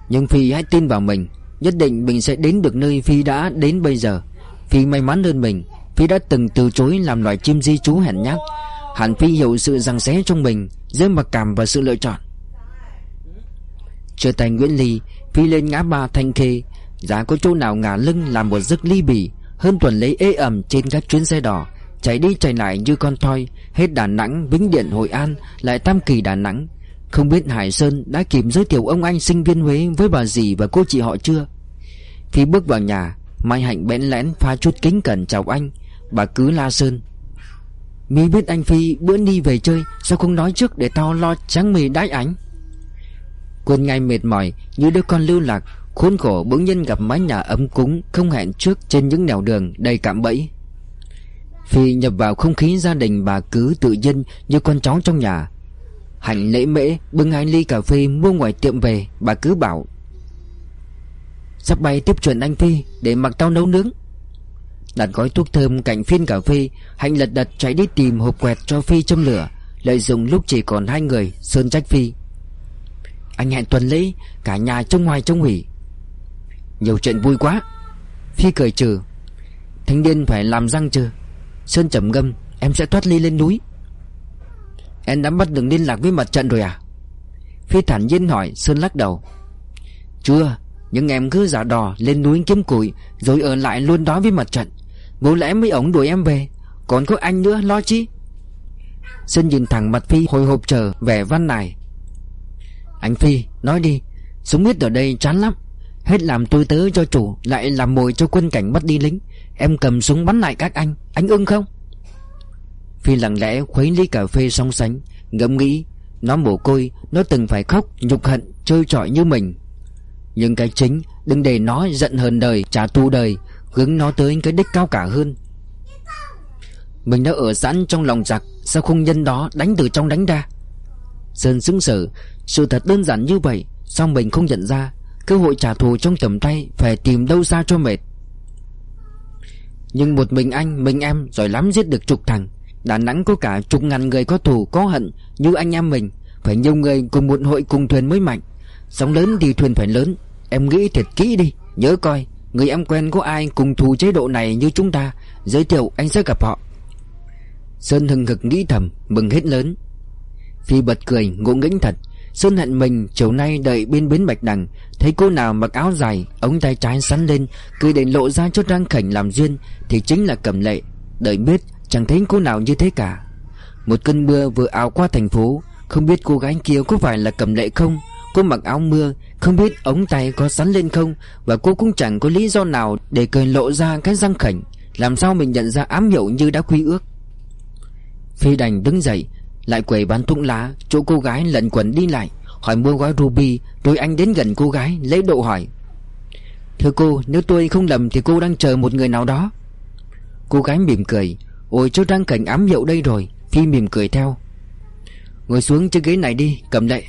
Nhưng Phi hãy tin vào mình, nhất định mình sẽ đến được nơi Phi đã đến bây giờ. Phi may mắn hơn mình, Phi đã từng từ chối làm loài chim di trú hèn nhát. Hẳn Phi hiểu sự răng xé trong mình giữa mặc cảm và sự lựa chọn. Trở thành Nguyễn Ly Phi lên ngã ba Thanh Khê. Giá có chỗ nào ngả lưng làm một giấc ly bì. Hơn tuần lấy ế ẩm trên các chuyến xe đỏ. Chạy đi chạy lại như con thoi Hết Đà Nẵng, Vĩnh Điện, Hội An Lại Tam Kỳ Đà Nẵng. Không biết Hải Sơn đã kịp giới thiệu ông anh sinh viên Huế Với bà dì và cô chị họ chưa? Khi bước vào nhà Mai Hạnh bẽn lẽn pha chút kính cẩn chào anh. Bà cứ la Sơn. Mi biết anh Phi bữa đi về chơi Sao không nói trước để tao lo trắng mì đái ảnh? Quên ngay mệt mỏi, như đứa con lưu lạc, Khốn khổ bỗng nhiên gặp mái nhà ấm cúng, Không hẹn trước trên những nẻo đường đầy cạm bẫy. Phi nhập vào không khí gia đình bà cứ tự nhiên như con cháu trong nhà. Hạnh lễ mễ, bưng hai ly cà phê mua ngoài tiệm về, Bà cứ bảo. Sắp bay tiếp chuyện anh Phi, để mặc tao nấu nướng. Đặt gói thuốc thơm cạnh phiên cà phê, Hạnh lật đật chạy đi tìm hộp quẹt cho Phi châm lửa, Lợi dụng lúc chỉ còn hai người, Sơn trách Phi anh hẹn tuần lễ Cả nhà trong ngoài trong hủy. Nhiều chuyện vui quá. Phi cười trừ, Thanh niên phải làm răng chưa Sơn trầm ngâm, Em sẽ thoát ly lên núi. Em đã bắt được liên lạc với mặt trận rồi à? Phi thản nhiên hỏi, Sơn lắc đầu. Chưa, Nhưng em cứ giả đò lên núi kiếm củi, Rồi ở lại luôn đó với mặt trận. Bố lẽ mấy ổng đuổi em về. Còn có anh nữa, lo chi? Sơn nhìn thẳng mặt Phi, hồi hộp chờ vẻ văn này anh Phi, nói đi. Súng biết ở đây chán lắm. Hết làm tôi tớ cho chủ, Lại làm mồi cho quân cảnh bắt đi lính. Em cầm súng bắn lại các anh. Anh ưng không? Phi lặng lẽ khuấy ly cà phê song sánh, Ngẫm nghĩ, Nó mồ côi, Nó từng phải khóc, Nhục hận Chơi trọi như mình. Nhưng cái chính, Đừng để nó giận hờn đời, Trả thù đời, Hướng nó tới cái đích cao cả hơn. Mình đã ở sẵn trong lòng giặc, Sao không nhân đó đánh từ trong đánh ra? Sơn xứng sở sự thật đơn giản như vậy Sao mình không nhận ra? Cơ hội trả thù trong tầm tay Phải tìm đâu ra cho mệt. Nhưng một mình anh, mình em Giỏi lắm giết được chục thằng. Đà Nẵng có cả chục ngàn người có thù có hận Như anh em mình. Phải nhiều người cùng một hội cùng thuyền mới mạnh. Sóng lớn thì thuyền phải lớn. Em nghĩ thiệt kỹ đi Nhớ coi Người em quen có ai cùng thù chế độ này như chúng ta? Giới thiệu anh sẽ gặp họ. Sơn hừng hực nghĩ thầm Mừng hết lớn. Phi bật cười ngộ nghĩnh thật. Sơn hận mình, chiều nay đợi bên bến Bạch Đằng. Thấy cô nào mặc áo dài, Ống tay trái sắn lên, Cười để lộ ra chút răng khảnh làm duyên, Thì chính là cẩm lệ. Đợi biết, chẳng thấy cô nào như thế cả. Một cơn mưa vừa áo qua thành phố, Không biết cô gái kia có phải là cẩm lệ không? Cô mặc áo mưa, Không biết ống tay có sắn lên không? Và cô cũng chẳng có lý do nào Để cười lộ ra cái răng khảnh. Làm sao mình nhận ra ám hiệu như đã quy ước? Phi đành đứng dậy lại quầy bán thuốc lá, Chỗ cô gái lẩn quẩn đi lại, Hỏi mua gói ruby, Rồi anh đến gần cô gái, lấy độ hỏi. Thưa cô, nếu tôi không lầm Thì cô đang chờ một người nào đó. Cô gái mỉm cười, Ôi cháu đang cảnh ám hiệu đây rồi, Phi mỉm cười theo. Ngồi xuống chiếc ghế này đi, cầm lệ.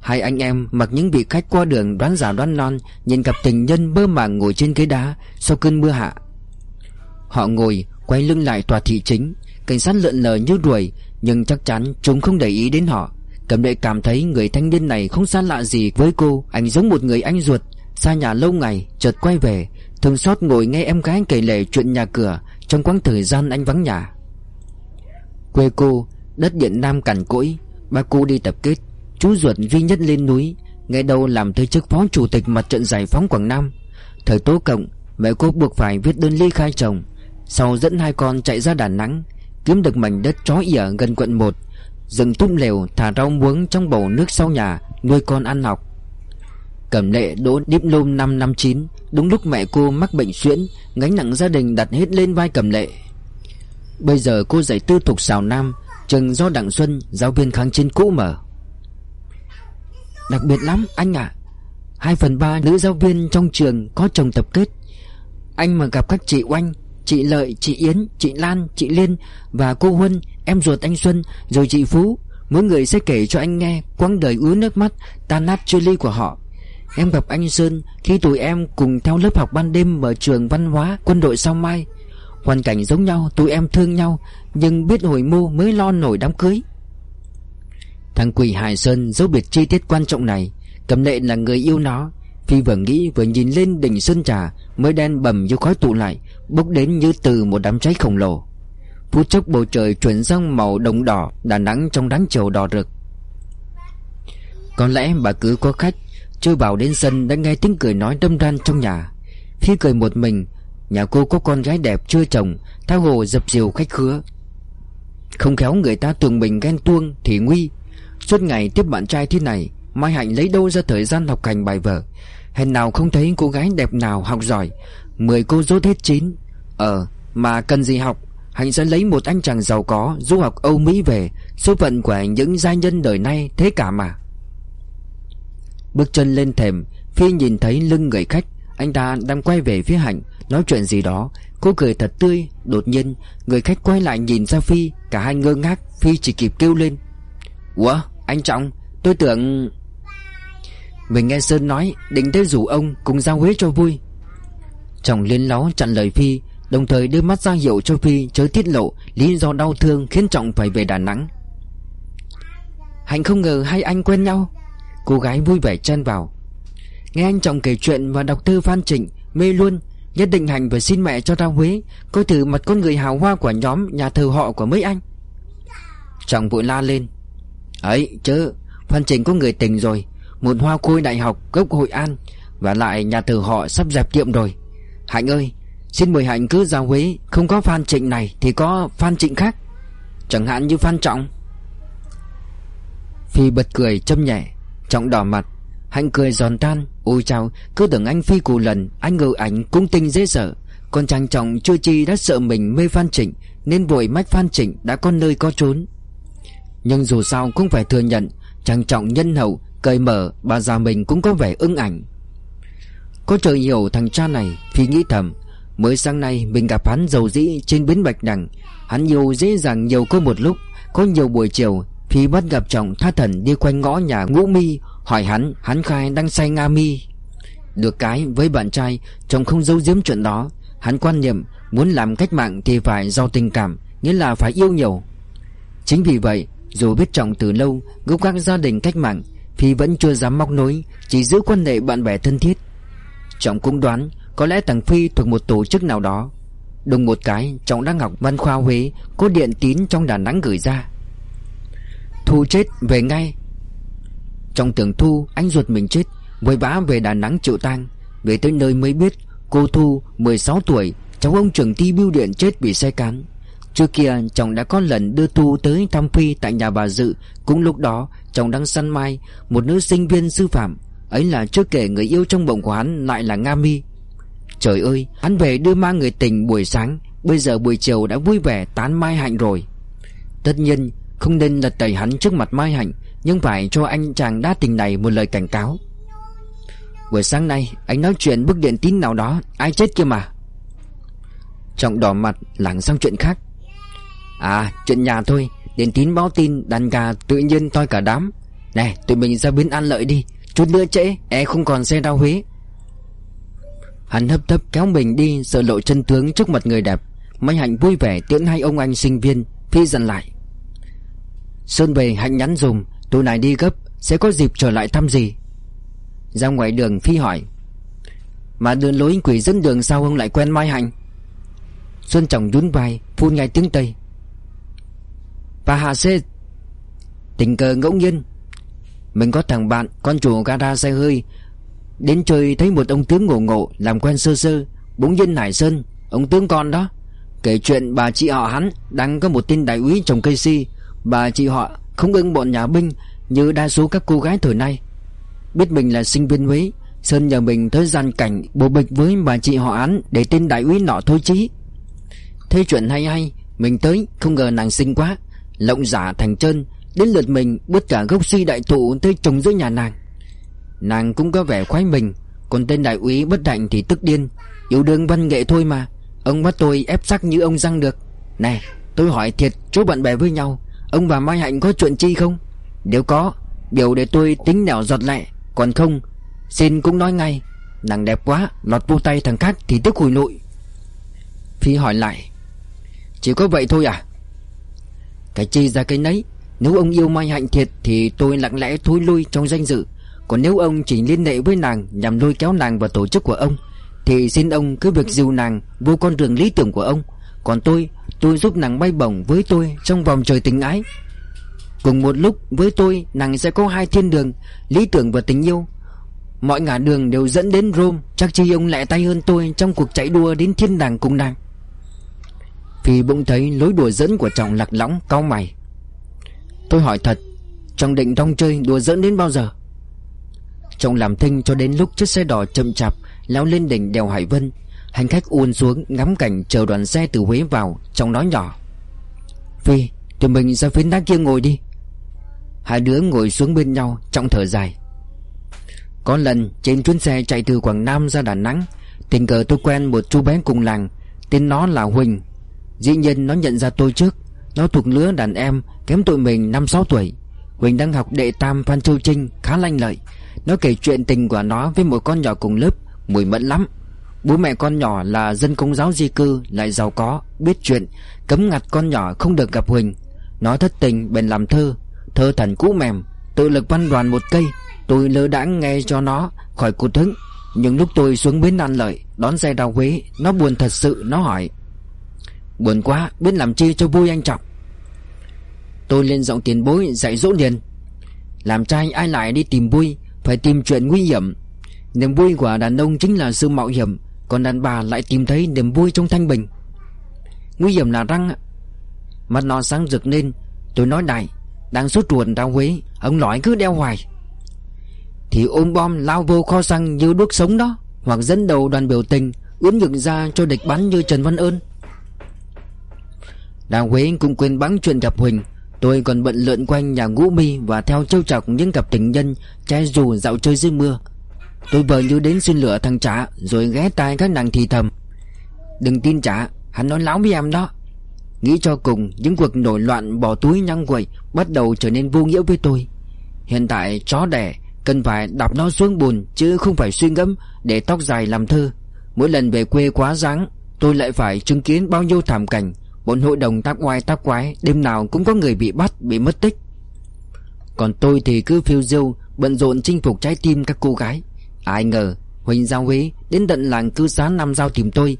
Hai anh em mặc những vị khách qua đường đoán giả đoán non, Nhìn cặp tình nhân bơ màng ngồi trên ghế đá Sau cơn mưa hạ. Họ ngồi, quay lưng lại tòa thị chính, Cảnh sát lượn lờ như đuổi nhưng chắc chắn chúng không để ý đến họ. Cẩm lệ cảm thấy người thanh niên này không xa lạ gì với cô. Anh giống một người anh ruột, Xa nhà lâu ngày, chợt quay về. Thường xót ngồi nghe em gái kể lể chuyện nhà cửa Trong quãng thời gian anh vắng nhà. Quê cô, Đất điện Nam cằn cỗi, Ba cô đi tập kết. Chú ruột duy nhất lên núi Ngày đầu làm tới chức phó chủ tịch mặt trận giải phóng Quảng Nam. Thời tố cộng, Mẹ cô buộc phải viết đơn ly khai chồng. Sau dẫn hai con chạy ra Đà Nẵng Kiếm được mảnh đất chó ỉa gần quận 1 Dựng tung lều thả rau muống trong bầu nước sau nhà Nuôi con ăn học. Cẩm lệ đỗ diplom năm năm chín, Đúng lúc mẹ cô mắc bệnh suyễn Gánh nặng gia đình đặt hết lên vai cẩm lệ. Bây giờ cô dạy tư thục xào nam, Trường do Đặng Xuân, Giáo viên kháng chiến cũ mở. Đặc biệt lắm, anh ạ. À. 2 phần ba nữ giáo viên trong trường có chồng tập kết. Anh mà gặp các chị Oanh Chị Lợi, chị Yến, chị Lan, chị Liên Và cô Huân, em ruột anh Xuân Rồi chị Phú. Mỗi người sẽ kể cho anh nghe quãng đời ứa nước mắt Tan nát chia ly của họ. Em gặp anh Sơn khi tụi em cùng theo lớp học ban đêm ở trường văn hóa quân đội sau mai. Hoàn cảnh giống nhau tụi em thương nhau Nhưng biết hồi mô mới lo nổi đám cưới. Thằng quỷ Hải Sơn dấu biệt chi tiết quan trọng này. Cầm lệ là người yêu nó. Phi vừa nghĩ vừa nhìn lên đỉnh sơn trà Mới đen bầm như khói tụ lại Bốc đến như từ một đám cháy khổng lồ. Phút chốc bầu trời chuyển sang màu đồng đỏ, Đà nắng trong đáng chiều đỏ rực. Có lẽ bà cứ có khách, chưa vào đến sân đã nghe tiếng cười nói đâm ran trong nhà. Phi cười một mình, Nhà cô có con gái đẹp chưa chồng, Tha hồ dập dìu khách khứa. Không khéo người ta tưởng mình ghen tuông Thì nguy. Suốt ngày tiếp bạn trai thế này, Mai Hạnh lấy đâu ra thời gian học hành bài vở? Hèn nào không thấy cô gái đẹp nào học giỏi. Mười cô dốt hết chín Ờ mà cần gì học? Hạnh sẽ lấy một anh chàng giàu có, Du học Âu Mỹ về Số phận của những gia nhân đời nay thế cả mà. Bước chân lên thềm, Phi nhìn thấy lưng người khách. Anh ta đang quay về phía Hạnh, Nói chuyện gì đó. Cô cười thật tươi. Đột nhiên, Người khách quay lại nhìn ra Phi. Cả hai ngơ ngác, Phi chỉ kịp kêu lên. Ủa, anh Trọng, Tôi tưởng Mình nghe Sơn nói, Định tới rủ ông cùng ra Huế cho vui. Trọng liên ló chặn lời Phi. Đồng thời đưa mắt ra hiệu cho Phi chớ tiết lộ Lý do đau thương khiến Trọng phải về Đà Nẵng. Hạnh không ngờ hai anh quen nhau. Cô gái vui vẻ chen vào. Nghe anh Trọng kể chuyện và đọc thư Phan Trịnh, Mê luôn, Nhất định Hành phải xin mẹ cho ra Huế Coi thử mặt con người hào hoa của nhóm Nhà thờ họ của mấy anh. Trọng vội la lên. Ấy chứ Phan Trịnh có người tình rồi, Một hoa khôi đại học gốc Hội An Và lại nhà thờ họ sắp dẹp tiệm rồi. Hạnh ơi Xin mời Hạnh cứ ra Huế. Không có Phan Trịnh này Thì có Phan Trịnh khác. Chẳng hạn như Phan Trọng. Phi bật cười châm nhẹ, Trọng đỏ mặt. Hạnh cười giòn tan. Ôi chào, Cứ tưởng anh Phi cù lần, Anh ngờ ảnh cũng tinh dễ sợ. Còn chàng Trọng chưa chi đã sợ mình mê Phan Trịnh, Nên vội mách Phan Trịnh đã có nơi có trốn. Nhưng dù sao cũng phải thừa nhận, Chàng Trọng nhân hậu, Cởi mở, Bà già mình cũng có vẻ ưng ảnh. Có trời hiểu thằng cha này, Phi nghĩ thầm. Mới sáng nay mình gặp hắn dầu dĩ trên bến Bạch Đằng. Hắn nhiều dễ dàng nhiều có một lúc, Có nhiều buổi chiều Phi bắt gặp chồng tha thần đi quanh ngõ nhà ngũ mi, Hỏi hắn Hắn khai đang say Nga mi. Được cái với bạn trai, Chồng không giấu giếm chuyện đó. Hắn quan niệm Muốn làm cách mạng thì phải do tình cảm, Nghĩa là phải yêu nhiều. Chính vì vậy, Dù biết chồng từ lâu, Gốc các gia đình cách mạng Phi vẫn chưa dám móc nối, Chỉ giữ quan hệ bạn bè thân thiết. Trọng cũng đoán có lẽ thằng Phi thuộc một tổ chức nào đó. Đùng một cái, Trọng đang học văn khoa Huế Có điện tín trong Đà Nẵng gửi ra. Thu chết, về ngay. Trong tưởng Thu, anh ruột mình chết, Vội vã về Đà Nẵng chịu tang. Về tới nơi mới biết, Cô Thu 16 tuổi, Cháu ông trưởng ty bưu điện chết bị xe cán Trước kia chồng đã có lần đưa Thu tới thăm Phi tại nhà bà Dự. Cũng lúc đó chồng đang săn mai, Một nữ sinh viên sư phạm. Ấy là chưa kể người yêu trong bụng của hắn lại là Nga Mi. Trời ơi, Hắn về đưa mang người tình buổi sáng. Bây giờ buổi chiều đã vui vẻ tán mai hạnh rồi. Tất nhiên, không nên lật tẩy hắn trước mặt Mai Hạnh, Nhưng phải cho anh chàng đa tình này một lời cảnh cáo. Buổi sáng nay, Anh nói chuyện bức điện tín nào đó, Ai chết kia mà. Trọng đỏ mặt, lảng sang chuyện khác. À chuyện nhà thôi, Điện tín báo tin đàn gà tự nhiên toi cả đám. Nè, tụi mình ra bến ăn lợi đi, Chút nữa trễ E không còn xe ra Huế. Hắn hấp tấp kéo mình đi, Sợ lộ chân tướng trước mặt người đẹp. Mai Hạnh vui vẻ tiễn hai ông anh sinh viên, Phi dặn lại. Sơn về hạnh nhắn dùm, Tụi này đi gấp, Sẽ có dịp trở lại thăm gì Ra ngoài đường Phi hỏi, Mà đường lối quỷ dẫn đường sao ông lại quen Mai Hạnh? Xuân chồng nhún vai, Phun ngay tiếng Tây. Và hạ xê, Tình cờ ngẫu nhiên. Mình có thằng bạn, Con chủ gara xe hơi Đến chơi thấy một ông tướng ngộ ngộ, Làm quen sơ sơ. Bỗng nhiên Hải Sơn, Ông tướng con đó. Kể chuyện bà chị họ hắn Đang có một tin đại úy trồng cây si. Bà chị họ không ưng bọn nhà binh Như đa số các cô gái thời nay. Biết mình là sinh viên Huế, Sơn nhờ mình tới gian cảnh Bộ bịch với bà chị họ hắn Để tên đại úy nọ thôi chí. Thế chuyện hay hay, Mình tới không ngờ nàng xinh quá, Lộng giả thành trơn, Đến lượt mình bứt cả gốc si đại thụ Tới trồng dưới nhà nàng. Nàng cũng có vẻ khoái mình. Còn tên đại úy bất hạnh thì tức điên. Yêu đương văn nghệ thôi mà. Ông bắt tôi ép sắc như ông răng được. Nè tôi hỏi thiệt, chú bạn bè với nhau, Ông và Mai Hạnh có chuyện chi không? Nếu có, Biểu để tôi tính nẻo giọt lẹ Còn không, Xin cũng nói ngay. Nàng đẹp quá, Lọt vô tay thằng khác thì tức hùi nội. Phi hỏi lại, Chỉ có vậy thôi à? Cái chi ra cái nấy, Nếu ông yêu Mai Hạnh thiệt Thì tôi lặng lẽ thối lui trong danh dự. Còn nếu ông chỉ liên hệ với nàng Nhằm lôi kéo nàng vào tổ chức của ông, Thì xin ông cứ việc dìu nàng Vô con đường lý tưởng của ông. Còn tôi Tôi giúp nàng bay bổng với tôi Trong vòng trời tình ái. Cùng một lúc với tôi, Nàng sẽ có hai thiên đường, Lý tưởng và tình yêu. Mọi ngã đường đều dẫn đến Rome, Chắc chi ông lẹ tay hơn tôi Trong cuộc chạy đua đến thiên đàng cùng nàng. Phi bỗng thấy lối đùa dẫn của chồng lạc lõng cau mày. Tôi hỏi thật Chồng định trong chơi đùa dẫn đến bao giờ? Chồng làm thinh cho đến lúc chiếc xe đỏ chậm chạp, Leo lên đỉnh đèo Hải Vân. Hành khách uôn xuống, ngắm cảnh chờ đoàn xe từ Huế vào Chồng nói nhỏ. Phi, tụi mình ra phía đá kia ngồi đi. Hai đứa ngồi xuống bên nhau Trọng thở dài. Có lần trên chuyến xe chạy từ Quảng Nam ra Đà Nẵng, Tình cờ tôi quen một chú bé cùng làng, Tên nó là Huỳnh. Dĩ nhiên nó nhận ra tôi trước, Nó thuộc lứa đàn em Kém tụi mình 5-6 tuổi. Huỳnh đang học đệ tam Phan Châu Trinh Khá lanh lợi. Nó kể chuyện tình của nó với một con nhỏ cùng lớp Mùi mẫn lắm. Bố mẹ con nhỏ là dân công giáo di cư Lại giàu có, biết chuyện Cấm ngặt con nhỏ không được gặp Huỳnh. Nó thất tình bèn làm thơ Thơ thần cũ mềm Tự lực văn đoàn một cây. Tôi lỡ đãng nghe cho nó khỏi cụt hứng. Nhưng lúc tôi xuống bến An Lợi Đón xe đào Huế Nó buồn thật sự Nó hỏi. Buồn quá Biết làm chi cho vui anh Trọng? Tôi lên giọng tiền bối dạy dỗ liền. Làm trai ai lại đi tìm vui, Phải tìm chuyện nguy hiểm. Niềm vui của đàn ông chính là sự mạo hiểm, Còn đàn bà lại tìm thấy niềm vui trong thanh bình. Nguy hiểm là răng Mắt nó sáng rực lên, Tôi nói đại, Đang sốt ruột ra Huế, Ông nói cứ đeo hoài. Thì ôm bom lao vô kho xăng như đuốc sống đó, Hoặc dẫn đầu đoàn biểu tình Uốn ngực ra cho địch bắn như Trần Văn Ơn. Đào Huế cũng quên bắn chuyện gặp Huỳnh. Tôi còn bận lượn quanh nhà ngũ mi Và theo châu chọc những cặp tình nhân Che dù dạo chơi dưới mưa. Tôi vờ như đến xin lửa thằng trả Rồi ghé tai các nàng thì thầm. Đừng tin trả Hắn nói láo với em đó. Nghĩ cho cùng, những cuộc nổi loạn bỏ túi nhăng quậy Bắt đầu trở nên vô nghĩa với tôi. Hiện tại chó đẻ Cần phải đạp nó xuống bùn Chứ không phải suy ngẫm Để tóc dài làm thơ. Mỗi lần về quê quá dáng Tôi lại phải chứng kiến bao nhiêu thảm cảnh. Bọn hội đồng tác oai tác quái, Đêm nào cũng có người bị bắt, Bị mất tích. Còn tôi thì cứ phiêu diêu, Bận rộn chinh phục trái tim các cô gái. Ai ngờ, Huỳnh Giao Huế đến tận làng cư xá Nam Giao tìm tôi.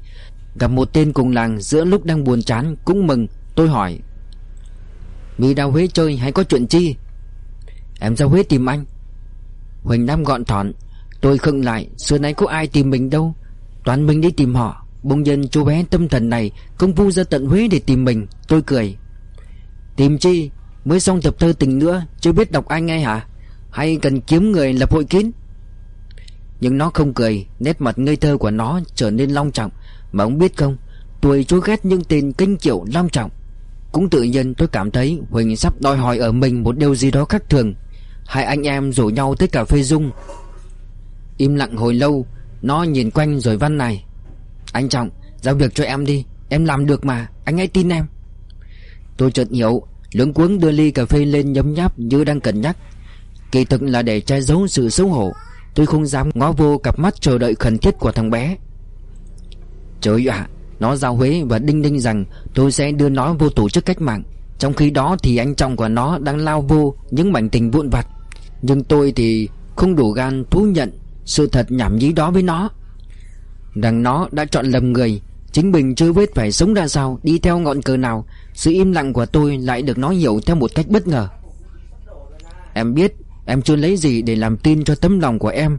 Gặp một tên cùng làng giữa lúc đang buồn chán, Cũng mừng, Tôi hỏi Mi đào Huế chơi hay có chuyện chi? Em Giao Huế tìm anh. Huỳnh Nam gọn thọn, Tôi khựng lại, Xưa nay có ai tìm mình đâu. Toàn mình đi tìm họ. Bỗng nhiên chú bé tâm thần này Công phu ra tận Huế để tìm mình, Tôi cười. Tìm chi? Mới xong tập thơ tình nữa, Chưa biết đọc ai nghe hả? Hay cần kiếm người lập hội kín? Nhưng nó không cười, Nét mặt ngây thơ của nó trở nên long trọng. Mà ông biết không Tôi chú ghét những tên kinh kiểu long trọng. Cũng tự nhiên tôi cảm thấy Huỳnh sắp đòi hỏi ở mình một điều gì đó khác thường. Hai anh em rủ nhau tới cà phê dung. Im lặng hồi lâu, Nó nhìn quanh rồi văn này. Anh Trọng Giao việc cho em đi. Em làm được mà. Anh hãy tin em. Tôi chợt hiểu, Lưỡng cuống đưa ly cà phê lên nhấm nháp như đang cân nhắc. Kỳ thực là để che giấu sự xấu hổ, Tôi không dám ngó vô cặp mắt chờ đợi khẩn thiết của thằng bé. Trời ạ, Nó giao Huế và đinh đinh rằng Tôi sẽ đưa nó vô tổ chức cách mạng. Trong khi đó thì anh chồng của nó đang lao vô Những mảnh tình vụn vặt. Nhưng tôi thì không đủ gan thú nhận Sự thật nhảm nhí đó với nó. Rằng nó đã chọn lầm người. Chính mình chưa biết phải sống ra sao Đi theo ngọn cờ nào. Sự im lặng của tôi lại được nó hiểu theo một cách bất ngờ. Em biết Em chưa lấy gì để làm tin cho tấm lòng của em.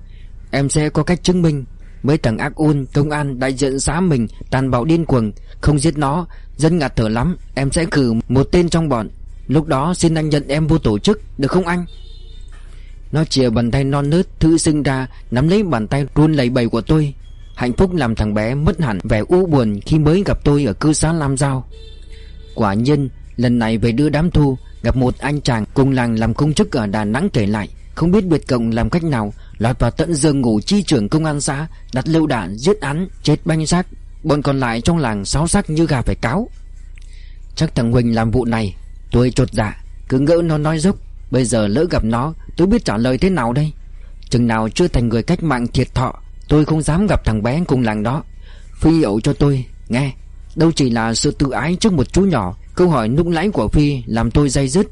Em sẽ có cách chứng minh. Mấy thằng ác ôn, công an, đại diện xã mình Tàn bạo điên cuồng Không giết nó. Dân ngạt thở lắm Em sẽ cử một tên trong bọn. Lúc đó xin anh nhận em vô tổ chức Được không anh? Nó chìa bàn tay non nớt Thư sinh ra Nắm lấy bàn tay run lẩy bẩy của tôi. Hạnh phúc làm thằng bé mất hẳn vẻ u buồn Khi mới gặp tôi ở cư xá Lam Giao. Quả nhiên, Lần này về đưa đám thu, Gặp một anh chàng cùng làng làm công chức ở Đà Nẵng kể lại. Không biết biệt cộng làm cách nào, Lọt vào tận giường ngủ chi trưởng công an xã, Đặt lựu đạn, giết án, chết banh xác. Bọn còn lại trong làng sáu sắc như gà phải cáo. Chắc thằng Huỳnh làm vụ này, Tôi trột dạ Cứ ngỡ nó nói dốc. Bây giờ lỡ gặp nó, Tôi biết trả lời thế nào đây? Chừng nào chưa thành người cách mạng thiệt thọ Tôi không dám gặp thằng bé cùng làng đó. Phi ẩu cho tôi, Nghe. Đâu chỉ là sự tự ái trước một chú nhỏ. Câu hỏi nũng lãi của Phi làm tôi dây dứt.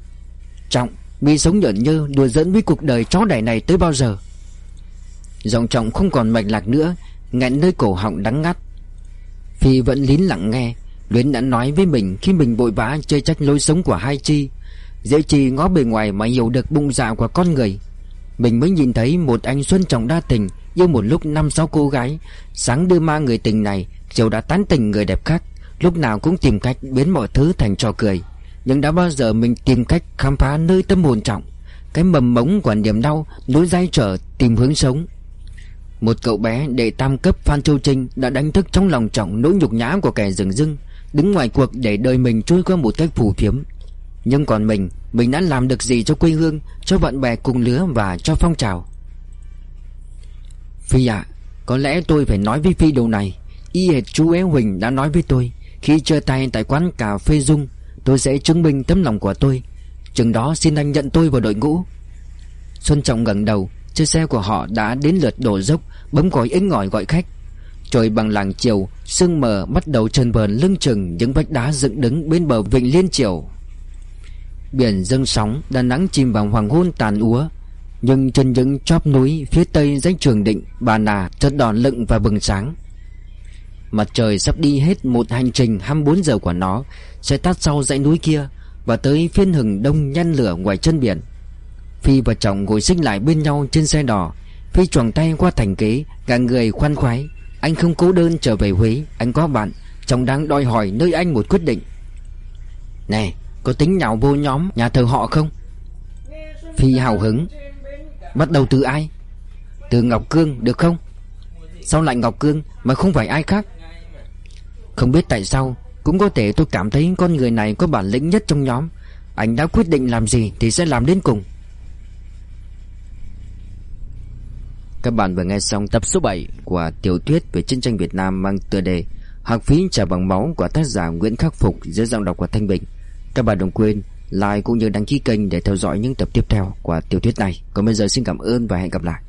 Trọng bị sống nhợn như đùa dẫn với cuộc đời chó đẻ này tới bao giờ? Giọng trọng không còn mạch lạc nữa, Nghẹn nơi cổ họng đắng ngắt. Phi vẫn lín lặng nghe. Luyến đã nói với mình khi mình vội vã chơi trách lối sống của hai chi. Dễ chi ngó bề ngoài mà hiểu được bụng dạ của con người. Mình mới nhìn thấy một anh Xuân trọng đa tình Yêu một lúc năm sáu cô gái. Sáng đưa ma người tình này Chiều đã tán tình người đẹp khác, Lúc nào cũng tìm cách biến mọi thứ thành trò cười. Nhưng đã bao giờ mình tìm cách khám phá nơi tâm hồn trọng? Cái mầm mống của niềm đau Nối dai trở tìm hướng sống. Một cậu bé đệ tam cấp Phan Châu Trinh Đã đánh thức trong lòng trọng nỗi nhục nhã của kẻ rừng rưng, Đứng ngoài cuộc để đời mình trôi qua một cách phù phiếm. Nhưng còn mình Mình đã làm được gì cho quê hương, Cho bạn bè cùng lứa và cho phong trào? Phi ạ, Có lẽ tôi phải nói với Phi điều này. Y hệt chú Éo Huỳnh đã nói với tôi, Khi chơi tay tại quán cà phê Dung, Tôi sẽ chứng minh tấm lòng của tôi. Chừng đó xin anh nhận tôi vào đội ngũ. Xuân Trọng gần đầu, Chiếc xe của họ đã đến lượt đổ dốc, Bấm còi ếch ngỏi gọi khách. Trời bằng làng chiều, Sương mờ bắt đầu trần bờn lưng chừng Những vách đá dựng đứng bên bờ vịnh liên triều. Biển dâng sóng, Đà nẵng chìm vào hoàng hôn tàn úa. Nhưng trên những chóp núi Phía tây dãy trường định, Bà nà chợt đỏ lựng và bừng sáng. Mặt trời sắp đi hết một hành trình 24 giờ của nó, Sẽ tắt sau dãy núi kia Và tới phiên hừng đông nhăn lửa ngoài chân biển. Phi và chồng ngồi xích lại bên nhau trên xe đỏ Phi choàng tay qua thành kế, Cả người khoan khoái. Anh không cố đơn trở về Huế, Anh có bạn, Chồng đang đòi hỏi nơi anh một quyết định. Nè có tính nhạo vô nhóm, nhà thờ họ không? Phi hào hứng. Bắt đầu từ ai? Từ Ngọc Cương, được không? Sao lại Ngọc Cương mà không phải ai khác? Không biết tại sao, Cũng có thể tôi cảm thấy con người này có bản lĩnh nhất trong nhóm. Anh đã quyết định làm gì thì sẽ làm đến cùng. Các bạn vừa nghe xong tập số 7 của tiểu thuyết về chiến tranh Việt Nam mang tựa đề Học phí trả bằng máu của tác giả Nguyễn Khắc Phục dưới giọng đọc của Thanh Bình. Các bạn đừng quên like cũng như đăng ký kênh để theo dõi những tập tiếp theo của tiểu thuyết này. Còn bây giờ xin cảm ơn và hẹn gặp lại.